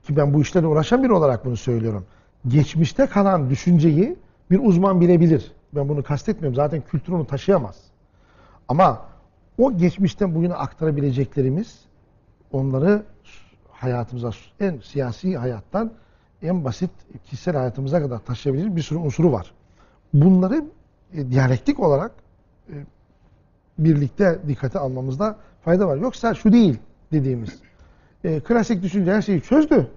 Ki ben bu işlerle uğraşan biri olarak bunu söylüyorum. Geçmişte kalan düşünceyi bir uzman bilebilir. Ben bunu kastetmiyorum. Zaten kültür onu taşıyamaz. Ama o geçmişten bugüne aktarabileceklerimiz onları hayatımıza en siyasi hayattan en basit kişisel hayatımıza kadar taşıyabilecek bir sürü unsuru var. Bunları e, diyalektik olarak e, birlikte dikkate almamızda fayda var. Yoksa şu değil dediğimiz. E, klasik düşünce her şeyi çözdü.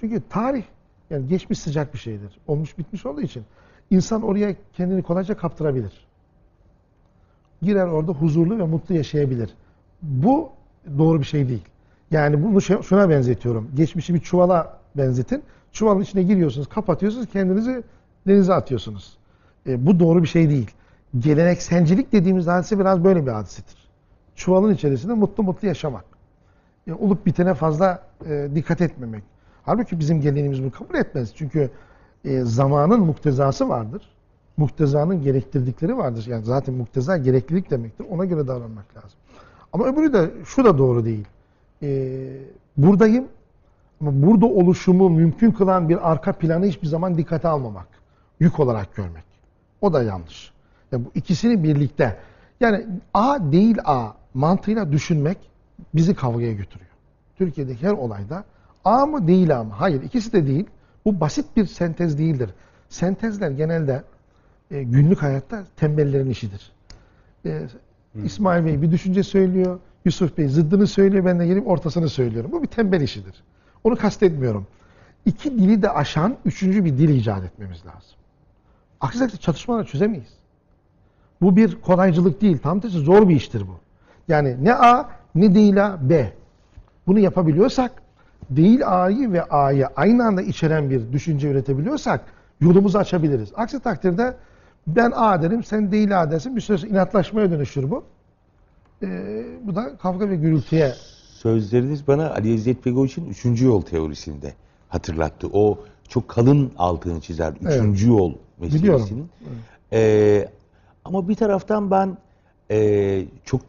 Çünkü tarih yani geçmiş sıcak bir şeydir. Olmuş bitmiş olduğu için insan oraya kendini kolayca kaptırabilir. Girer orada huzurlu ve mutlu yaşayabilir. Bu doğru bir şey değil. Yani bunu şuna benzetiyorum. Geçmişi bir çuvala benzetin. Çuvalın içine giriyorsunuz, kapatıyorsunuz, kendinizi denize atıyorsunuz. E, bu doğru bir şey değil. Gelenekselcilik dediğimiz hadise biraz böyle bir hadisedir. Çuvalın içerisinde mutlu mutlu yaşamak. E, olup bitene fazla e, dikkat etmemek. Halbuki bizim geleneğimiz bunu kabul etmez. Çünkü e, zamanın muktezası vardır. Muktezanın gerektirdikleri vardır. Yani zaten mukteza gereklilik demektir. Ona göre davranmak lazım. Ama öbürü de şu da doğru değil. E, buradayım ama burada oluşumu mümkün kılan bir arka planı hiçbir zaman dikkate almamak. Yük olarak görmek. O da yanlış. Yani bu ikisini birlikte yani A değil A mantığıyla düşünmek bizi kavgaya götürüyor. Türkiye'deki her olayda A mı değil A mı? Hayır ikisi de değil. Bu basit bir sentez değildir. Sentezler genelde e, günlük hayatta tembellerin işidir. E, İsmail Bey bir düşünce söylüyor. Yusuf Bey zıddını söylüyor. Ben de gelip ortasını söylüyorum. Bu bir tembel işidir. Onu kastetmiyorum. İki dili de aşan üçüncü bir dil icat etmemiz lazım. Aksi takdirde çatışmaları çözemeyiz. Bu bir kolaycılık değil. Tam tersi zor bir iştir bu. Yani ne A ne değil A B. Bunu yapabiliyorsak değil A'yı ve A'yı aynı anda içeren bir düşünce üretebiliyorsak yolumuzu açabiliriz. Aksi takdirde ben A derim sen değil A dersin bir süre inatlaşmaya dönüşür bu. E, bu da kavga ve gürültüye Sözleriniz bana Ali İzzet Begoviç'in üçüncü yol teorisinde hatırlattı. O çok kalın altını çizer. Üçüncü yol meselesinin. Biliyorum. Ee, ama bir taraftan ben ee, çok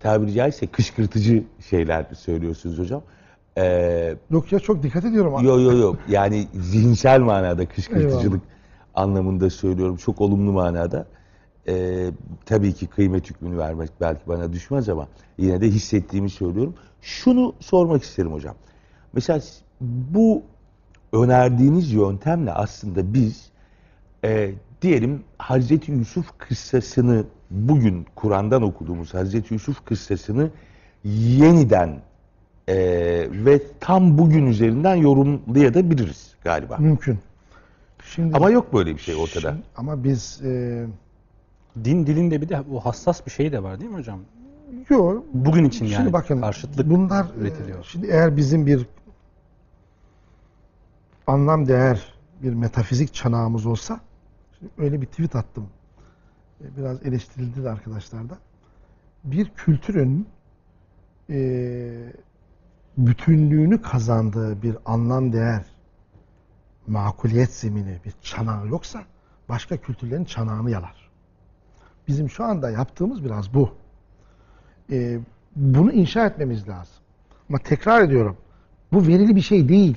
tabiri caizse kışkırtıcı şeyler söylüyorsunuz hocam. Ee, yok ya çok dikkat ediyorum. Yok yok yok. Yani zihinsel manada kışkırtıcılık anlamında söylüyorum. Çok olumlu manada. Ee, tabii ki kıymet hükmünü vermek belki bana düşmez ama yine de hissettiğimi söylüyorum. Şunu sormak isterim hocam. Mesela bu önerdiğiniz yöntemle aslında biz e, diyelim Hazreti Yusuf kıssasını bugün Kur'an'dan okuduğumuz Hazreti Yusuf kıssasını yeniden e, ve tam bugün üzerinden yorumlayabiliriz galiba. Mümkün. Şimdi Ama yok böyle bir şey ortada. Şimdi- ama biz e, Din dilinde bir de o hassas bir şey de var değil mi hocam? yok. Bugün için yani Şimdi bakın karşıtlık bunlar üretiliyor. şimdi eğer bizim bir anlam değer bir metafizik çanağımız olsa şimdi öyle bir tweet attım. E, Biraz eleştirildi de arkadaşlar da. Bir kültürün e, bütünlüğünü kazandığı bir anlam değer makuliyet zemini bir çanağı yoksa başka kültürlerin çanağını yalar. Bizim şu anda yaptığımız biraz bu. Ee, bunu inşa etmemiz lazım. Ama tekrar ediyorum. Bu verili bir şey değil.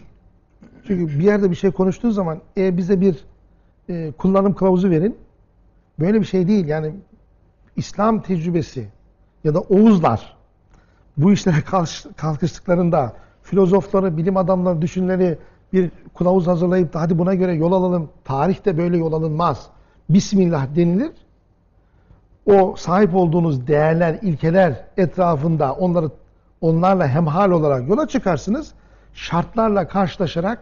Çünkü bir yerde bir şey konuştuğu zaman e, bize bir e, kullanım kılavuzu verin. Böyle bir şey değil. Yani İslam tecrübesi ya da Oğuzlar bu işlere kalkış- kalkıştıklarında filozofları, bilim adamları, düşünleri bir kılavuz hazırlayıp da hadi buna göre yol alalım. Tarihte böyle yol alınmaz. Bismillah denilir. O sahip olduğunuz değerler, ilkeler etrafında onları onlarla hemhal olarak yola çıkarsınız. Şartlarla karşılaşarak,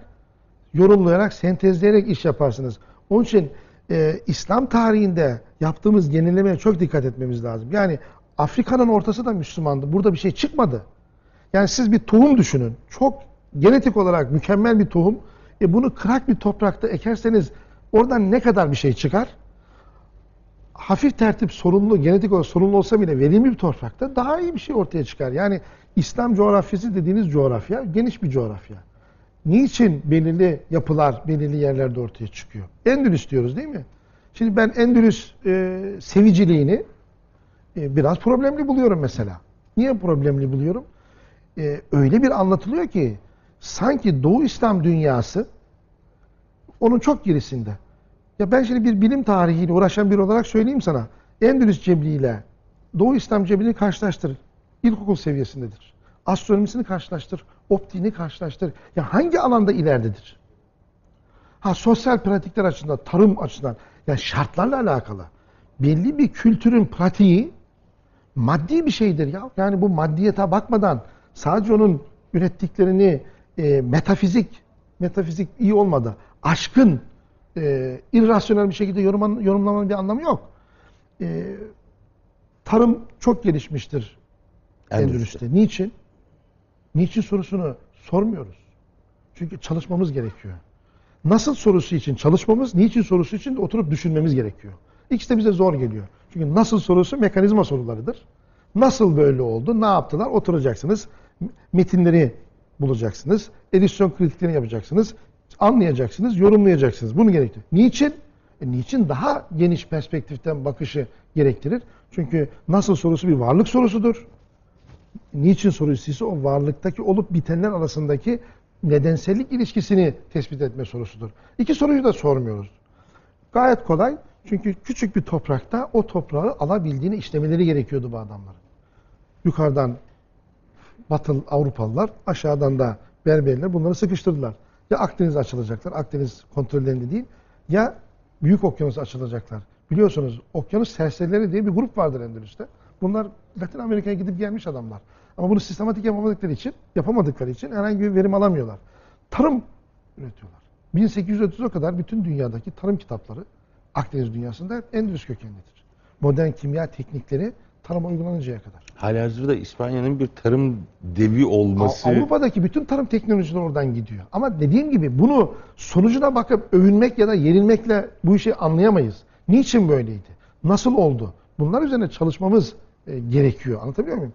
yorumlayarak, sentezleyerek iş yaparsınız. Onun için e, İslam tarihinde yaptığımız yenilemeye çok dikkat etmemiz lazım. Yani Afrika'nın ortası da Müslümandı. Burada bir şey çıkmadı. Yani siz bir tohum düşünün. Çok genetik olarak mükemmel bir tohum. E bunu kırak bir toprakta ekerseniz oradan ne kadar bir şey çıkar? Hafif tertip sorunlu, genetik olarak sorunlu olsa bile verimli bir toprakta daha iyi bir şey ortaya çıkar. Yani İslam coğrafyası dediğiniz coğrafya geniş bir coğrafya. Niçin belirli yapılar belirli yerlerde ortaya çıkıyor? Endülüs diyoruz değil mi? Şimdi ben Endülüs e, seviciliğini e, biraz problemli buluyorum mesela. Niye problemli buluyorum? E, öyle bir anlatılıyor ki sanki Doğu İslam dünyası onun çok gerisinde. Ya ben şimdi bir bilim tarihiyle uğraşan biri olarak söyleyeyim sana. Endülüs Cebri ile Doğu İslam Cebri'ni karşılaştır. İlkokul seviyesindedir. Astronomisini karşılaştır. Optiğini karşılaştır. Ya hangi alanda ileridedir? Ha sosyal pratikler açısından, tarım açısından, yani şartlarla alakalı. Belli bir kültürün pratiği maddi bir şeydir ya. Yani bu maddiyete bakmadan sadece onun ürettiklerini e, metafizik, metafizik iyi olmadı. Aşkın, e, irrasyonel bir şekilde yorumlan, yorumlamanın bir anlamı yok. E, tarım çok gelişmiştir. Endülüs'te. Niçin? Niçin sorusunu sormuyoruz. Çünkü çalışmamız gerekiyor. Nasıl sorusu için çalışmamız, niçin sorusu için de oturup düşünmemiz gerekiyor. İkisi de bize zor geliyor. Çünkü nasıl sorusu mekanizma sorularıdır. Nasıl böyle oldu, ne yaptılar oturacaksınız. Metinleri bulacaksınız. Edisyon kritiklerini yapacaksınız. Anlayacaksınız, yorumlayacaksınız. Bunu gerektiriyor. Niçin? E, niçin daha geniş perspektiften bakışı gerektirir? Çünkü nasıl sorusu bir varlık sorusudur. Niçin sorusu ise o varlıktaki olup bitenler arasındaki nedensellik ilişkisini tespit etme sorusudur. İki soruyu da sormuyoruz. Gayet kolay. Çünkü küçük bir toprakta o toprağı alabildiğini işlemeleri gerekiyordu bu adamların. Yukarıdan Batıl Avrupalılar, aşağıdan da Berberler bunları sıkıştırdılar. Ya Akdeniz açılacaklar, Akdeniz kontrollerinde değil, ya Büyük Okyanus açılacaklar. Biliyorsunuz Okyanus serserileri diye bir grup vardır Endülüs'te. Bunlar Latin Amerika'ya gidip gelmiş adamlar. Ama bunu sistematik yapamadıkları için, yapamadıkları için herhangi bir verim alamıyorlar. Tarım üretiyorlar. 1830'a kadar bütün dünyadaki tarım kitapları Akdeniz dünyasında hep Endülüs kökenlidir. Modern kimya teknikleri tarıma uygulanıncaya kadar. Halihazırda İspanya'nın bir tarım devi olması Av- Avrupa'daki bütün tarım teknolojileri oradan gidiyor. Ama dediğim gibi bunu sonucuna bakıp övünmek ya da yenilmekle bu işi anlayamayız. Niçin böyleydi? Nasıl oldu? Bunlar üzerine çalışmamız e, gerekiyor. Anlatabiliyor muyum?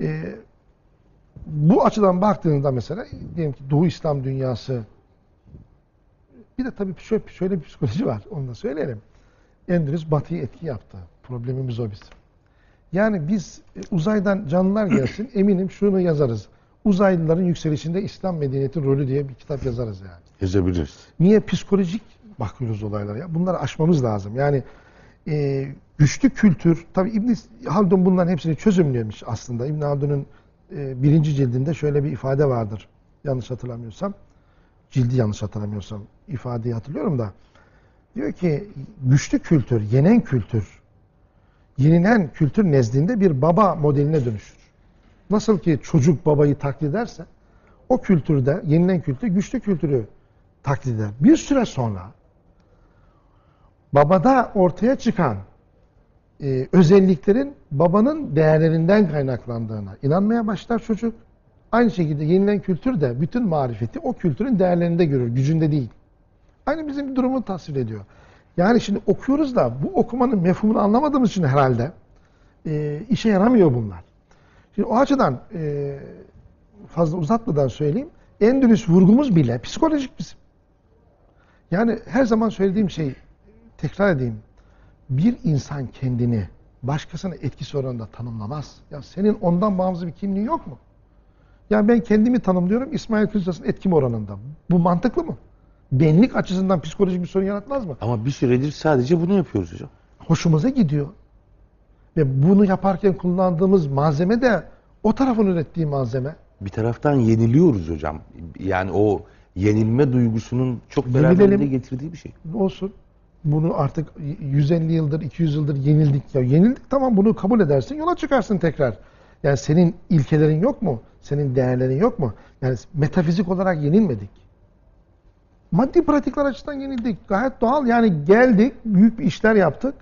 E, bu açıdan baktığında mesela diyelim ki Doğu İslam dünyası bir de tabii şöyle, şöyle bir psikoloji var. Onu da söyleyelim. Endülüs Batı'yı etki yaptı. Problemimiz o bizim. Yani biz e, uzaydan canlılar gelsin eminim şunu yazarız. Uzaylıların yükselişinde İslam medeniyeti rolü diye bir kitap yazarız yani. Yazabiliriz. Niye psikolojik bakıyoruz olaylara ya? Bunları aşmamız lazım. Yani e, güçlü kültür, tabii İbn Haldun bunların hepsini çözümlemiş aslında. İbn Haldun'un e, birinci cildinde şöyle bir ifade vardır. Yanlış hatırlamıyorsam. Cildi yanlış hatırlamıyorsam ifadeyi hatırlıyorum da. Diyor ki güçlü kültür, yenen kültür, yenilen kültür nezdinde bir baba modeline dönüşür. Nasıl ki çocuk babayı taklit ederse o kültürde, yenilen kültür güçlü kültürü taklit eder. Bir süre sonra babada ortaya çıkan e, özelliklerin babanın değerlerinden kaynaklandığına inanmaya başlar çocuk. Aynı şekilde yenilen kültür de bütün marifeti o kültürün değerlerinde görür, gücünde değil. Aynı bizim durumu tasvir ediyor. Yani şimdi okuyoruz da bu okumanın mefhumunu anlamadığımız için herhalde e, işe yaramıyor bunlar. Şimdi o açıdan e, fazla uzatmadan söyleyeyim. Endülüs vurgumuz bile psikolojik bizim. Yani her zaman söylediğim şey, tekrar edeyim. Bir insan kendini başkasına etkisi oranında tanımlamaz. Ya senin ondan bağımsız bir kimliğin yok mu? Yani ben kendimi tanımlıyorum İsmail Kılıçdaroğlu'nun etkim oranında. Bu mantıklı mı? Benlik açısından psikolojik bir sorun yaratmaz mı? Ama bir süredir sadece bunu yapıyoruz hocam. Hoşumuza gidiyor. Ve bunu yaparken kullandığımız malzeme de o tarafın ürettiği malzeme. Bir taraftan yeniliyoruz hocam. Yani o yenilme duygusunun çok beraberinde getirdiği bir şey. olsun. Bunu artık 150 yıldır, 200 yıldır yenildik. Ya yenildik tamam bunu kabul edersin, yola çıkarsın tekrar. Yani senin ilkelerin yok mu? Senin değerlerin yok mu? Yani metafizik olarak yenilmedik. Maddi pratikler açısından yenildik. Gayet doğal. Yani geldik, büyük bir işler yaptık.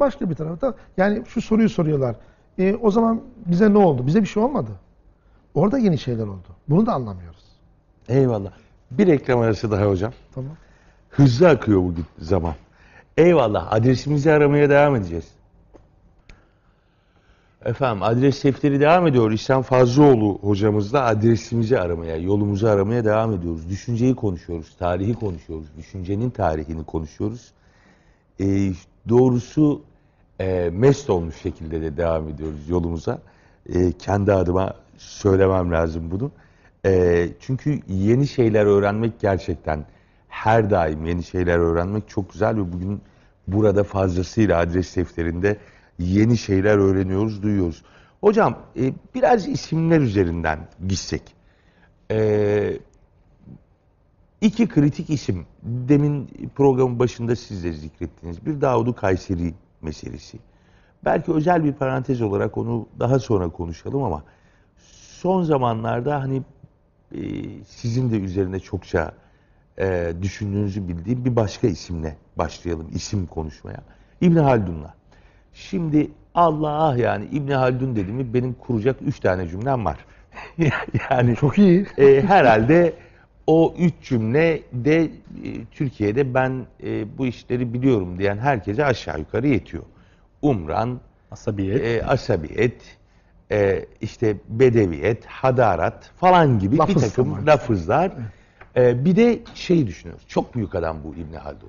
Başka bir tarafta yani şu soruyu soruyorlar. E, o zaman bize ne oldu? Bize bir şey olmadı. Orada yeni şeyler oldu. Bunu da anlamıyoruz. Eyvallah. Bir reklam arası daha hocam. Tamam. Hızlı akıyor bugün zaman. Eyvallah. Adresimizi aramaya devam edeceğiz. Efendim adres defteri devam ediyor. İhsan Fazlıoğlu hocamızla adresimizi aramaya, yolumuzu aramaya devam ediyoruz. Düşünceyi konuşuyoruz, tarihi konuşuyoruz. Düşüncenin tarihini konuşuyoruz. Ee, doğrusu e, mest olmuş şekilde de devam ediyoruz yolumuza. Ee, kendi adıma söylemem lazım bunu. Ee, çünkü yeni şeyler öğrenmek gerçekten her daim yeni şeyler öğrenmek çok güzel ve bugün burada fazlasıyla adres defterinde yeni şeyler öğreniyoruz, duyuyoruz. Hocam e, biraz isimler üzerinden gitsek. Ee, iki kritik isim. Demin programın başında siz de zikrettiniz. Bir Davud Kayseri meselesi. Belki özel bir parantez olarak onu daha sonra konuşalım ama son zamanlarda hani e, sizin de üzerine çokça e, düşündüğünüzü bildiğim bir başka isimle başlayalım isim konuşmaya. İbn Haldun'la. Şimdi Allah yani İbn Haldun dediğimi benim kuracak üç tane cümlem var. yani Çok iyi. e, herhalde o üç cümle de e, Türkiye'de ben e, bu işleri biliyorum diyen herkese aşağı yukarı yetiyor. Umran, Asabiyet. e, asabiyet, e, işte bedeviyet, hadarat falan gibi Lafız bir takım ama. lafızlar. E, bir de şey düşünüyoruz. Çok büyük adam bu İbn Haldun.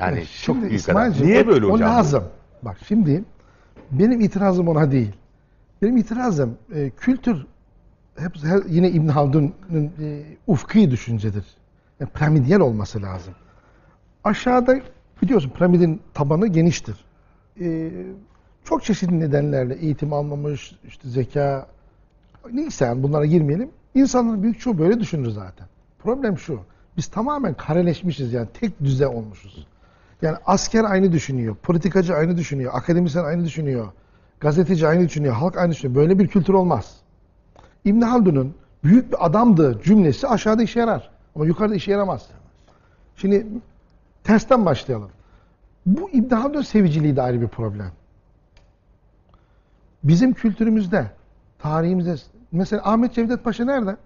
Yani Evet, çok şimdi büyük adam. İsmailciğim, Niye o- böyle o hocam? bu? lazım. Bak şimdi benim itirazım ona değil. Benim itirazım e, kültür hep her- yine İbn Haldun'un e, ufki düşüncedir. Yani piramidiyel olması lazım. Aşağıda biliyorsun piramidin tabanı geniştir. E, çok çeşitli nedenlerle eğitim almamış, işte zeka, neyse yani bunlara girmeyelim. İnsanların büyük çoğu böyle düşünür zaten. Problem şu, biz tamamen kareleşmişiz yani tek düze olmuşuz. Yani asker aynı düşünüyor, politikacı aynı düşünüyor, akademisyen aynı düşünüyor, gazeteci aynı düşünüyor, halk aynı düşünüyor. Böyle bir kültür olmaz. İbn Haldun'un büyük bir adamdı cümlesi aşağıda işe yarar ama yukarıda işe yaramaz. Şimdi tersten başlayalım. Bu İbn Haldun seviciliği de ayrı bir problem. Bizim kültürümüzde, tarihimizde mesela Ahmet Cevdet Paşa nerede?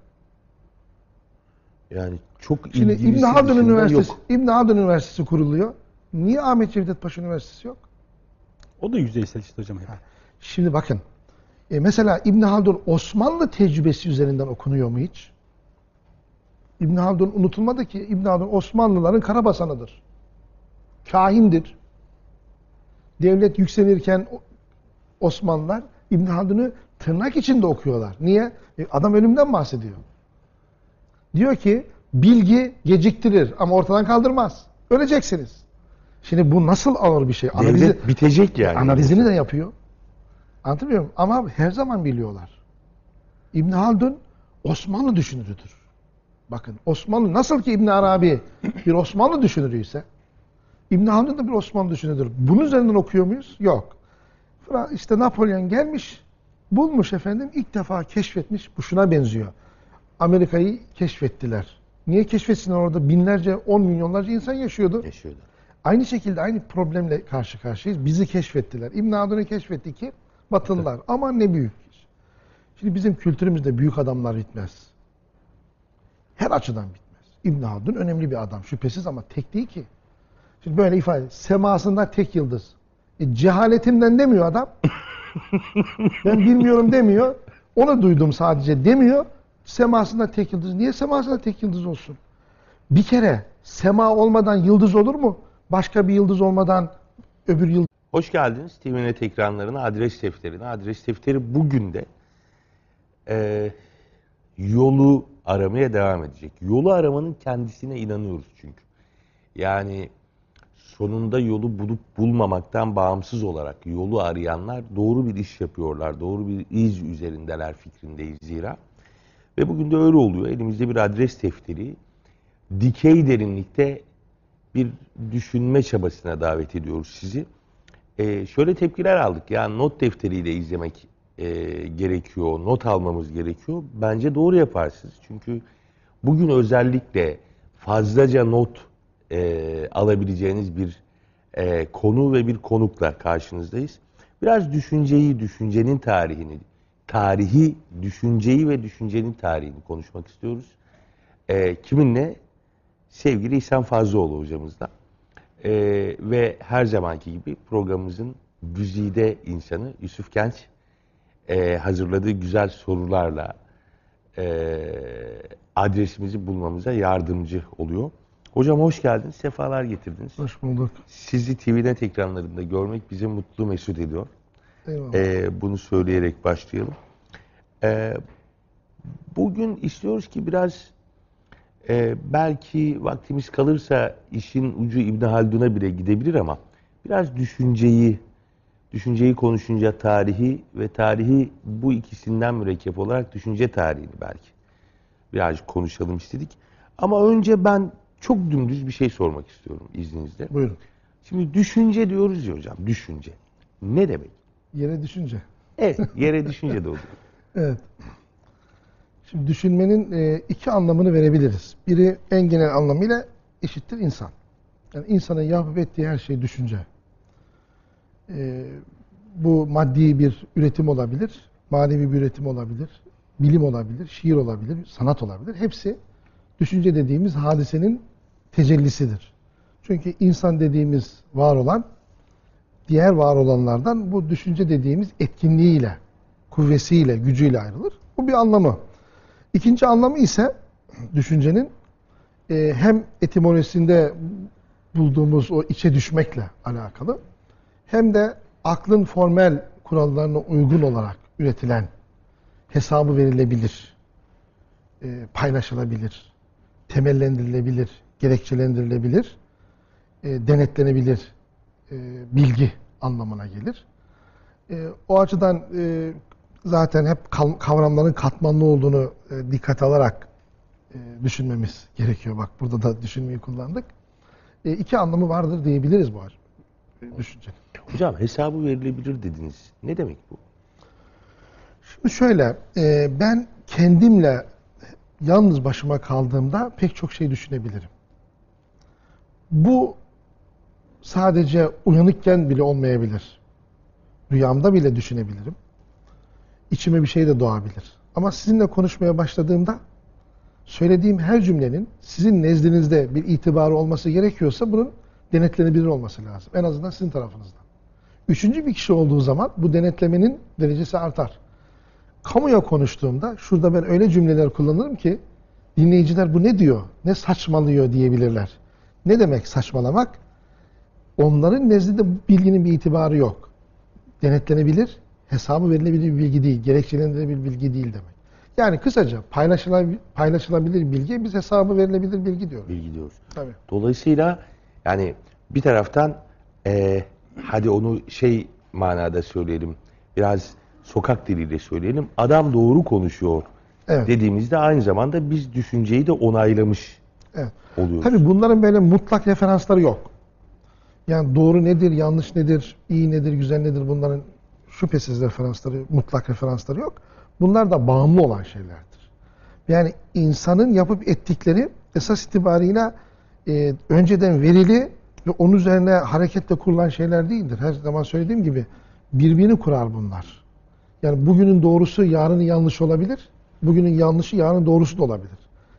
Yani çok Şimdi İbn Haldun Üniversitesi, yok. İbn Haldun Üniversitesi kuruluyor. Niye Ahmet Cevdet Paşa Üniversitesi yok? O da yüzeysel işte hocam hep. Şimdi bakın. e, mesela İbn Haldun Osmanlı tecrübesi üzerinden okunuyor mu hiç? İbn Haldun unutulmadı ki İbn Haldun Osmanlıların karabasanıdır. Kahindir. Devlet yükselirken Osmanlılar İbn Haldun'u tırnak içinde okuyorlar. Niye? E, adam ölümden bahsediyor. Diyor ki bilgi geciktirir ama ortadan kaldırmaz. Öleceksiniz. Şimdi bu nasıl ağır bir şey? Analizi- Devlet bitecek yani. Analizini de yapıyor. Anlatabiliyor muyum? Ama her zaman biliyorlar. İbn Haldun Osmanlı düşünürüdür. Bakın Osmanlı nasıl ki İbn Arabi bir Osmanlı düşünürüyse İbn Haldun da bir Osmanlı düşünürüdür. Bunun üzerinden okuyor muyuz? Yok. İşte Napolyon gelmiş, bulmuş efendim, ilk defa keşfetmiş. Bu şuna benziyor. Amerika'yı keşfettiler. Niye keşfetsinler orada binlerce, on milyonlarca insan yaşıyordu. Yaşıyordu. Aynı şekilde aynı problemle karşı karşıyayız. Bizi keşfettiler. İbn Haldun'u keşfetti ki Batılılar. Aman ne büyük iş. Şimdi bizim kültürümüzde büyük adamlar bitmez. Her açıdan bitmez. İbn Haldun önemli bir adam şüphesiz ama tek değil ki. Şimdi böyle ifade semasında tek yıldız. E, cehaletimden demiyor adam. ben bilmiyorum demiyor. Onu duydum sadece demiyor. Semasında tek yıldız. Niye semasında tek yıldız olsun? Bir kere sema olmadan yıldız olur mu? Başka bir yıldız olmadan öbür yıldız Hoş geldiniz TVNet ekranlarına, adres defterine. Adres defteri bugün de e, yolu aramaya devam edecek. Yolu aramanın kendisine inanıyoruz çünkü. Yani sonunda yolu bulup bulmamaktan bağımsız olarak yolu arayanlar doğru bir iş yapıyorlar. Doğru bir iz üzerindeler fikrindeyiz zira. Ve bugün de öyle oluyor. Elimizde bir adres defteri. Dikey derinlikte bir düşünme çabasına davet ediyoruz sizi. Ee, şöyle tepkiler aldık. Ya not defteriyle izlemek e, gerekiyor, not almamız gerekiyor. Bence doğru yaparsınız. Çünkü bugün özellikle fazlaca not e, alabileceğiniz bir e, konu ve bir konukla karşınızdayız. Biraz düşünceyi, düşüncenin tarihini, tarihi, düşünceyi ve düşüncenin tarihini konuşmak istiyoruz. E, kiminle? Sevgili İhsan Fazlıoğlu hocamızla. Ee, ve her zamanki gibi programımızın güzide insanı Yusuf Genç e, hazırladığı güzel sorularla e, adresimizi bulmamıza yardımcı oluyor. Hocam hoş geldiniz, sefalar getirdiniz. hoş bulduk. Sizi TV'net ekranlarında görmek bizi mutlu mesut ediyor. Eyvallah. Ee, bunu söyleyerek başlayalım. Ee, bugün istiyoruz ki biraz e, belki vaktimiz kalırsa işin ucu İbn Haldun'a bile gidebilir ama biraz düşünceyi düşünceyi konuşunca tarihi ve tarihi bu ikisinden mürekkep olarak düşünce tarihini belki birazcık konuşalım istedik. Ama önce ben çok dümdüz bir şey sormak istiyorum izninizle. Buyurun. Şimdi düşünce diyoruz ya hocam, düşünce. Ne demek? Yere düşünce. Evet, yere düşünce de oluyor. Evet. Şimdi düşünmenin e, iki anlamını verebiliriz. Biri en genel anlamıyla eşittir insan. Yani insanın yapıp ettiği her şey düşünce. E, bu maddi bir üretim olabilir, manevi bir üretim olabilir, bilim olabilir, şiir olabilir, sanat olabilir. Hepsi düşünce dediğimiz hadisenin tecellisidir. Çünkü insan dediğimiz var olan diğer var olanlardan bu düşünce dediğimiz etkinliğiyle, kuvvesiyle, gücüyle ayrılır. Bu bir anlamı. İkinci anlamı ise düşüncenin e, hem etimolojisinde bulduğumuz o içe düşmekle alakalı hem de aklın formel kurallarına uygun olarak üretilen hesabı verilebilir, e, paylaşılabilir, temellendirilebilir, gerekçelendirilebilir, e, denetlenebilir e, bilgi anlamına gelir. E, o açıdan e, zaten hep kav- kavramların katmanlı olduğunu e, dikkate alarak e, düşünmemiz gerekiyor. Bak burada da düşünmeyi kullandık. E, iki anlamı vardır diyebiliriz bu düşüncenin. Hocam hesabı verilebilir dediniz. Ne demek bu? Şimdi şöyle, ben kendimle yalnız başıma kaldığımda pek çok şey düşünebilirim. Bu sadece uyanıkken bile olmayabilir. Rüyamda bile düşünebilirim. İçime bir şey de doğabilir. Ama sizinle konuşmaya başladığımda söylediğim her cümlenin sizin nezdinizde bir itibarı olması gerekiyorsa bunun denetlenebilir olması lazım. En azından sizin tarafınızdan. Üçüncü bir kişi olduğu zaman bu denetlemenin derecesi artar. Kamuya konuştuğumda şurada ben öyle cümleler kullanırım ki dinleyiciler bu ne diyor, ne saçmalıyor diyebilirler. Ne demek saçmalamak? Onların nezdinde bilginin bir itibarı yok. Denetlenebilir, hesabı verilebilir bir bilgi değil, gerekçelendirilebilir bir bilgi değil demek. Yani kısaca paylaşılabilir, paylaşılabilir bilgi, biz hesabı verilebilir bilgi diyoruz. Bilgi diyoruz. Tabii. Dolayısıyla yani bir taraftan eee, hadi onu şey manada söyleyelim, biraz sokak diliyle söyleyelim. Adam doğru konuşuyor Evet. dediğimizde aynı zamanda biz düşünceyi de onaylamış Evet. oluyoruz. Tabii bunların böyle mutlak referansları yok. Yani doğru nedir, yanlış nedir, iyi nedir, güzel nedir bunların şüphesiz referansları, mutlak referansları yok. Bunlar da bağımlı olan şeylerdir. Yani insanın yapıp ettikleri esas itibarıyla e, önceden verili ve onun üzerine hareketle kurulan şeyler değildir. Her zaman söylediğim gibi birbirini kurar bunlar. Yani bugünün doğrusu yarının yanlış olabilir. Bugünün yanlışı yarının doğrusu da olabilir.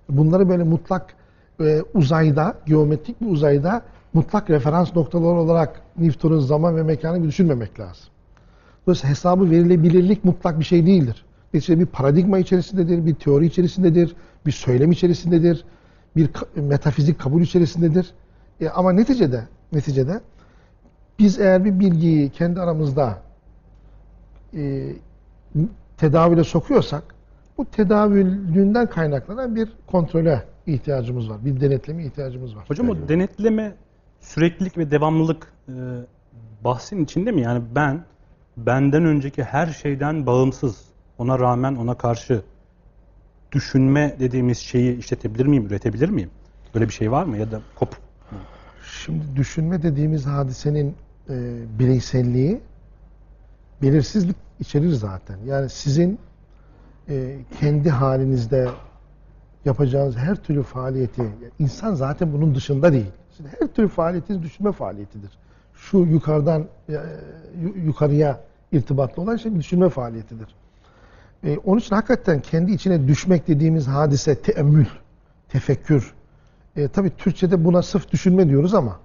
Bunları böyle mutlak e, uzayda, geometrik bir uzayda mutlak referans noktaları olarak Newton'un zaman ve mekanı düşünmemek lazım. Dolayısıyla hesabı verilebilirlik mutlak bir şey değildir. Neticede bir paradigma içerisindedir, bir teori içerisindedir, bir söylem içerisindedir, bir metafizik kabul içerisindedir. E, ama neticede, neticede biz eğer bir bilgiyi kendi aramızda e, tedavüle sokuyorsak bu tedavülünden kaynaklanan bir kontrole ihtiyacımız var. Bir denetleme ihtiyacımız var. Hocam o denetleme süreklilik ve devamlılık e, bahsin içinde mi? Yani ben benden önceki her şeyden bağımsız, ona rağmen ona karşı düşünme dediğimiz şeyi işletebilir miyim, üretebilir miyim? Böyle bir şey var mı? Ya da kop. Şimdi düşünme dediğimiz hadisenin e, bireyselliği belirsizlik içerir zaten. Yani sizin e, kendi halinizde yapacağınız her türlü faaliyeti, insan zaten bunun dışında değil. Sizin her türlü faaliyetiniz düşünme faaliyetidir. Şu yukarıdan yu- yukarıya irtibatlı olan şey düşünme faaliyetidir. E, onun için hakikaten kendi içine düşmek dediğimiz hadise teemmül, tefekkür. E, tabii Türkçe'de buna sırf düşünme diyoruz ama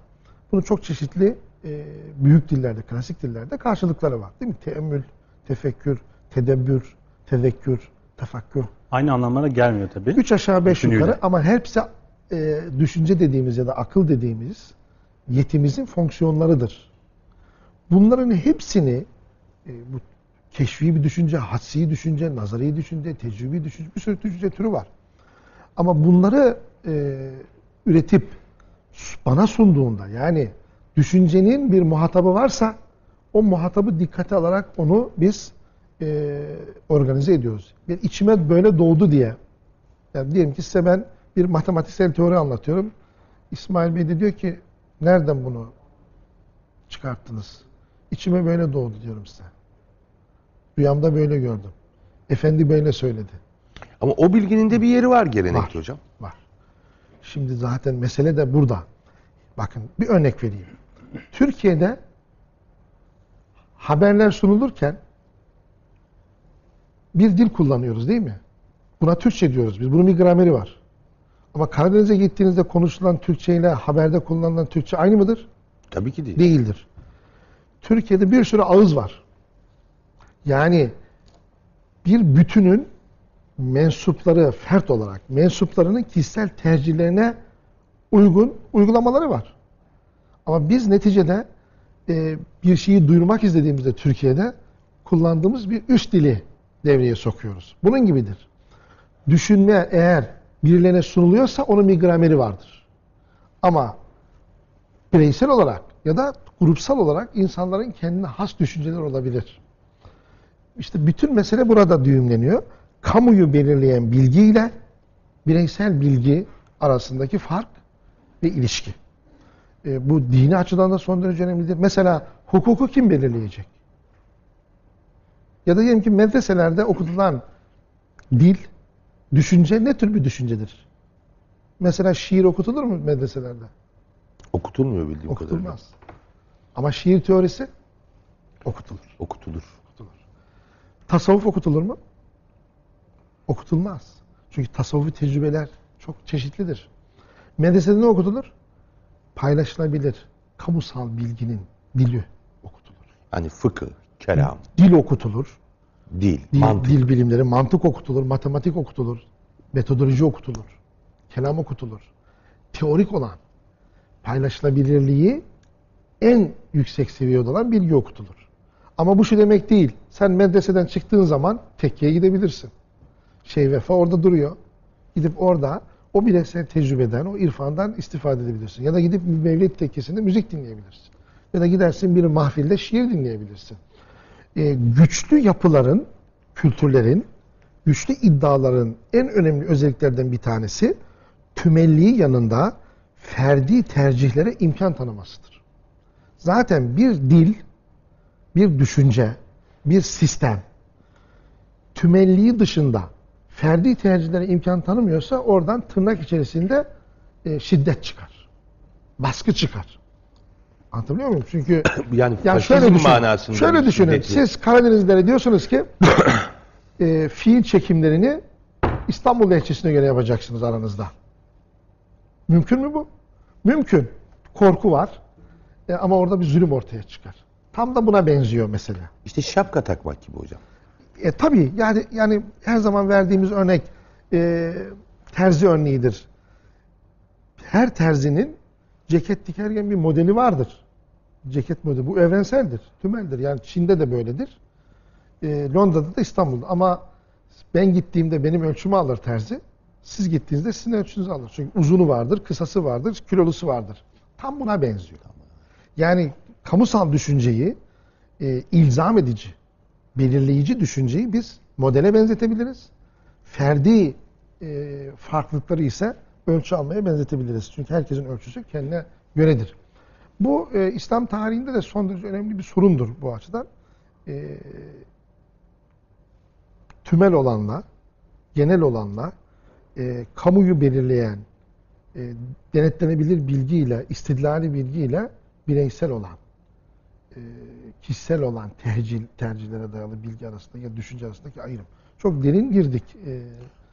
bunun çok çeşitli e, büyük dillerde, klasik dillerde karşılıkları var. Değil mi? Teemmül, tefekkür, tedebbür, tezekkür, tefakkür. Aynı anlamlara gelmiyor tabii. Üç aşağı beş yukarı ama hepsi e, düşünce dediğimiz ya da akıl dediğimiz yetimizin fonksiyonlarıdır. Bunların hepsini e, bu keşfi bir düşünce, hadsi düşünce, nazari düşünce, tecrübi düşünce, bir sürü düşünce türü var. Ama bunları e, üretip bana sunduğunda yani düşüncenin bir muhatabı varsa o muhatabı dikkate alarak onu biz e, organize ediyoruz. Bir içime böyle doğdu diye. Yani diyelim ki size ben bir matematiksel teori anlatıyorum. İsmail Bey de diyor ki nereden bunu çıkarttınız? İçime böyle doğdu diyorum size. Rüyamda böyle gördüm. Efendi böyle söyledi. Ama o bilginin de bir yeri var gelenekte hocam. Var. Şimdi zaten mesele de burada. Bakın bir örnek vereyim. Türkiye'de haberler sunulurken bir dil kullanıyoruz değil mi? Buna Türkçe diyoruz biz. Bunun bir grameri var. Ama Karadeniz'e gittiğinizde konuşulan Türkçe ile haberde kullanılan Türkçe aynı mıdır? Tabii ki değil. Değildir. Türkiye'de bir sürü ağız var. Yani bir bütünün mensupları fert olarak mensuplarının kişisel tercihlerine uygun uygulamaları var. Ama biz neticede e, bir şeyi duyurmak istediğimizde Türkiye'de kullandığımız bir üst dili devreye sokuyoruz. Bunun gibidir. Düşünme eğer birilerine sunuluyorsa onun bir grameri vardır. Ama bireysel olarak ya da grupsal olarak insanların kendine has düşünceler olabilir. İşte bütün mesele burada düğümleniyor. Kamuyu belirleyen bilgiyle bireysel bilgi arasındaki fark ve ilişki. E, bu dini açıdan da son derece önemlidir. Mesela hukuku kim belirleyecek? Ya da diyelim ki medreselerde okutulan dil, düşünce ne tür bir düşüncedir? Mesela şiir okutulur mu medreselerde? Okutulmuyor bildiğim kadarıyla. Okutulmaz. Ama şiir teorisi okutulur. Okutulur. Tasavvuf okutulur mu? Okutulmaz. Çünkü tasavvufi tecrübeler çok çeşitlidir. Medresede ne okutulur? Paylaşılabilir, kamusal bilginin dili okutulur. Hani fıkıh, kelam, Dil okutulur. Dil, Dil, mantık. dil bilimleri, mantık okutulur, matematik okutulur, metodoloji okutulur, kelam okutulur. Teorik olan, paylaşılabilirliği en yüksek seviyede olan bilgi okutulur. Ama bu şu demek değil. Sen medreseden çıktığın zaman tekkiye gidebilirsin. Şey vefa orada duruyor. Gidip orada o bireysel tecrübeden, o irfandan istifade edebilirsin. Ya da gidip bir mevlid tekkesinde müzik dinleyebilirsin. Ya da gidersin bir mahfilde şiir dinleyebilirsin. Ee, güçlü yapıların, kültürlerin, güçlü iddiaların en önemli özelliklerden bir tanesi tümelliği yanında ferdi tercihlere imkan tanımasıdır. Zaten bir dil, bir düşünce, bir sistem tümelliği dışında ferdi tercihlere imkan tanımıyorsa oradan tırnak içerisinde e, şiddet çıkar. Baskı çıkar. Anlatabiliyor muyum? Çünkü Yani, yani şöyle düşünün. manasında Şöyle bir düşünün. şiddeti. Siz Karadenizlilere diyorsunuz ki e, fiil çekimlerini İstanbul lehçesine göre yapacaksınız aranızda. Mümkün mü bu? Mümkün. Korku var. E, ama orada bir zulüm ortaya çıkar. Tam da buna benziyor mesela. İşte şapka takmak gibi hocam. E, tabii yani yani her zaman verdiğimiz örnek e, terzi örneğidir. Her terzinin ceket dikerken bir modeli vardır. Ceket modeli. Bu evrenseldir. Tümeldir. Yani Çin'de de böyledir. E, Londra'da da İstanbul'da. Ama ben gittiğimde benim ölçümü alır terzi. Siz gittiğinizde sizin ölçünüzü alır. Çünkü uzunu vardır, kısası vardır, kilolusu vardır. Tam buna benziyor. Yani kamusal düşünceyi e, ilzam edici, belirleyici düşünceyi biz modele benzetebiliriz. Ferdi e, farklılıkları ise ölçü almaya benzetebiliriz. Çünkü herkesin ölçüsü kendine göredir. Bu e, İslam tarihinde de son derece önemli bir sorundur bu açıdan. E, tümel olanla, genel olanla, e, kamuyu belirleyen, e, denetlenebilir bilgiyle, istidlali bilgiyle bireysel olan, e, kişisel olan tercih, tercihlere dayalı bilgi arasında ya düşünce arasındaki ayrım. Çok derin girdik. E,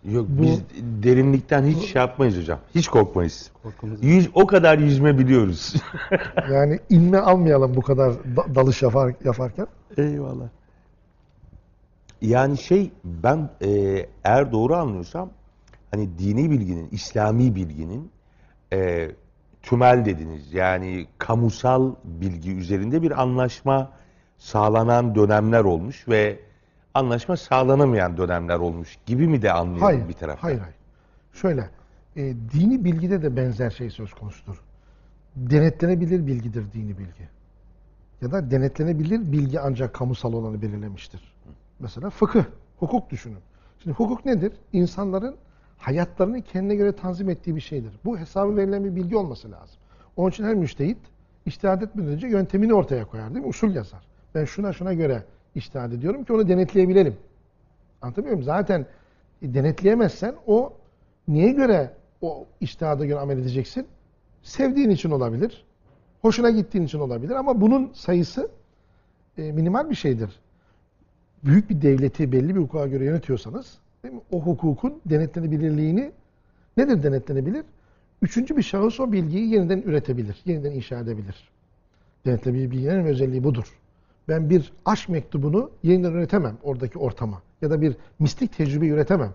Yok Bu- biz derinlikten hiç şey yapmayız hocam. Hiç korkmayız. Korkumuz Yüz, o kadar yüzme biliyoruz. yani inme almayalım bu kadar da- dalış yapar, yaparken. Eyvallah. Yani şey ben e, eğer doğru anlıyorsam hani dini bilginin, İslami bilginin e, tümel dediniz. Yani kamusal bilgi üzerinde bir anlaşma sağlanan dönemler olmuş ve anlaşma sağlanamayan dönemler olmuş gibi mi de anlıyorum Hayır, bir taraftan? hayır, hayır. Şöyle, e, dini bilgide de benzer şey söz konusudur. Denetlenebilir bilgidir dini bilgi. Ya da denetlenebilir bilgi ancak kamusal olanı belirlemiştir. Mesela fıkıh, hukuk düşünün. Şimdi hukuk nedir? İnsanların hayatlarını kendine göre tanzim ettiği bir şeydir. Bu hesabı verilen bir bilgi olması lazım. Onun için her müştehit iştihad etmeden önce yöntemini ortaya koyar değil mi? Usul yazar. Ben şuna şuna göre iştihad ediyorum ki onu denetleyebilelim. Anlatabiliyor muyum? Zaten denetleyemezsen o niye göre o iştihada göre amel edeceksin? Sevdiğin için olabilir. Hoşuna gittiğin için olabilir ama bunun sayısı e, minimal bir şeydir. Büyük bir devleti belli bir hukuka göre yönetiyorsanız değil mi? o hukukun denetlenebilirliğini nedir denetlenebilir? Üçüncü bir şahıs o bilgiyi yeniden üretebilir, yeniden inşa edebilir. Denetlenebilir bilginin en özelliği budur. Ben bir aşk mektubunu yeniden üretemem oradaki ortama. Ya da bir mistik tecrübe üretemem.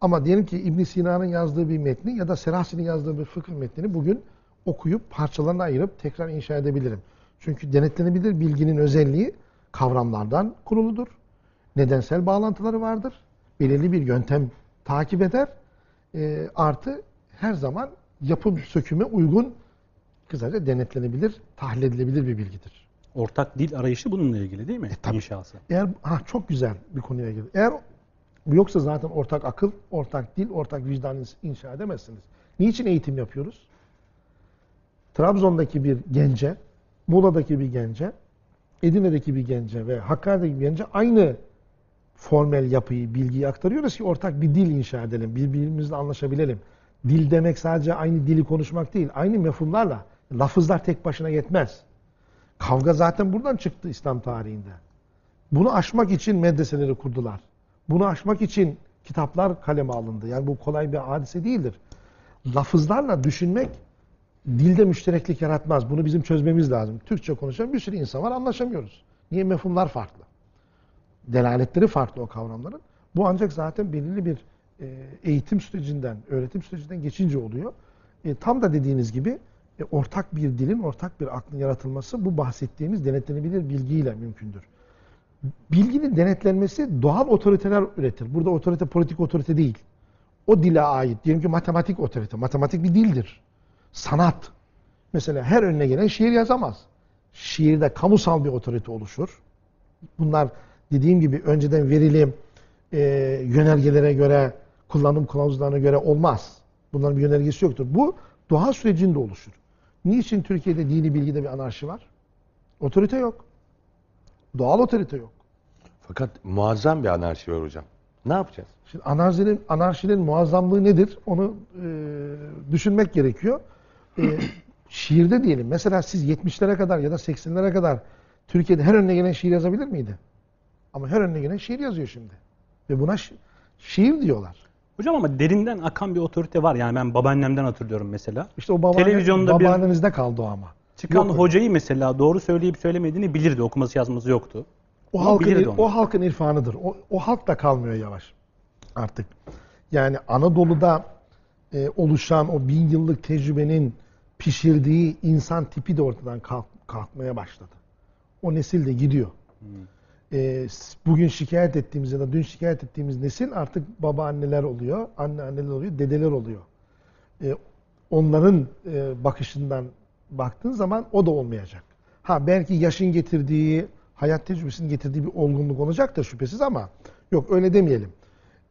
Ama diyelim ki ibn Sina'nın yazdığı bir metni ya da Serasi'nin yazdığı bir fıkıh metnini bugün okuyup parçalarına ayırıp tekrar inşa edebilirim. Çünkü denetlenebilir bilginin özelliği kavramlardan kuruludur. Nedensel bağlantıları vardır. Belirli bir yöntem takip eder. E, artı her zaman yapım söküme uygun kısaca denetlenebilir, tahlil edilebilir bir bilgidir. Ortak dil arayışı bununla ilgili değil mi? tabii. İnşası. Eğer ha çok güzel bir konuya girdi. Eğer yoksa zaten ortak akıl, ortak dil, ortak vicdan inşa edemezsiniz. Niçin eğitim yapıyoruz? Trabzon'daki bir gence, Muğla'daki bir gence, Edirne'deki bir gence ve Hakkari'deki bir gence aynı formel yapıyı, bilgiyi aktarıyoruz ki ortak bir dil inşa edelim, birbirimizle anlaşabilelim. Dil demek sadece aynı dili konuşmak değil, aynı mefhumlarla. Lafızlar tek başına yetmez. Kavga zaten buradan çıktı İslam tarihinde. Bunu aşmak için medreseleri kurdular. Bunu aşmak için kitaplar kaleme alındı. Yani bu kolay bir hadise değildir. Lafızlarla düşünmek dilde müştereklik yaratmaz. Bunu bizim çözmemiz lazım. Türkçe konuşan bir sürü insan var anlaşamıyoruz. Niye mefhumlar farklı? Delaletleri farklı o kavramların. Bu ancak zaten belirli bir e, eğitim sürecinden, öğretim sürecinden geçince oluyor. E, tam da dediğiniz gibi e, ortak bir dilin, ortak bir aklın yaratılması bu bahsettiğimiz denetlenebilir bilgiyle mümkündür. Bilginin denetlenmesi doğal otoriteler üretir. Burada otorite politik otorite değil. O dile ait. Diyelim ki matematik otorite. Matematik bir dildir. Sanat. Mesela her önüne gelen şiir yazamaz. Şiirde kamusal bir otorite oluşur. Bunlar dediğim gibi önceden verili e, yönergelere göre, kullanım kılavuzlarına göre olmaz. Bunların bir yönergesi yoktur. Bu doğa sürecinde oluşur. Niçin Türkiye'de dini bilgide bir anarşi var? Otorite yok. Doğal otorite yok. Fakat muazzam bir anarşi var hocam. Ne yapacağız? Şimdi anarşinin, anarşinin muazzamlığı nedir? Onu e, düşünmek gerekiyor. E, şiirde diyelim. Mesela siz 70'lere kadar ya da 80'lere kadar Türkiye'de her önüne gelen şiir yazabilir miydi? Ama her önüne gelen şiir yazıyor şimdi. Ve buna şi- şiir diyorlar. Hocam ama derinden akan bir otorite var. Yani ben babaannemden hatırlıyorum mesela. İşte o babaanne, Televizyonda bir- kaldı o ama. Çıkan Yok öyle. hocayı mesela doğru söyleyip söylemediğini bilirdi. Okuması yazması yoktu. O Ama halkın, bilirdi onu. o halkın irfanıdır. O, o halk da kalmıyor yavaş artık. Yani Anadolu'da e, oluşan o bin yıllık tecrübenin pişirdiği insan tipi de ortadan kalk- kalkmaya başladı. O nesil de gidiyor. E, bugün şikayet ettiğimiz ya da dün şikayet ettiğimiz nesil artık babaanneler oluyor, anneanneler oluyor, dedeler oluyor. E, onların e, bakışından baktığın zaman o da olmayacak. Ha belki yaşın getirdiği, hayat tecrübesinin getirdiği bir olgunluk olacaktır şüphesiz ama yok öyle demeyelim.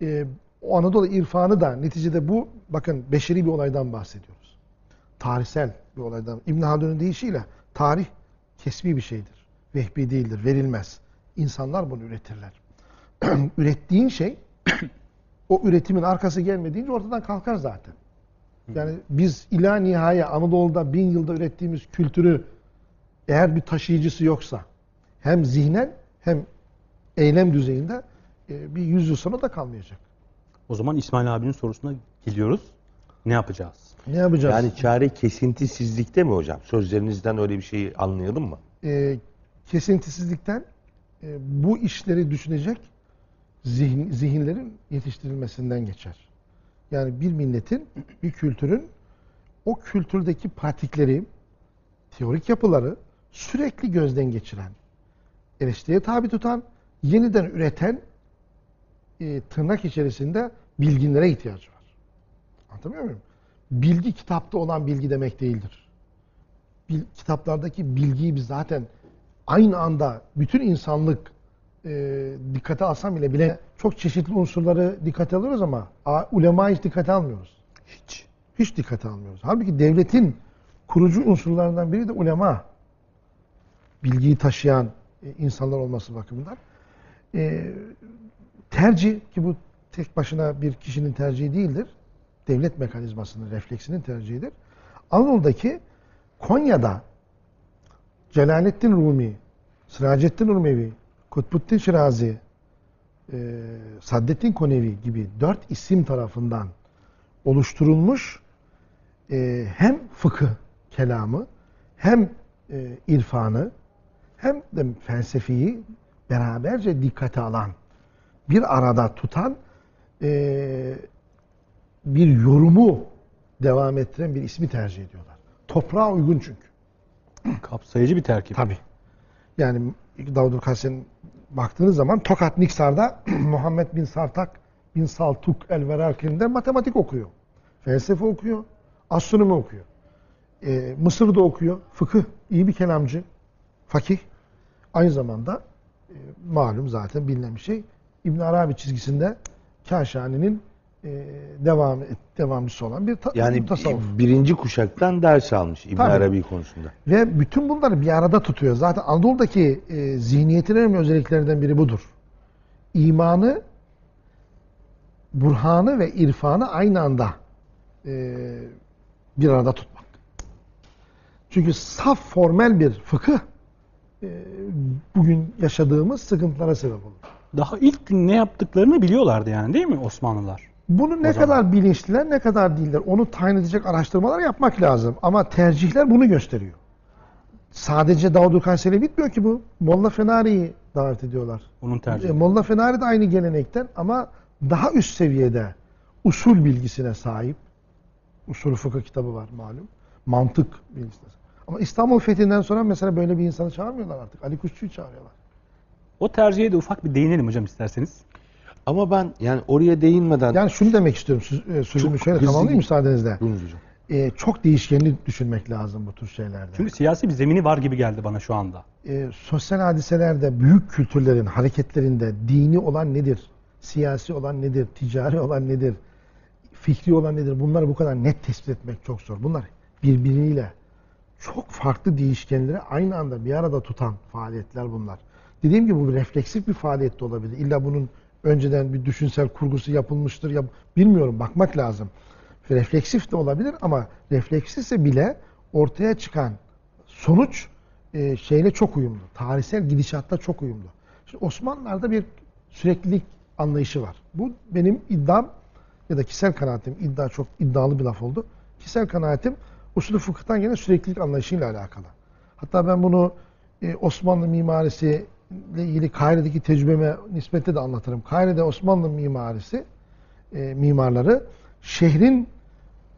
E, o Anadolu irfanı da neticede bu bakın beşeri bir olaydan bahsediyoruz. Tarihsel bir olaydan. İbn Haldun'un deyişiyle tarih kesbi bir şeydir. Vehbi değildir, verilmez. İnsanlar bunu üretirler. Ürettiğin şey o üretimin arkası gelmediğince ortadan kalkar zaten. Yani biz ila nihaya Anadolu'da bin yılda ürettiğimiz kültürü eğer bir taşıyıcısı yoksa hem zihnen hem eylem düzeyinde e, bir yüzyıl sonra da kalmayacak. O zaman İsmail abinin sorusuna geliyoruz. Ne yapacağız? Ne yapacağız? Yani çare kesintisizlikte mi hocam? Sözlerinizden öyle bir şeyi anlayalım mı? e, kesintisizlikten e, bu işleri düşünecek zihin, zihinlerin yetiştirilmesinden geçer. Yani bir milletin, bir kültürün o kültürdeki pratikleri, teorik yapıları sürekli gözden geçiren, eleştiriye tabi tutan, yeniden üreten e, tırnak içerisinde bilginlere ihtiyacı var. Anlatabiliyor muyum? Bilgi kitapta olan bilgi demek değildir bil- kitaplardaki bilgiyi biz zaten aynı anda bütün insanlık e, dikkate alsam bile bile çok çeşitli unsurları dikkate alıyoruz ama a, ulema hiç dikkate almıyoruz. Hiç. Hiç dikkate almıyoruz. Halbuki devletin kurucu unsurlarından biri de ulema. Bilgiyi taşıyan e, insanlar olması bakımından. E, tercih ki bu tek başına bir kişinin tercihi değildir. Devlet mekanizmasının, refleksinin tercihidir. Anadolu'daki Konya'da Celalettin Rumi, Sıracettin Urmevi, Kutbuddin Şirazi, e, Saddettin Konevi gibi dört isim tarafından oluşturulmuş e, hem fıkıh kelamı hem e, irfanı hem de felsefeyi beraberce dikkate alan bir arada tutan e, bir yorumu devam ettiren bir ismi tercih ediyorlar. Toprağa uygun çünkü. Kapsayıcı bir terkip. Tabii. Yani Davud Kasen baktığınız zaman Tokat Niksar'da Muhammed bin Sartak bin Saltuk El Verarkin'de matematik okuyor. Felsefe okuyor. Astronomi okuyor. Ee, Mısır'da okuyor. Fıkıh. iyi bir kelamcı. Fakih. Aynı zamanda e, malum zaten bilinen bir şey. İbn Arabi çizgisinde Kaşani'nin devam devamcısı olan bir ta- Yani tasavvuf. birinci kuşaktan ders almış İbn Tabii. Arabi konusunda. Ve bütün bunları bir arada tutuyor. Zaten Anadolu'daki e, zihniyetin önemli özelliklerinden biri budur. İmanı, burhanı ve irfanı aynı anda e, bir arada tutmak. Çünkü saf formel bir fıkıh e, bugün yaşadığımız sıkıntılara sebep olur. Daha ilk gün ne yaptıklarını biliyorlardı yani değil mi Osmanlılar? Bunu ne zaman. kadar bilinçliler ne kadar değiller onu tayin edecek araştırmalar yapmak lazım. Ama tercihler bunu gösteriyor. sadece Davud Kayseri'yle bitmiyor ki bu. Molla Fenari'yi davet ediyorlar. Onun E, tercihi. Molla Fenari de aynı gelenekten ama daha üst seviyede usul bilgisine sahip. Usul fıkıh kitabı var malum. Mantık bilgisine. Ama İstanbul fethinden sonra mesela böyle bir insanı çağırmıyorlar artık. Ali Kuşçu'yu çağırıyorlar. O tercihe de ufak bir değinelim hocam isterseniz. Ama ben yani oraya değinmeden Yani şunu demek istiyorum. E, Sözümü şöyle tamamlayayım müsaadenizle. Buyurun hocam. E, çok değişkenli düşünmek lazım bu tür şeylerde. Çünkü siyasi bir zemini var gibi geldi bana şu anda. e, sosyal hadiselerde, büyük kültürlerin hareketlerinde dini olan nedir? Siyasi olan nedir? Ticari olan nedir? Fikri olan nedir? Bunları bu kadar net tespit etmek çok zor. Bunlar birbiriyle çok farklı değişkenleri aynı anda bir arada tutan faaliyetler bunlar. Dediğim gibi bu bir refleksif bir faaliyet de olabilir. İlla bunun önceden bir düşünsel kurgusu yapılmıştır. Ya, bilmiyorum, bakmak lazım. Refleksif de olabilir ama refleksifse bile ortaya çıkan sonuç e, şeyle çok uyumlu. Tarihsel gidişatta çok uyumlu. Şimdi Osmanlılar'da bir süreklilik anlayışı var. Bu benim iddiam ya da kişisel kanaatim. iddia çok iddialı bir laf oldu. Kişisel kanaatim usulü fıkıhtan gelen süreklilik anlayışıyla alakalı. Hatta ben bunu e, Osmanlı mimarisi ile ilgili Kahire'deki tecrübeme nispetle de anlatırım. Kahire'de Osmanlı mimarisi e, mimarları şehrin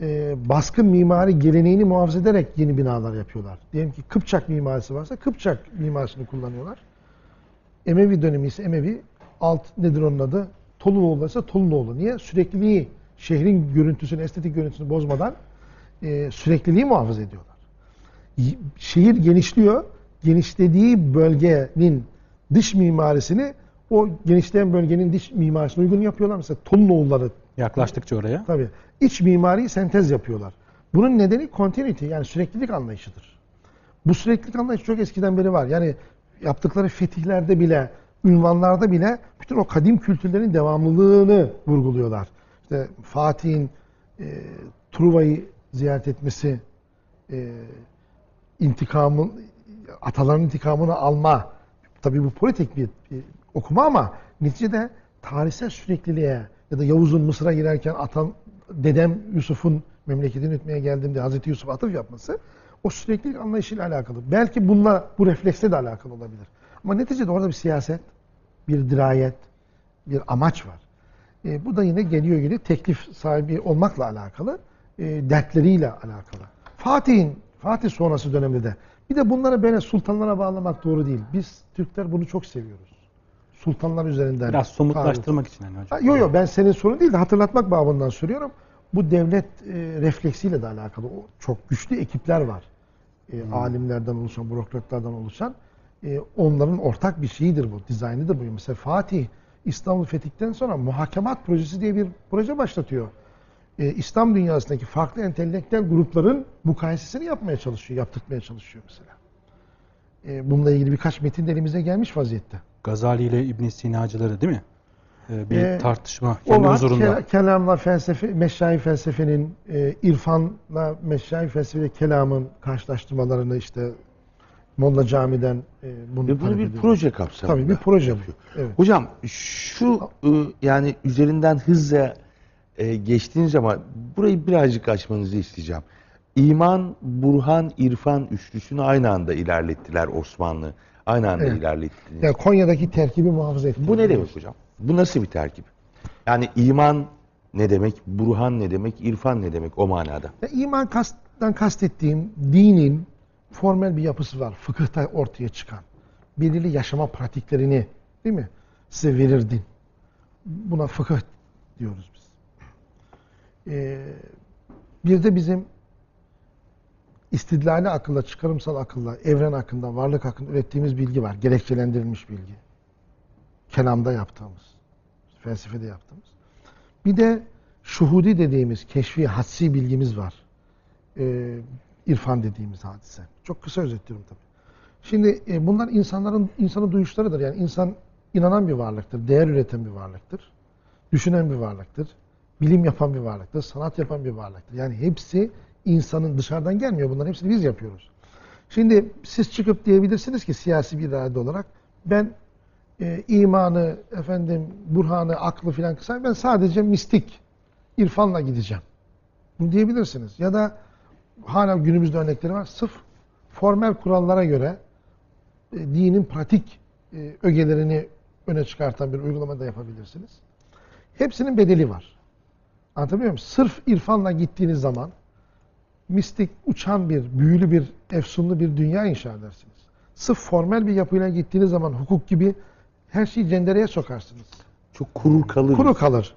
e, baskın mimari geleneğini muhafaza ederek yeni binalar yapıyorlar. Diyelim ki Kıpçak mimarisi varsa Kıpçak mimarisini kullanıyorlar. Emevi dönemi ise Emevi, alt nedir onun adı? Tolunoğlu ise Tolunoğlu. Niye? Sürekliliği, şehrin görüntüsünü, estetik görüntüsünü bozmadan e, sürekliliği muhafaza ediyorlar. Şehir genişliyor. Genişlediği bölgenin dış mimarisini o genişleyen bölgenin dış mimarisine uygun yapıyorlar. Mesela Tolunoğulları Yaklaştıkça oraya. Tabii. İç mimari sentez yapıyorlar. Bunun nedeni continuity yani süreklilik anlayışıdır. Bu süreklilik anlayışı çok eskiden beri var. Yani yaptıkları fetihlerde bile, ünvanlarda bile bütün o kadim kültürlerin devamlılığını vurguluyorlar. İşte Fatih'in e, Truva'yı ziyaret etmesi, e, intikamın, ataların intikamını alma. Tabii bu politik bir, okuma ama neticede tarihsel sürekliliğe ya da Yavuz'un Mısır'a girerken atan dedem Yusuf'un memleketini yönetmeye geldiğimde Hazreti Yusuf atıf yapması o süreklilik anlayışıyla alakalı. Belki bununla bu refleksle de alakalı olabilir. Ama neticede orada bir siyaset, bir dirayet, bir amaç var. E, bu da yine geliyor geliyor teklif sahibi olmakla alakalı, e, dertleriyle alakalı. Fatih'in, Fatih sonrası dönemde de bir de bunları böyle sultanlara bağlamak doğru değil. Biz Türkler bunu çok seviyoruz. Sultanlar üzerinden. Biraz somutlaştırmak için hani hocam. Yok yok ben senin sorun değil de hatırlatmak babından söylüyorum. Bu devlet e, refleksiyle de alakalı. O çok güçlü ekipler var. E, Alimlerden oluşan, bürokratlardan oluşan. E, onların ortak bir şeyidir bu, dizaynıdır bu. Mesela Fatih İstanbul fetihten sonra muhakemat projesi diye bir proje başlatıyor. E, İslam dünyasındaki farklı entelektüel grupların mukayesesini yapmaya çalışıyor, yaptırtmaya çalışıyor mesela. E, bununla ilgili birkaç metin de elimize gelmiş vaziyette. Gazali ile İbn Sinacıları değil mi? Ee, bir Ee, tartışma kendi var. huzurunda. Ke- kelamla felsefe, meşayi felsefenin, e, irfanla meşayi felsefe kelamın karşılaştırmalarını işte Molla Cami'den e, bunu Ve bunu bir proje kapsamında. Tabii bir proje bu. yapıyor. Evet. Hocam şu ı, yani üzerinden hızla e, geçtiğiniz zaman burayı birazcık açmanızı isteyeceğim. İman, Burhan, İrfan üçlüsünü aynı anda ilerlettiler Osmanlı. Aynı anda Evet. ilerlettiniz. Yani Konya'daki terkibi muhafaza etti. Bu ne demek hocam? Bu nasıl bir terkip? Yani iman ne demek, Burhan ne demek, İrfan ne demek o manada? Ya iman kasttan kastettiğim dinin formel bir yapısı var. Fıkıhta ortaya çıkan. Belirli yaşama pratiklerini değil mi? Size verir din. Buna fıkıh diyoruz biz. Ee, bir de bizim istidlali akılla, çıkarımsal akılla, evren hakkında, varlık hakkında ürettiğimiz bilgi var. Gerekçelendirilmiş bilgi. Kelamda yaptığımız, felsefede yaptığımız. Bir de şuhudi dediğimiz keşfi, hassi bilgimiz var. Ee, irfan dediğimiz hadise. Çok kısa özetliyorum tabii. Şimdi e, bunlar insanların insanın duyuşlarıdır. Yani insan inanan bir varlıktır, değer üreten bir varlıktır, düşünen bir varlıktır, bilim yapan bir varlıktır, sanat yapan bir varlıktır. Yani hepsi insanın dışarıdan gelmiyor. Bunların hepsini biz yapıyoruz. Şimdi siz çıkıp diyebilirsiniz ki siyasi bir irade olarak ben e, imanı, efendim burhanı, aklı filan kısa ben sadece mistik, irfanla gideceğim. Bunu diyebilirsiniz. Ya da hala günümüzde örnekleri var. Sırf formel kurallara göre e, dinin pratik e, ögelerini öne çıkartan bir uygulama da yapabilirsiniz. Hepsinin bedeli var. Anlatabiliyor muyum? Sırf irfanla gittiğiniz zaman mistik, uçan bir, büyülü bir, efsunlu bir dünya inşa edersiniz. Sırf formel bir yapıyla gittiğiniz zaman hukuk gibi her şeyi cendereye sokarsınız. Çok kurur kalır. Kuru kalır.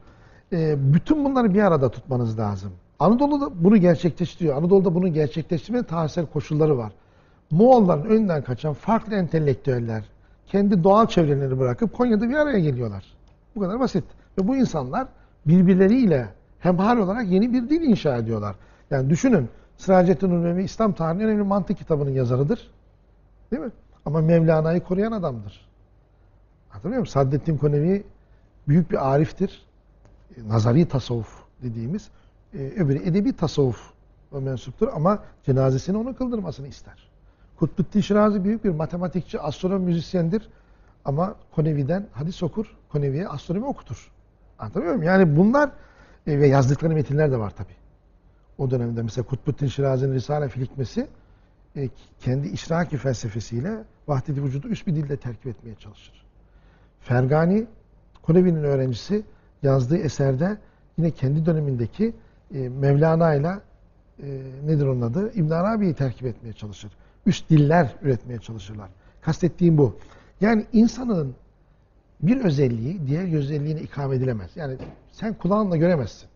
Ee, bütün bunları bir arada tutmanız lazım. Anadolu'da bunu gerçekleştiriyor. Anadolu'da bunu gerçekleştirmenin tarihsel koşulları var. Moğolların önünden kaçan farklı entelektüeller kendi doğal çevrelerini bırakıp Konya'da bir araya geliyorlar. Bu kadar basit. Ve bu insanlar birbirleriyle hemhal olarak yeni bir dil inşa ediyorlar. Yani düşünün Sıracettin Ulemi İslam tarihinin önemli mantık kitabının yazarıdır. Değil mi? Ama Mevlana'yı koruyan adamdır. Hatırlıyor musun? Saddettin Konevi büyük bir ariftir. E, Nazari tasavvuf dediğimiz. E, öbürü edebi tasavvuf mensuptur ama cenazesini onun kıldırmasını ister. Kutbuddin Şirazi büyük bir matematikçi, astronom, müzisyendir. Ama Konevi'den hadis okur, Konevi'ye astronomi okutur. Anlatabiliyor muyum? Yani bunlar e, ve yazdıkları metinler de var tabi. O dönemde mesela Kutbuddin Şirazi'nin Risale fil Hikmesi e, kendi işraki felsefesiyle vahdet-i vücudu üst bir dilde terkip etmeye çalışır. Fergani, Konevi'nin öğrencisi yazdığı eserde yine kendi dönemindeki e, Mevlana ile e, nedir onun adı? İbn Arabi'yi terkip etmeye çalışır. Üst diller üretmeye çalışırlar. Kastettiğim bu. Yani insanın bir özelliği diğer özelliğine ikame edilemez. Yani sen kulağınla göremezsin.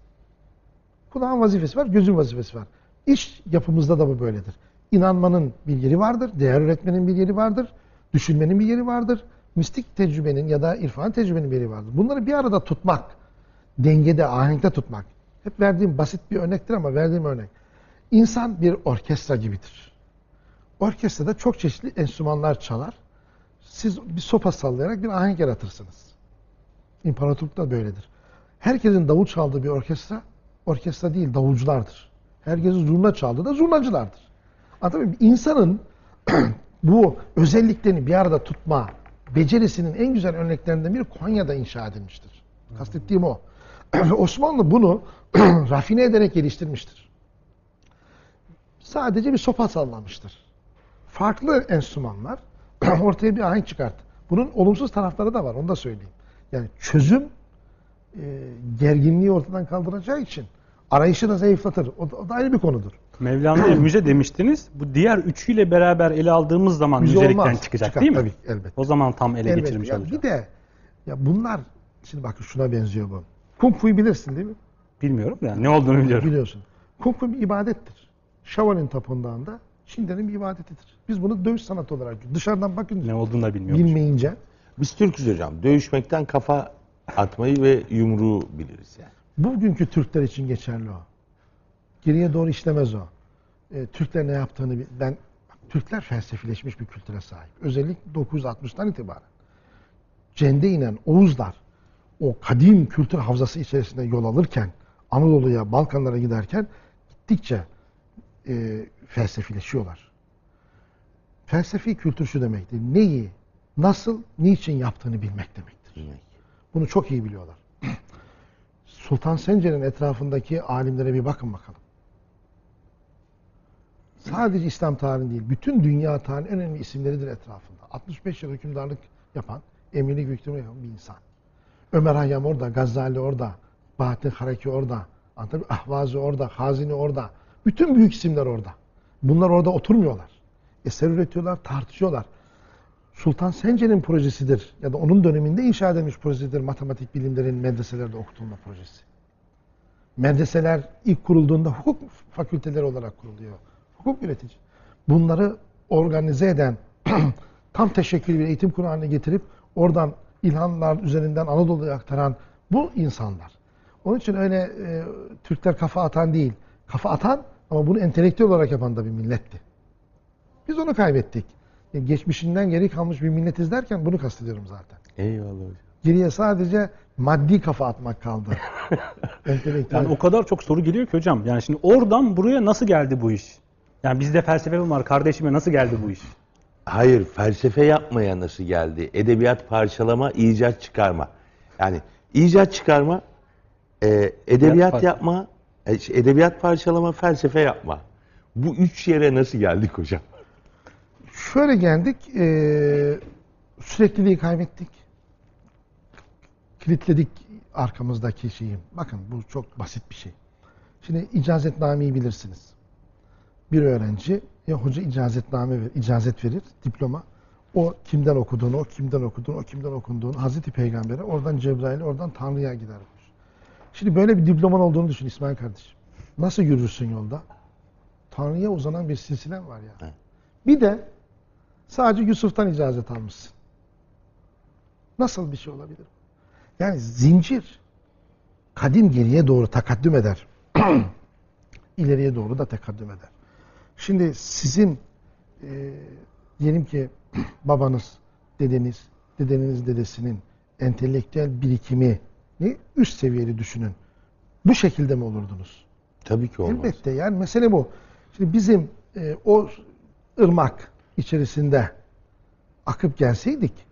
Kulağın vazifesi var, gözün vazifesi var. İş yapımızda da bu böyledir. İnanmanın bir yeri vardır, değer üretmenin bir yeri vardır, düşünmenin bir yeri vardır, mistik tecrübenin ya da irfan tecrübenin bir yeri vardır. Bunları bir arada tutmak, dengede, ahenkte tutmak. Hep verdiğim basit bir örnektir ama verdiğim örnek. İnsan bir orkestra gibidir. Orkestrada çok çeşitli enstrümanlar çalar. Siz bir sopa sallayarak bir ahenk yaratırsınız. İmparatorlukta böyledir. Herkesin davul çaldığı bir orkestra, orkestra değil davulculardır. Herkesin zurna çaldığı da zurnacılardır. Anlatabiliyor? İnsanın bu özelliklerini bir arada tutma becerisinin en güzel örneklerinden biri Konya'da inşa edilmiştir. Kastettiğim o. Osmanlı bunu rafine ederek geliştirmiştir. Sadece bir sopa sallamıştır. Farklı enstrümanlar ortaya bir ahenk çıkarttı. Bunun olumsuz tarafları da var, onu da söyleyeyim. Yani çözüm gerginliği ortadan kaldıracağı için arayışı da zayıflatır. O, da- o da ayrı bir konudur. Mevlana'ya müze demiştiniz. Bu diğer üçüyle beraber ele aldığımız zaman Müze müzelikten olmaz. çıkacak Çıkar, değil mi? tabii, elbette. O zaman tam ele Elbette. geçirmiş Ya olacak. Bir de ya bunlar şimdi bakın şuna benziyor bu. Kung Fu'yu bilirsin değil mi? Bilmiyorum da ne olduğunu biliyorum. Biliyorsun. Kung Fu bir ibadettir. Shaolin tapındağında Çinlerin bir ibadetidir. Biz bunu dövüş sanatı olarak dışarıdan bakınca Ne olduğunu da bilmiyorum. bilmeyince Biz Türk'üz hocam. Dövüşmekten kafa atmayı ve yumruğu biliriz yani. bugünkü Türkler için geçerli o. Geriye doğru işlemez o. E, Türkler ne yaptığını ben Türkler felsefileşmiş bir kültüre sahip. Özellikle 960'tan itibaren. Cende inen Oğuzlar o kadim kültür havzası içerisinde yol alırken Anadolu'ya, Balkanlara giderken gittikçe e, felsefileşiyorlar. Felsefi kültür şu demektir. Neyi, nasıl, niçin yaptığını bilmek demektir. Bilmek. Bunu çok iyi biliyorlar. Sultan Sencer'in etrafındaki alimlere bir bakın bakalım. Sadece İslam tarihinin değil, bütün dünya tarihinin önemli isimleridir etrafında. 65 yıl hükümdarlık yapan, emirlik hükümdarlık yapan bir insan. Ömer Hayyam orada, Gazali orada, Bahattin Haraki orada, muyum? Ahvazi orada, Hazini orada. Bütün büyük isimler orada. Bunlar orada oturmuyorlar. Eser üretiyorlar, tartışıyorlar. Sultan Sencer'in projesidir ya da onun döneminde inşa edilmiş projesidir matematik bilimlerin medreselerde okutulma projesi. Medreseler ilk kurulduğunda hukuk fakülteleri olarak kuruluyor. Hukuk üretici. Bunları organize eden, tam teşekkül bir eğitim haline getirip oradan ilhamlar üzerinden Anadolu'ya aktaran bu insanlar. Onun için öyle e, Türkler kafa atan değil. Kafa atan ama bunu entelektüel olarak yapan da bir milletti. Biz onu kaybettik. Yani geçmişinden geri kalmış bir milletiz derken bunu kastediyorum zaten. Eyvallah hocam. Geriye sadece maddi kafa atmak kaldı. Yani o kadar çok soru geliyor ki hocam. Yani şimdi oradan buraya nasıl geldi bu iş? Yani bizde felsefe mi var kardeşime nasıl geldi bu iş? Hayır, felsefe yapmaya nasıl geldi? Edebiyat parçalama, icat çıkarma. Yani icat çıkarma, e, edebiyat yapma, e, şey, edebiyat parçalama, felsefe yapma. Bu üç yere nasıl geldik hocam? Şöyle geldik, eee sürekliliği kaybettik. Kilitledik arkamızdaki şeyi. Bakın bu çok basit bir şey. Şimdi icazetnameyi bilirsiniz. Bir öğrenci ya hoca icazetname ver, icazet verir, diploma. O kimden okuduğunu, o kimden okuduğunu, o kimden okunduğunu Hazreti Peygamber'e, oradan Cebrail'e, oradan Tanrı'ya gider. Şimdi böyle bir diploman olduğunu düşün İsmail kardeşim. Nasıl yürürsün yolda? Tanrı'ya uzanan bir silsilen var ya. Evet. Bir de sadece Yusuf'tan icazet almışsın. Nasıl bir şey olabilir? Yani zincir kadim geriye doğru takaddüm eder. İleriye doğru da tekaddüm eder. Şimdi sizin e, diyelim ki babanız, dedeniz, dedenin dedesinin entelektüel birikimi ne üst seviyeli düşünün. Bu şekilde mi olurdunuz? Tabii ki olmaz. Elbette yani mesele bu. Şimdi bizim e, o ırmak içerisinde akıp gelseydik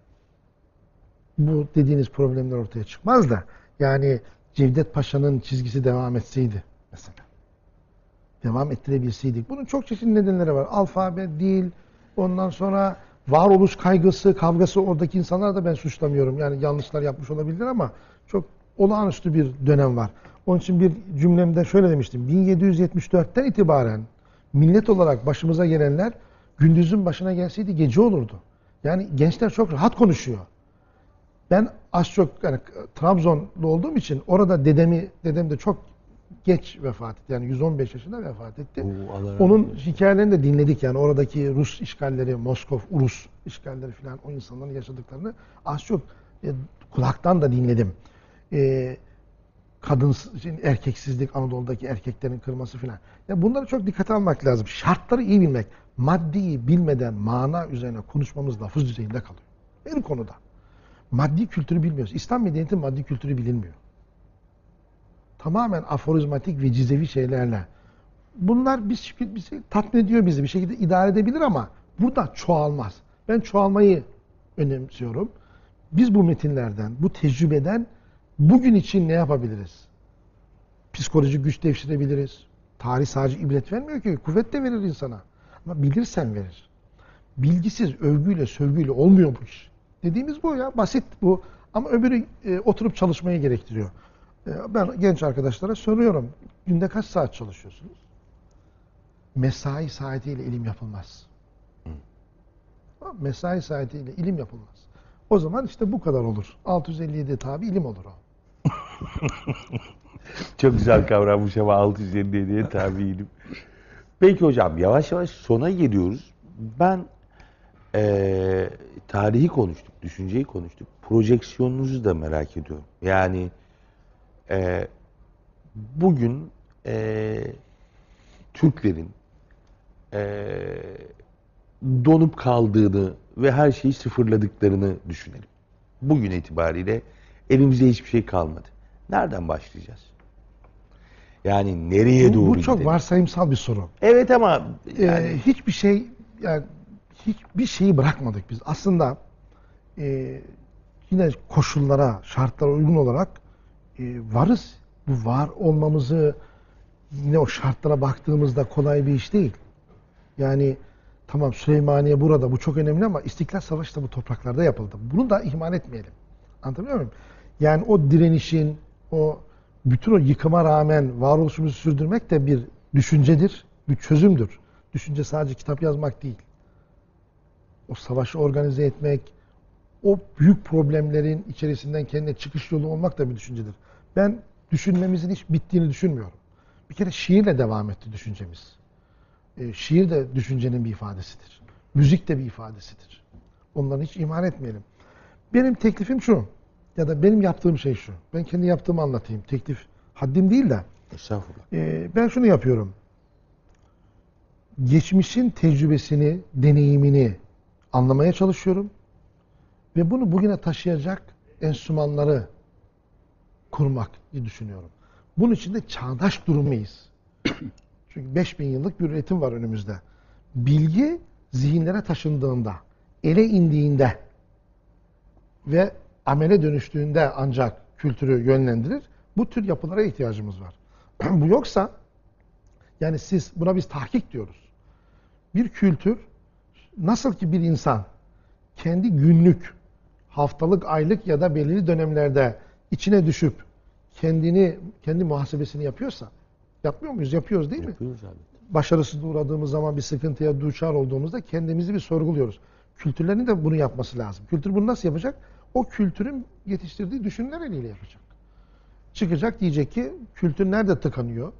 bu dediğiniz problemler ortaya çıkmaz da yani Cevdet Paşa'nın çizgisi devam etseydi mesela. Devam ettirebilseydik. Bunun çok çeşitli nedenleri var. Alfabe, dil, ondan sonra varoluş kaygısı, kavgası oradaki insanlar da ben suçlamıyorum. Yani yanlışlar yapmış olabilir ama çok olağanüstü bir dönem var. Onun için bir cümlemde şöyle demiştim. 1774'ten itibaren millet olarak başımıza gelenler gündüzün başına gelseydi gece olurdu. Yani gençler çok rahat konuşuyor. Ben az çok yani Trabzonlu olduğum için orada dedemi dedem de çok geç vefat etti. Yani 115 yaşında vefat etti. Oo, Allah Onun eylesin. hikayelerini de dinledik yani oradaki Rus işgalleri, Moskov, Rus işgalleri falan o insanların yaşadıklarını az çok e, kulaktan da dinledim. E, kadın erkeksizlik Anadolu'daki erkeklerin kırması falan. Ya bunları çok dikkate almak lazım. Şartları iyi bilmek. Maddiyi bilmeden mana üzerine konuşmamız lafız düzeyinde kalıyor. Her konuda. Maddi kültürü bilmiyoruz. İslam medeniyeti maddi kültürü bilinmiyor. Tamamen aforizmatik ve cizevi şeylerle. Bunlar bir bizi tatmin ediyor bizi. Bir şekilde idare edebilir ama burada çoğalmaz. Ben çoğalmayı önemsiyorum. Biz bu metinlerden, bu tecrübeden bugün için ne yapabiliriz? Psikolojik güç devşirebiliriz. Tarih sadece ibret vermiyor ki. Kuvvet de verir insana. Ama bilirsen verir. Bilgisiz, övgüyle, sövgüyle olmuyor bu iş. Dediğimiz bu ya. Basit bu. Ama öbürü e, oturup çalışmayı gerektiriyor. E, ben genç arkadaşlara soruyorum. Günde kaç saat çalışıyorsunuz? Mesai saatiyle ilim yapılmaz. Mesai saatiyle ilim yapılmaz. O zaman işte bu kadar olur. 657 tabi ilim olur o. Çok güzel kavranmış ama 657'ye tabiyim. Peki hocam yavaş yavaş sona geliyoruz. Ben eee, tarihi konuştuk, düşünceyi konuştuk. Projeksiyonunuzu da merak ediyorum. Yani eee, bugün eee, Türklerin eee, donup kaldığını ve her şeyi sıfırladıklarını düşünelim. Bugün itibariyle elimizde hiçbir şey kalmadı. Nereden başlayacağız? Yani nereye Bu, doğru bu çok gidelim? varsayımsal bir soru. Evet ama Ee, yani hiçbir şey yani hiçbir şeyi bırakmadık biz. Aslında e, yine koşullara, şartlara uygun olarak e, varız. Bu var olmamızı yine o şartlara baktığımızda kolay bir iş değil. Yani tamam Süleymaniye burada bu çok önemli ama İstiklal Savaşı da bu topraklarda yapıldı. Bunu da ihmal etmeyelim. Anlatabiliyor muyum? Yani o direnişin, o bütün o yıkıma rağmen varoluşumuzu sürdürmek de bir düşüncedir, bir çözümdür. Düşünce sadece kitap yazmak değil. O savaşı organize etmek, o büyük problemlerin içerisinden kendine çıkış yolu olmak da bir düşüncedir. Ben düşünmemizin hiç bittiğini düşünmüyorum. Bir kere şiirle devam etti düşüncemiz. E, şiir de düşüncenin bir ifadesidir. Müzik de bir ifadesidir. Onları hiç ihmal etmeyelim. Benim teklifim şu, ya da benim yaptığım şey şu. Ben kendi yaptığımı anlatayım. Teklif haddim değil de. estağfurullah. e, ben şunu yapıyorum. Geçmişin tecrübesini, deneyimini anlamaya çalışıyorum. Ve bunu bugüne taşıyacak enstrümanları kurmak diye düşünüyorum. Bunun için de çağdaş durumuyuz. Çünkü 5000 yıllık bir üretim var önümüzde. Bilgi zihinlere taşındığında, ele indiğinde ve amele dönüştüğünde ancak kültürü yönlendirir. Bu tür yapılara ihtiyacımız var. Bu yoksa yani siz buna biz tahkik diyoruz. Bir kültür nasıl ki bir insan kendi günlük, haftalık, aylık ya da belirli dönemlerde içine düşüp kendini, kendi muhasebesini yapıyorsa, yapmıyor muyuz? Yapıyoruz değil mi? Yapıyoruz abi. başarısız uğradığımız zaman bir sıkıntıya duçar olduğumuzda kendimizi bir sorguluyoruz. Kültürlerin de bunu yapması lazım. Kültür bunu nasıl yapacak? O kültürün yetiştirdiği düşünürler eliyle yapacak. Çıkacak diyecek ki kültür nerede tıkanıyor?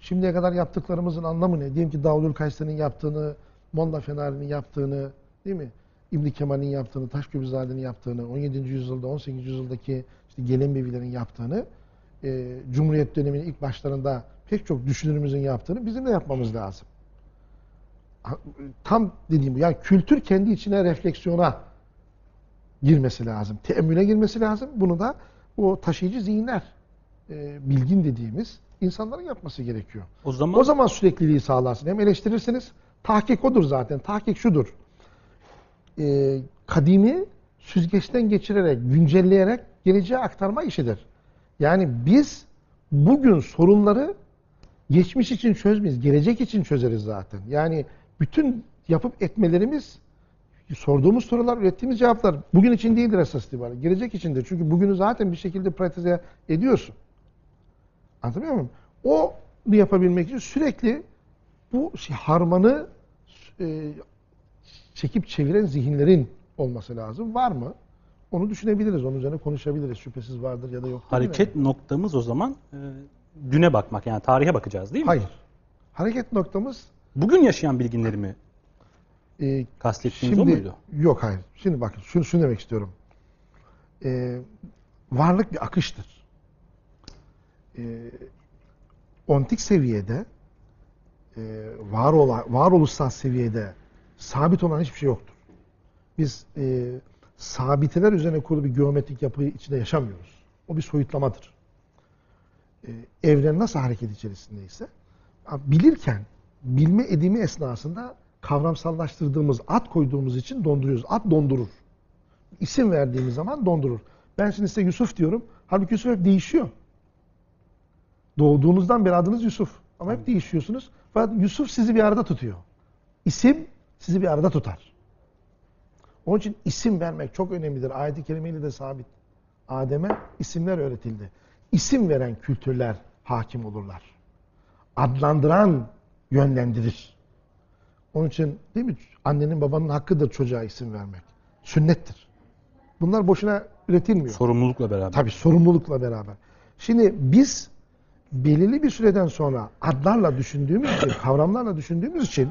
Şimdiye kadar yaptıklarımızın anlamı ne? Diyelim ki Davul Kayseri'nin yaptığını, Molla Fenari'nin yaptığını, değil mi? İbn Kemal'in yaptığını, Taşköprüzade'nin yaptığını, 17. yüzyılda, 18. yüzyıldaki işte Gelenbevilerin yaptığını, e, Cumhuriyet döneminin ilk başlarında pek çok düşünürümüzün yaptığını bizim de yapmamız lazım. Tam dediğim bu. Yani kültür kendi içine refleksiyona girmesi lazım. Teemmüle girmesi lazım. Bunu da o taşıyıcı zihinler, e, bilgin dediğimiz insanların yapması gerekiyor. O zaman O zaman sürekliliği sağlarsın. Hem eleştirirsiniz. Tahkik odur zaten. Tahkik şudur. Ee, kadimi süzgeçten geçirerek, güncelleyerek geleceğe aktarma işidir. Yani biz bugün sorunları geçmiş için çözmeyiz. Gelecek için çözeriz zaten. Yani bütün yapıp etmelerimiz sorduğumuz sorular, ürettiğimiz cevaplar bugün için değildir esas itibariyle. Gelecek içindir. Çünkü bugünü zaten bir şekilde pratize ediyorsun. Anlatabiliyor muyum? O yapabilmek için sürekli bu harmanı e, çekip çeviren zihinlerin olması lazım. Var mı? Onu düşünebiliriz. Onun üzerine konuşabiliriz. Şüphesiz vardır ya da yok. hareket noktamız o zaman e, güne bakmak yani tarihe bakacağız değil mi? Hayır. Hareket noktamız Bugün yaşayan bilginleri mi e, kastettiğiniz o şimdi muydu? yok hayır. Şimdi bakın şunu, şunu demek istiyorum. E, varlık bir akıştır. E, ontik seviyede e, var olan, varoluşsal seviyede sabit olan hiçbir şey yoktur. Biz e, sabiteler üzerine kurulu bir geometrik yapı içinde yaşamıyoruz. O bir soyutlamadır. E, evren nasıl hareket içerisindeyse bilirken bilme edimi esnasında kavramsallaştırdığımız, ad koyduğumuz için donduruyoruz. Ad dondurur. İsim verdiğimiz zaman dondurur. Ben şimdi size Yusuf diyorum. Halbuki Yusuf hep değişiyor. Doğduğunuzdan beri adınız Yusuf. Ama hep değişiyorsunuz. Fakat Yusuf sizi bir arada tutuyor. İsim sizi bir arada tutar. Onun için isim vermek çok önemlidir. Ayet-i kerimeyle de sabit. Adem'e isimler öğretildi. İsim veren kültürler hakim olurlar. Adlandıran yönlendirir. Onun için değil mi? Annenin babanın hakkıdır çocuğa isim vermek. Sünnettir. Bunlar boşuna üretilmiyor. Sorumlulukla beraber. Tabii sorumlulukla beraber. Şimdi biz belirli bir süreden sonra adlarla düşündüğümüz için, kavramlarla düşündüğümüz için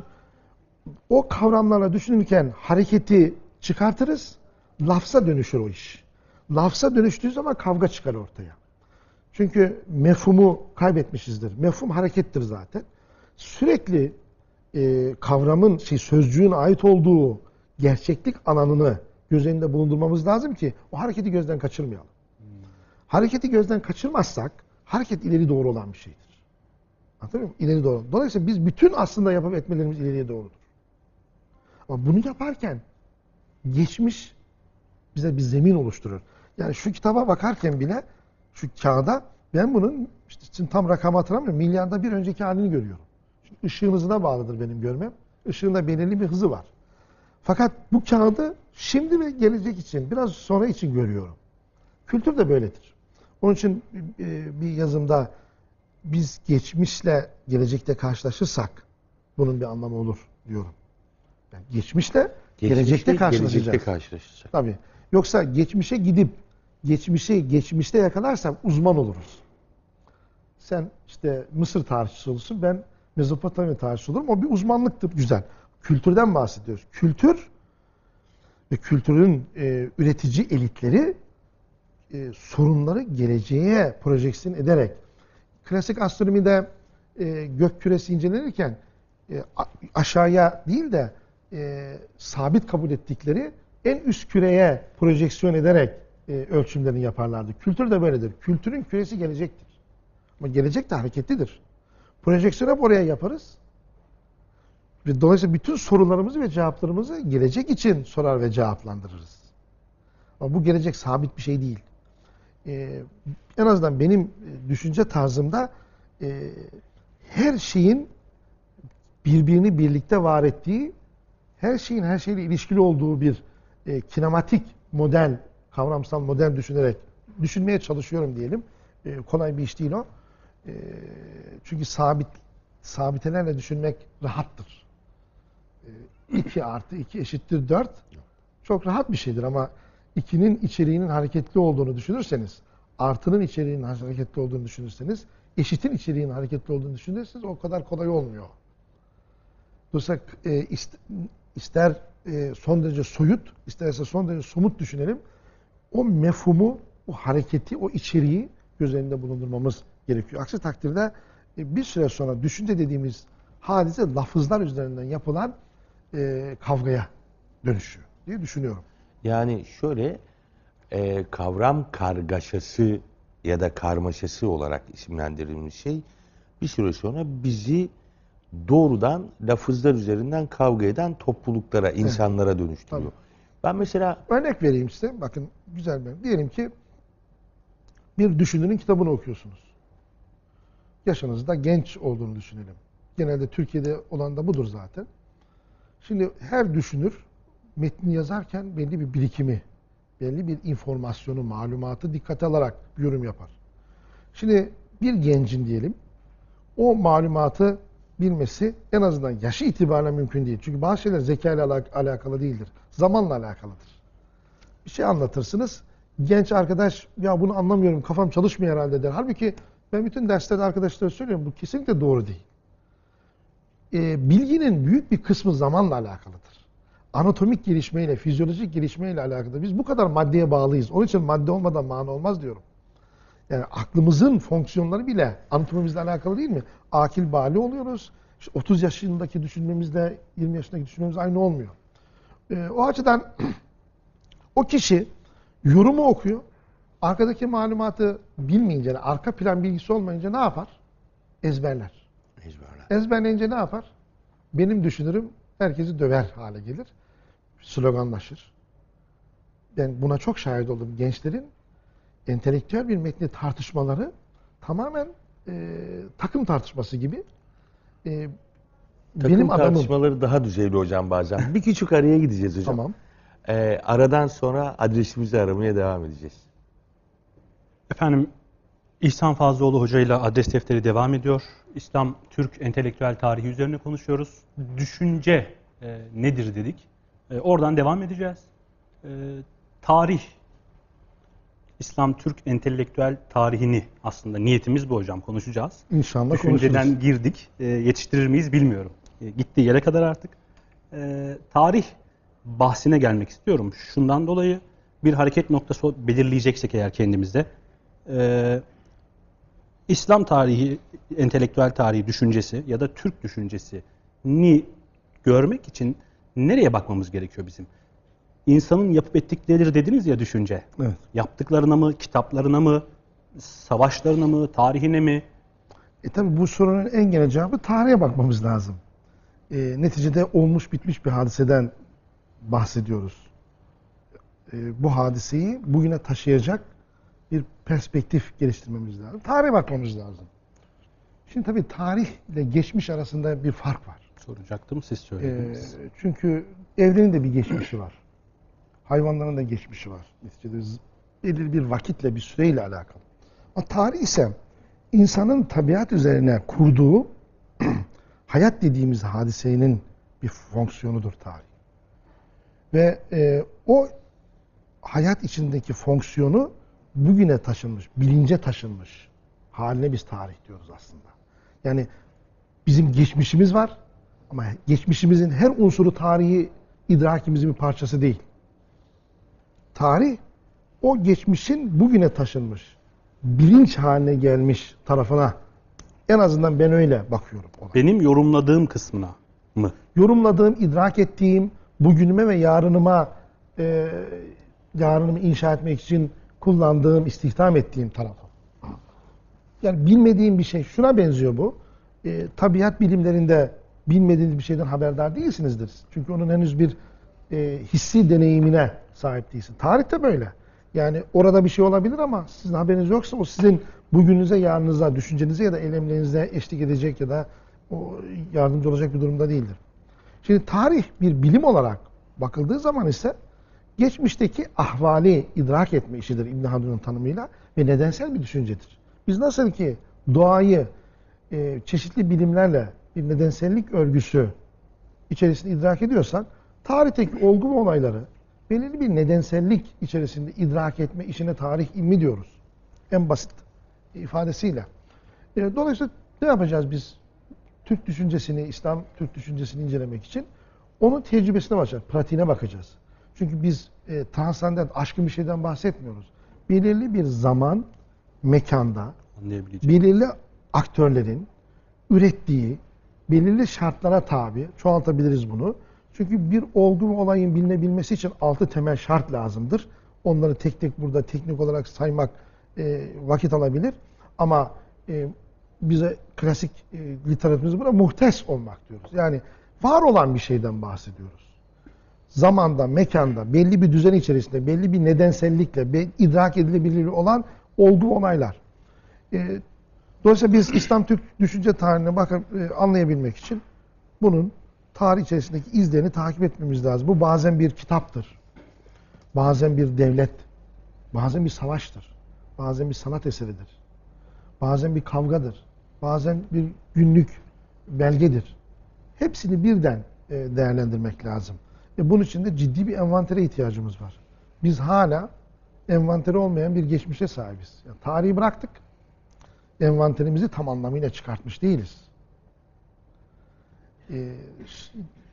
o kavramlarla düşünürken hareketi çıkartırız, lafza dönüşür o iş. Lafza dönüştüğü zaman kavga çıkar ortaya. Çünkü mefhumu kaybetmişizdir. Mefhum harekettir zaten. Sürekli e, kavramın, şey sözcüğün ait olduğu gerçeklik alanını göz önünde bulundurmamız lazım ki o hareketi gözden kaçırmayalım. Hareketi gözden kaçırmazsak hareket ileri doğru olan bir şeydir. Anlatabiliyor muyum? İleri doğru. Dolayısıyla biz bütün aslında yapıp etmelerimiz ileriye doğrudur. Ama bunu yaparken geçmiş bize bir zemin oluşturur. Yani şu kitaba bakarken bile şu kağıda ben bunun işte tam rakamı hatırlamıyorum. Milyarda bir önceki halini görüyorum. Işığın hızına bağlıdır benim görmem. Işığın da belirli bir hızı var. Fakat bu kağıdı şimdi ve gelecek için, biraz sonra için görüyorum. Kültür de böyledir. Onun için e, bir yazımda biz geçmişle gelecekte karşılaşırsak bunun bir anlamı olur diyorum. Yani geçmişle gelecekte Geçmişte, karşılaşacağız. Gelecekte karşılaşacak. Tabii. Yoksa geçmişe gidip geçmişi geçmişte yakalarsam uzman oluruz. Sen işte Mısır tarihçisi olursun, ben Mezopotamya tarihçisi olurum. O bir uzmanlıktır, güzel. Kültürden bahsediyoruz. Kültür ve kültürün e, üretici elitleri e, sorunları geleceğe projeksiyon ederek klasik astronomide e, gök küresi incelenirken e, aşağıya değil de e, sabit kabul ettikleri en üst küreye projeksiyon ederek e, ölçümlerini yaparlardı. Kültür de böyledir. Kültürün küresi gelecektir. Ama gelecek de hareketlidir. Projeksiyon hep oraya yaparız. Ve dolayısıyla bütün sorularımızı ve cevaplarımızı gelecek için sorar ve cevaplandırırız. Ama bu gelecek sabit bir şey değil. Ee, en azından benim e, düşünce tarzımda e, her şeyin birbirini birlikte var ettiği her şeyin her şeyle ilişkili olduğu bir e, kinematik model, kavramsal model düşünerek düşünmeye çalışıyorum diyelim. E, kolay bir iş değil o. E, çünkü sabit sabitelerle düşünmek rahattır. 2 artı 2 eşittir 4 çok rahat bir şeydir ama 2'nin içeriğinin hareketli olduğunu düşünürseniz, artının içeriğinin hareketli olduğunu düşünürseniz, eşitin içeriğinin hareketli olduğunu düşünürseniz o kadar kolay olmuyor. Dolayısıyla e, ist- ister e, son derece soyut, isterse son derece somut düşünelim. O mefhumu, o hareketi, o içeriği göz önünde bulundurmamız gerekiyor. Aksi takdirde e, bir süre sonra düşünce dediğimiz hadise lafızlar üzerinden yapılan e, kavgaya dönüşüyor diye düşünüyorum. Yani şöyle e, kavram kargaşası ya da karmaşası olarak isimlendirilmiş şey bir süre sonra bizi doğrudan lafızlar üzerinden kavga eden topluluklara, insanlara dönüştürüyor. Tabii. Ben mesela Örnek vereyim size. Bakın güzel bir. Diyelim ki bir düşünürün kitabını okuyorsunuz. Yaşınızda genç olduğunu düşünelim. Genelde Türkiye'de olan da budur zaten. Şimdi her düşünür metni yazarken belli bir birikimi, belli bir informasyonu, malumatı dikkate alarak bir yorum yapar. Şimdi bir gencin diyelim o malumatı bilmesi en azından yaşı itibariyle mümkün değil. Çünkü bazı şeyler zeka ile alak- alakalı değildir. Zamanla alakalıdır. Bir şey anlatırsınız. Genç arkadaş ya bunu anlamıyorum kafam çalışmıyor herhalde der. Halbuki ben bütün derslerde arkadaşlara söylüyorum bu kesinlikle doğru değil. Ee, bilginin büyük bir kısmı zamanla alakalıdır. Anatomik gelişmeyle, fizyolojik gelişmeyle alakalı. Biz bu kadar maddeye bağlıyız. Onun için madde olmadan mana olmaz diyorum. Yani aklımızın fonksiyonları bile anatomimizle alakalı değil mi? Akil bali oluyoruz. İşte 30 yaşındaki düşünmemizle 20 yaşındaki düşünmemiz aynı olmuyor. Ee, o açıdan o kişi yorumu okuyor. Arkadaki malumatı bilmeyince, arka plan bilgisi olmayınca ne yapar? Ezberler. ezberler. Ezberleyince ne yapar? Benim düşünürüm herkesi döver hale gelir. Sloganlaşır. Ben buna çok şahit oldum. Gençlerin entelektüel bir metni tartışmaları tamamen e, takım tartışması gibi. E, Takım benim adamım. tartışmaları daha düzeyli hocam bazen. Bir küçük araya gideceğiz hocam. Tamam. Ee, aradan sonra adresimizi aramaya devam edeceğiz. Efendim İhsan Fazlıoğlu Hoca ile adres defteri devam ediyor. İslam Türk entelektüel tarihi üzerine konuşuyoruz. Düşünce e, nedir dedik. E, oradan devam edeceğiz. E, tarih İslam Türk entelektüel tarihini aslında niyetimiz bu hocam konuşacağız. İnşallah Düşünceden konuşuruz. girdik. E, yetiştirir miyiz bilmiyorum. E, gittiği yere kadar artık. E, tarih bahsine gelmek istiyorum. Şundan dolayı bir hareket noktası belirleyeceksek eğer kendimizde. E, İslam tarihi, entelektüel tarihi düşüncesi ya da Türk düşüncesini görmek için nereye bakmamız gerekiyor bizim? İnsanın yapıp ettikleri dediniz ya düşünce. Evet. Yaptıklarına mı, kitaplarına mı, savaşlarına mı, tarihine mi? E tabi bu sorunun en genel cevabı tarihe bakmamız lazım. E, neticede olmuş bitmiş bir hadiseden bahsediyoruz. E, bu hadiseyi bugüne taşıyacak bir perspektif geliştirmemiz lazım. Tarihe bakmamız lazım. Şimdi tabii tarih ile geçmiş arasında bir fark var. Soracaktım siz söylediniz. çünkü evrenin de bir geçmişi var. Hayvanların da geçmişi var. Neticede belirli bir vakitle, bir süreyle alakalı. Ama tarih ise insanın tabiat üzerine kurduğu hayat dediğimiz hadisenin bir fonksiyonudur tarih. Ve e, o hayat içindeki fonksiyonu bugüne taşınmış, bilince taşınmış haline biz tarih diyoruz aslında. Yani bizim geçmişimiz var ama geçmişimizin her unsuru tarihi idrakimizin bir parçası değil. Tarih o geçmişin bugüne taşınmış, bilinç haline gelmiş tarafına en azından ben öyle bakıyorum ona. Benim yorumladığım kısmına mı? Yorumladığım, idrak ettiğim, bugünüme ve yarınıma e, yarınımı inşa etmek için kullandığım, istihdam ettiğim tarafı. Yani bilmediğim bir şey. Şuna benziyor bu. E, tabiat bilimlerinde bilmediğiniz bir şeyden haberdar değilsinizdir. Çünkü onun henüz bir e, hissi deneyimine sahip değilsin. Tarih de böyle. Yani orada bir şey olabilir ama sizin haberiniz yoksa o sizin bugününüze, yarınıza, düşüncenize ya da eylemlerinize eşlik edecek ya da o yardımcı olacak bir durumda değildir. Şimdi tarih bir bilim olarak bakıldığı zaman ise geçmişteki ahvali idrak etme işidir İbn Haldun'un tanımıyla ve nedensel bir düşüncedir. Biz nasıl ki doğayı e, çeşitli bilimlerle bir nedensellik örgüsü içerisinde idrak ediyorsak tarihteki olgu ve olayları belirli bir nedensellik içerisinde idrak etme işine tarih ilmi diyoruz. En basit ifadesiyle. E, dolayısıyla ne yapacağız biz Türk düşüncesini, İslam Türk düşüncesini incelemek için? Onun tecrübesine bakacağız, pratiğine bakacağız. Çünkü biz e, transcendent, aşkın bir şeyden bahsetmiyoruz. Belirli bir zaman, mekanda, belirli aktörlerin ürettiği belirli şartlara tabi, çoğaltabiliriz bunu. Çünkü bir olgu ve olayın bilinebilmesi için altı temel şart lazımdır. Onları tek tek burada teknik olarak saymak e, vakit alabilir. Ama e, bize klasik e, literatürümüzde buna muhtes olmak diyoruz. Yani var olan bir şeyden bahsediyoruz. Zamanda, mekanda, belli bir düzen içerisinde, belli bir nedensellikle, be- idrak edilebilir olan olgu ve olaylar. E, dolayısıyla biz İslam Türk düşünce tarihine bakıp e, anlayabilmek için bunun tarih içerisindeki izlerini takip etmemiz lazım. Bu bazen bir kitaptır. Bazen bir devlet. Bazen bir savaştır. Bazen bir sanat eseridir. Bazen bir kavgadır. Bazen bir günlük belgedir. Hepsini birden e, değerlendirmek lazım. E, bunun için de ciddi bir envantere ihtiyacımız var. Biz hala envanteri olmayan bir geçmişe sahibiz. Yani tarihi bıraktık. Envanterimizi tam anlamıyla çıkartmış değiliz. Ee,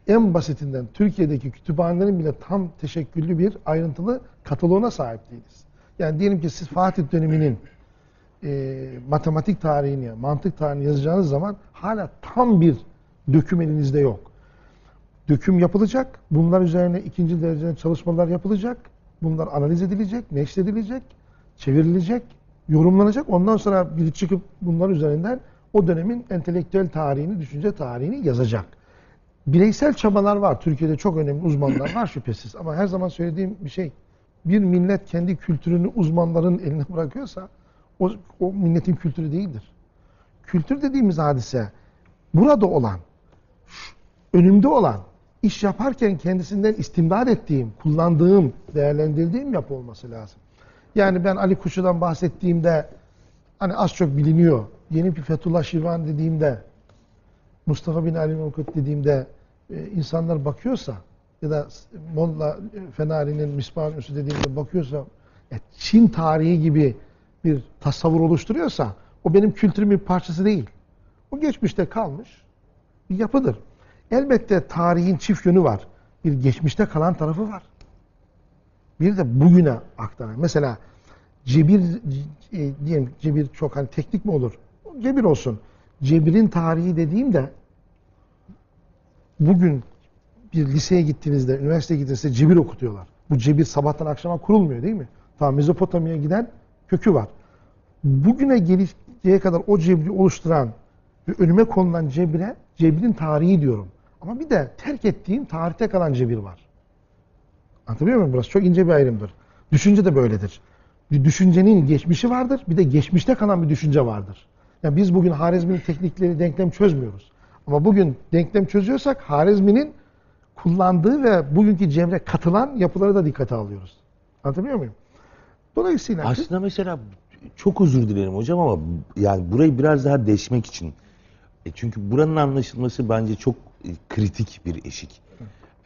en basitinden Türkiye'deki kütüphanelerin bile tam teşekküllü bir ayrıntılı kataloğuna sahip değiliz. Yani diyelim ki siz Fatih döneminin e, matematik tarihini, mantık tarihini yazacağınız zaman hala tam bir döküm elinizde yok. Döküm yapılacak, bunlar üzerine ikinci derecede çalışmalar yapılacak, bunlar analiz edilecek, neşredilecek, çevrilecek, yorumlanacak. Ondan sonra biri çıkıp bunlar üzerinden o dönemin entelektüel tarihini, düşünce tarihini yazacak. Bireysel çabalar var. Türkiye'de çok önemli uzmanlar var şüphesiz. Ama her zaman söylediğim bir şey, bir millet kendi kültürünü uzmanların eline bırakıyorsa o, o milletin kültürü değildir. Kültür dediğimiz hadise burada olan, önümde olan, iş yaparken kendisinden istimdad ettiğim, kullandığım, değerlendirdiğim yapı olması lazım. Yani ben Ali Kuşu'dan bahsettiğimde hani az çok biliniyor. Yeni bir Fethullah Şirvan dediğimde, Mustafa bin Ali Mevkut dediğimde e, insanlar bakıyorsa ya da Molla Fenari'nin Misbahın Üssü dediğimde bakıyorsa e, Çin tarihi gibi bir tasavvur oluşturuyorsa o benim kültürümün bir parçası değil. O geçmişte kalmış bir yapıdır. Elbette tarihin çift yönü var. Bir geçmişte kalan tarafı var. Bir de bugüne aktaran. Mesela cebir e, diyelim cebir çok hani teknik mi olur? Cebir olsun. Cebirin tarihi dediğimde bugün bir liseye gittiğinizde, üniversiteye gittiğinizde cebir okutuyorlar. Bu cebir sabahtan akşama kurulmuyor değil mi? Tamam Mezopotamya'ya giden kökü var. Bugüne geleceğe kadar o cebri oluşturan ve önüme konulan cebire cebrin tarihi diyorum. Ama bir de terk ettiğim tarihte kalan cebir var. Anlatabiliyor muyum? Burası çok ince bir ayrımdır. Düşünce de böyledir. Bir düşüncenin geçmişi vardır, bir de geçmişte kalan bir düşünce vardır. Yani biz bugün Harizmi'nin teknikleri denklem çözmüyoruz. Ama bugün denklem çözüyorsak Harizmi'nin kullandığı ve bugünkü cevre katılan yapıları da dikkate alıyoruz. Anlatabiliyor muyum? Dolayısıyla Aslında mesela çok özür dilerim hocam ama yani burayı biraz daha deşmek için. E çünkü buranın anlaşılması bence çok kritik bir eşik.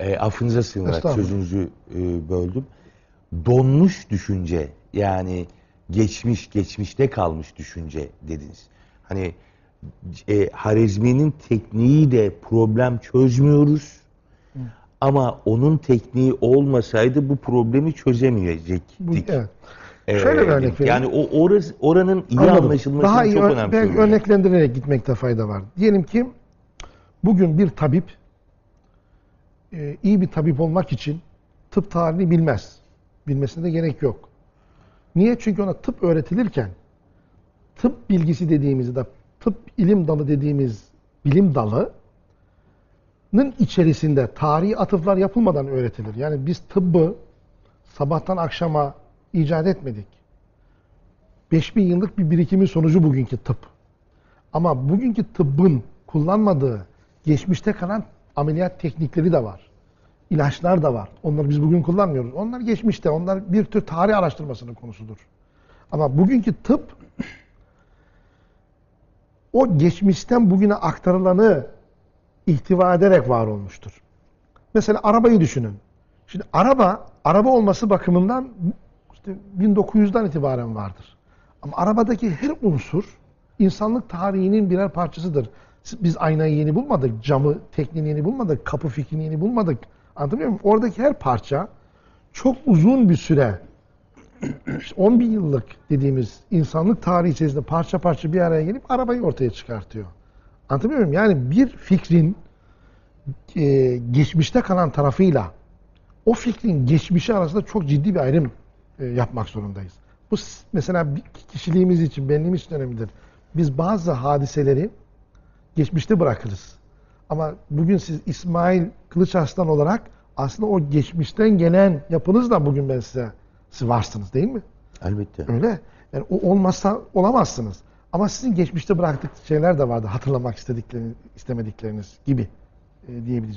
E, affınıza sığınarak sözünüzü e, böldüm. Donmuş düşünce yani geçmiş geçmişte kalmış düşünce dediniz. Hani e, Harizmi'nin tekniğiyle problem çözmüyoruz. Ama onun tekniği olmasaydı bu problemi çözemeyecektik. bu, evet. Ee, Şöyle bir örnek vereyim. Yani o orası, oranın iyi Anladım. anlaşılması Daha iyi çok ör- önemli. belki örneklendirerek gitmekte fayda var. Diyelim ki bugün bir tabip e, iyi bir tabip olmak için tıp tarihini bilmez. Bilmesine de gerek yok. Niye? Çünkü ona tıp öğretilirken tıp bilgisi dediğimiz ya da tıp ilim dalı dediğimiz bilim dalının içerisinde tarihi atıflar yapılmadan öğretilir. Yani biz tıbbı sabahtan akşama icat etmedik. 5000 yıllık bir birikimin sonucu bugünkü tıp. Ama bugünkü tıbbın kullanmadığı geçmişte kalan Ameliyat teknikleri de var. İlaçlar da var. Onları biz bugün kullanmıyoruz. Onlar geçmişte. Onlar bir tür tarih araştırmasının konusudur. Ama bugünkü tıp o geçmişten bugüne aktarılanı ihtiva ederek var olmuştur. Mesela arabayı düşünün. Şimdi araba, araba olması bakımından işte 1900'den itibaren vardır. Ama arabadaki her unsur insanlık tarihinin birer parçasıdır. Biz aynayı yeni bulmadık, camı, tekniğini yeni bulmadık, kapı fikrini yeni bulmadık. Anlatabiliyor muyum? Oradaki her parça çok uzun bir süre, işte 10 bin yıllık dediğimiz insanlık tarihi içerisinde parça parça bir araya gelip arabayı ortaya çıkartıyor. Anlatabiliyor muyum? Yani bir fikrin e, geçmişte kalan tarafıyla o fikrin geçmişi arasında çok ciddi bir ayrım e, yapmak zorundayız. Bu mesela kişiliğimiz için, benliğimiz için önemlidir. Biz bazı hadiseleri geçmişte bırakırız. Ama bugün siz İsmail Kılıçarslan olarak aslında o geçmişten gelen yapınızla bugün ben size siz varsınız değil mi? Elbette. Öyle. Yani o olmazsa olamazsınız. Ama sizin geçmişte bıraktık şeyler de vardı hatırlamak istedikleriniz, istemedikleriniz gibi e, diyebiliriz.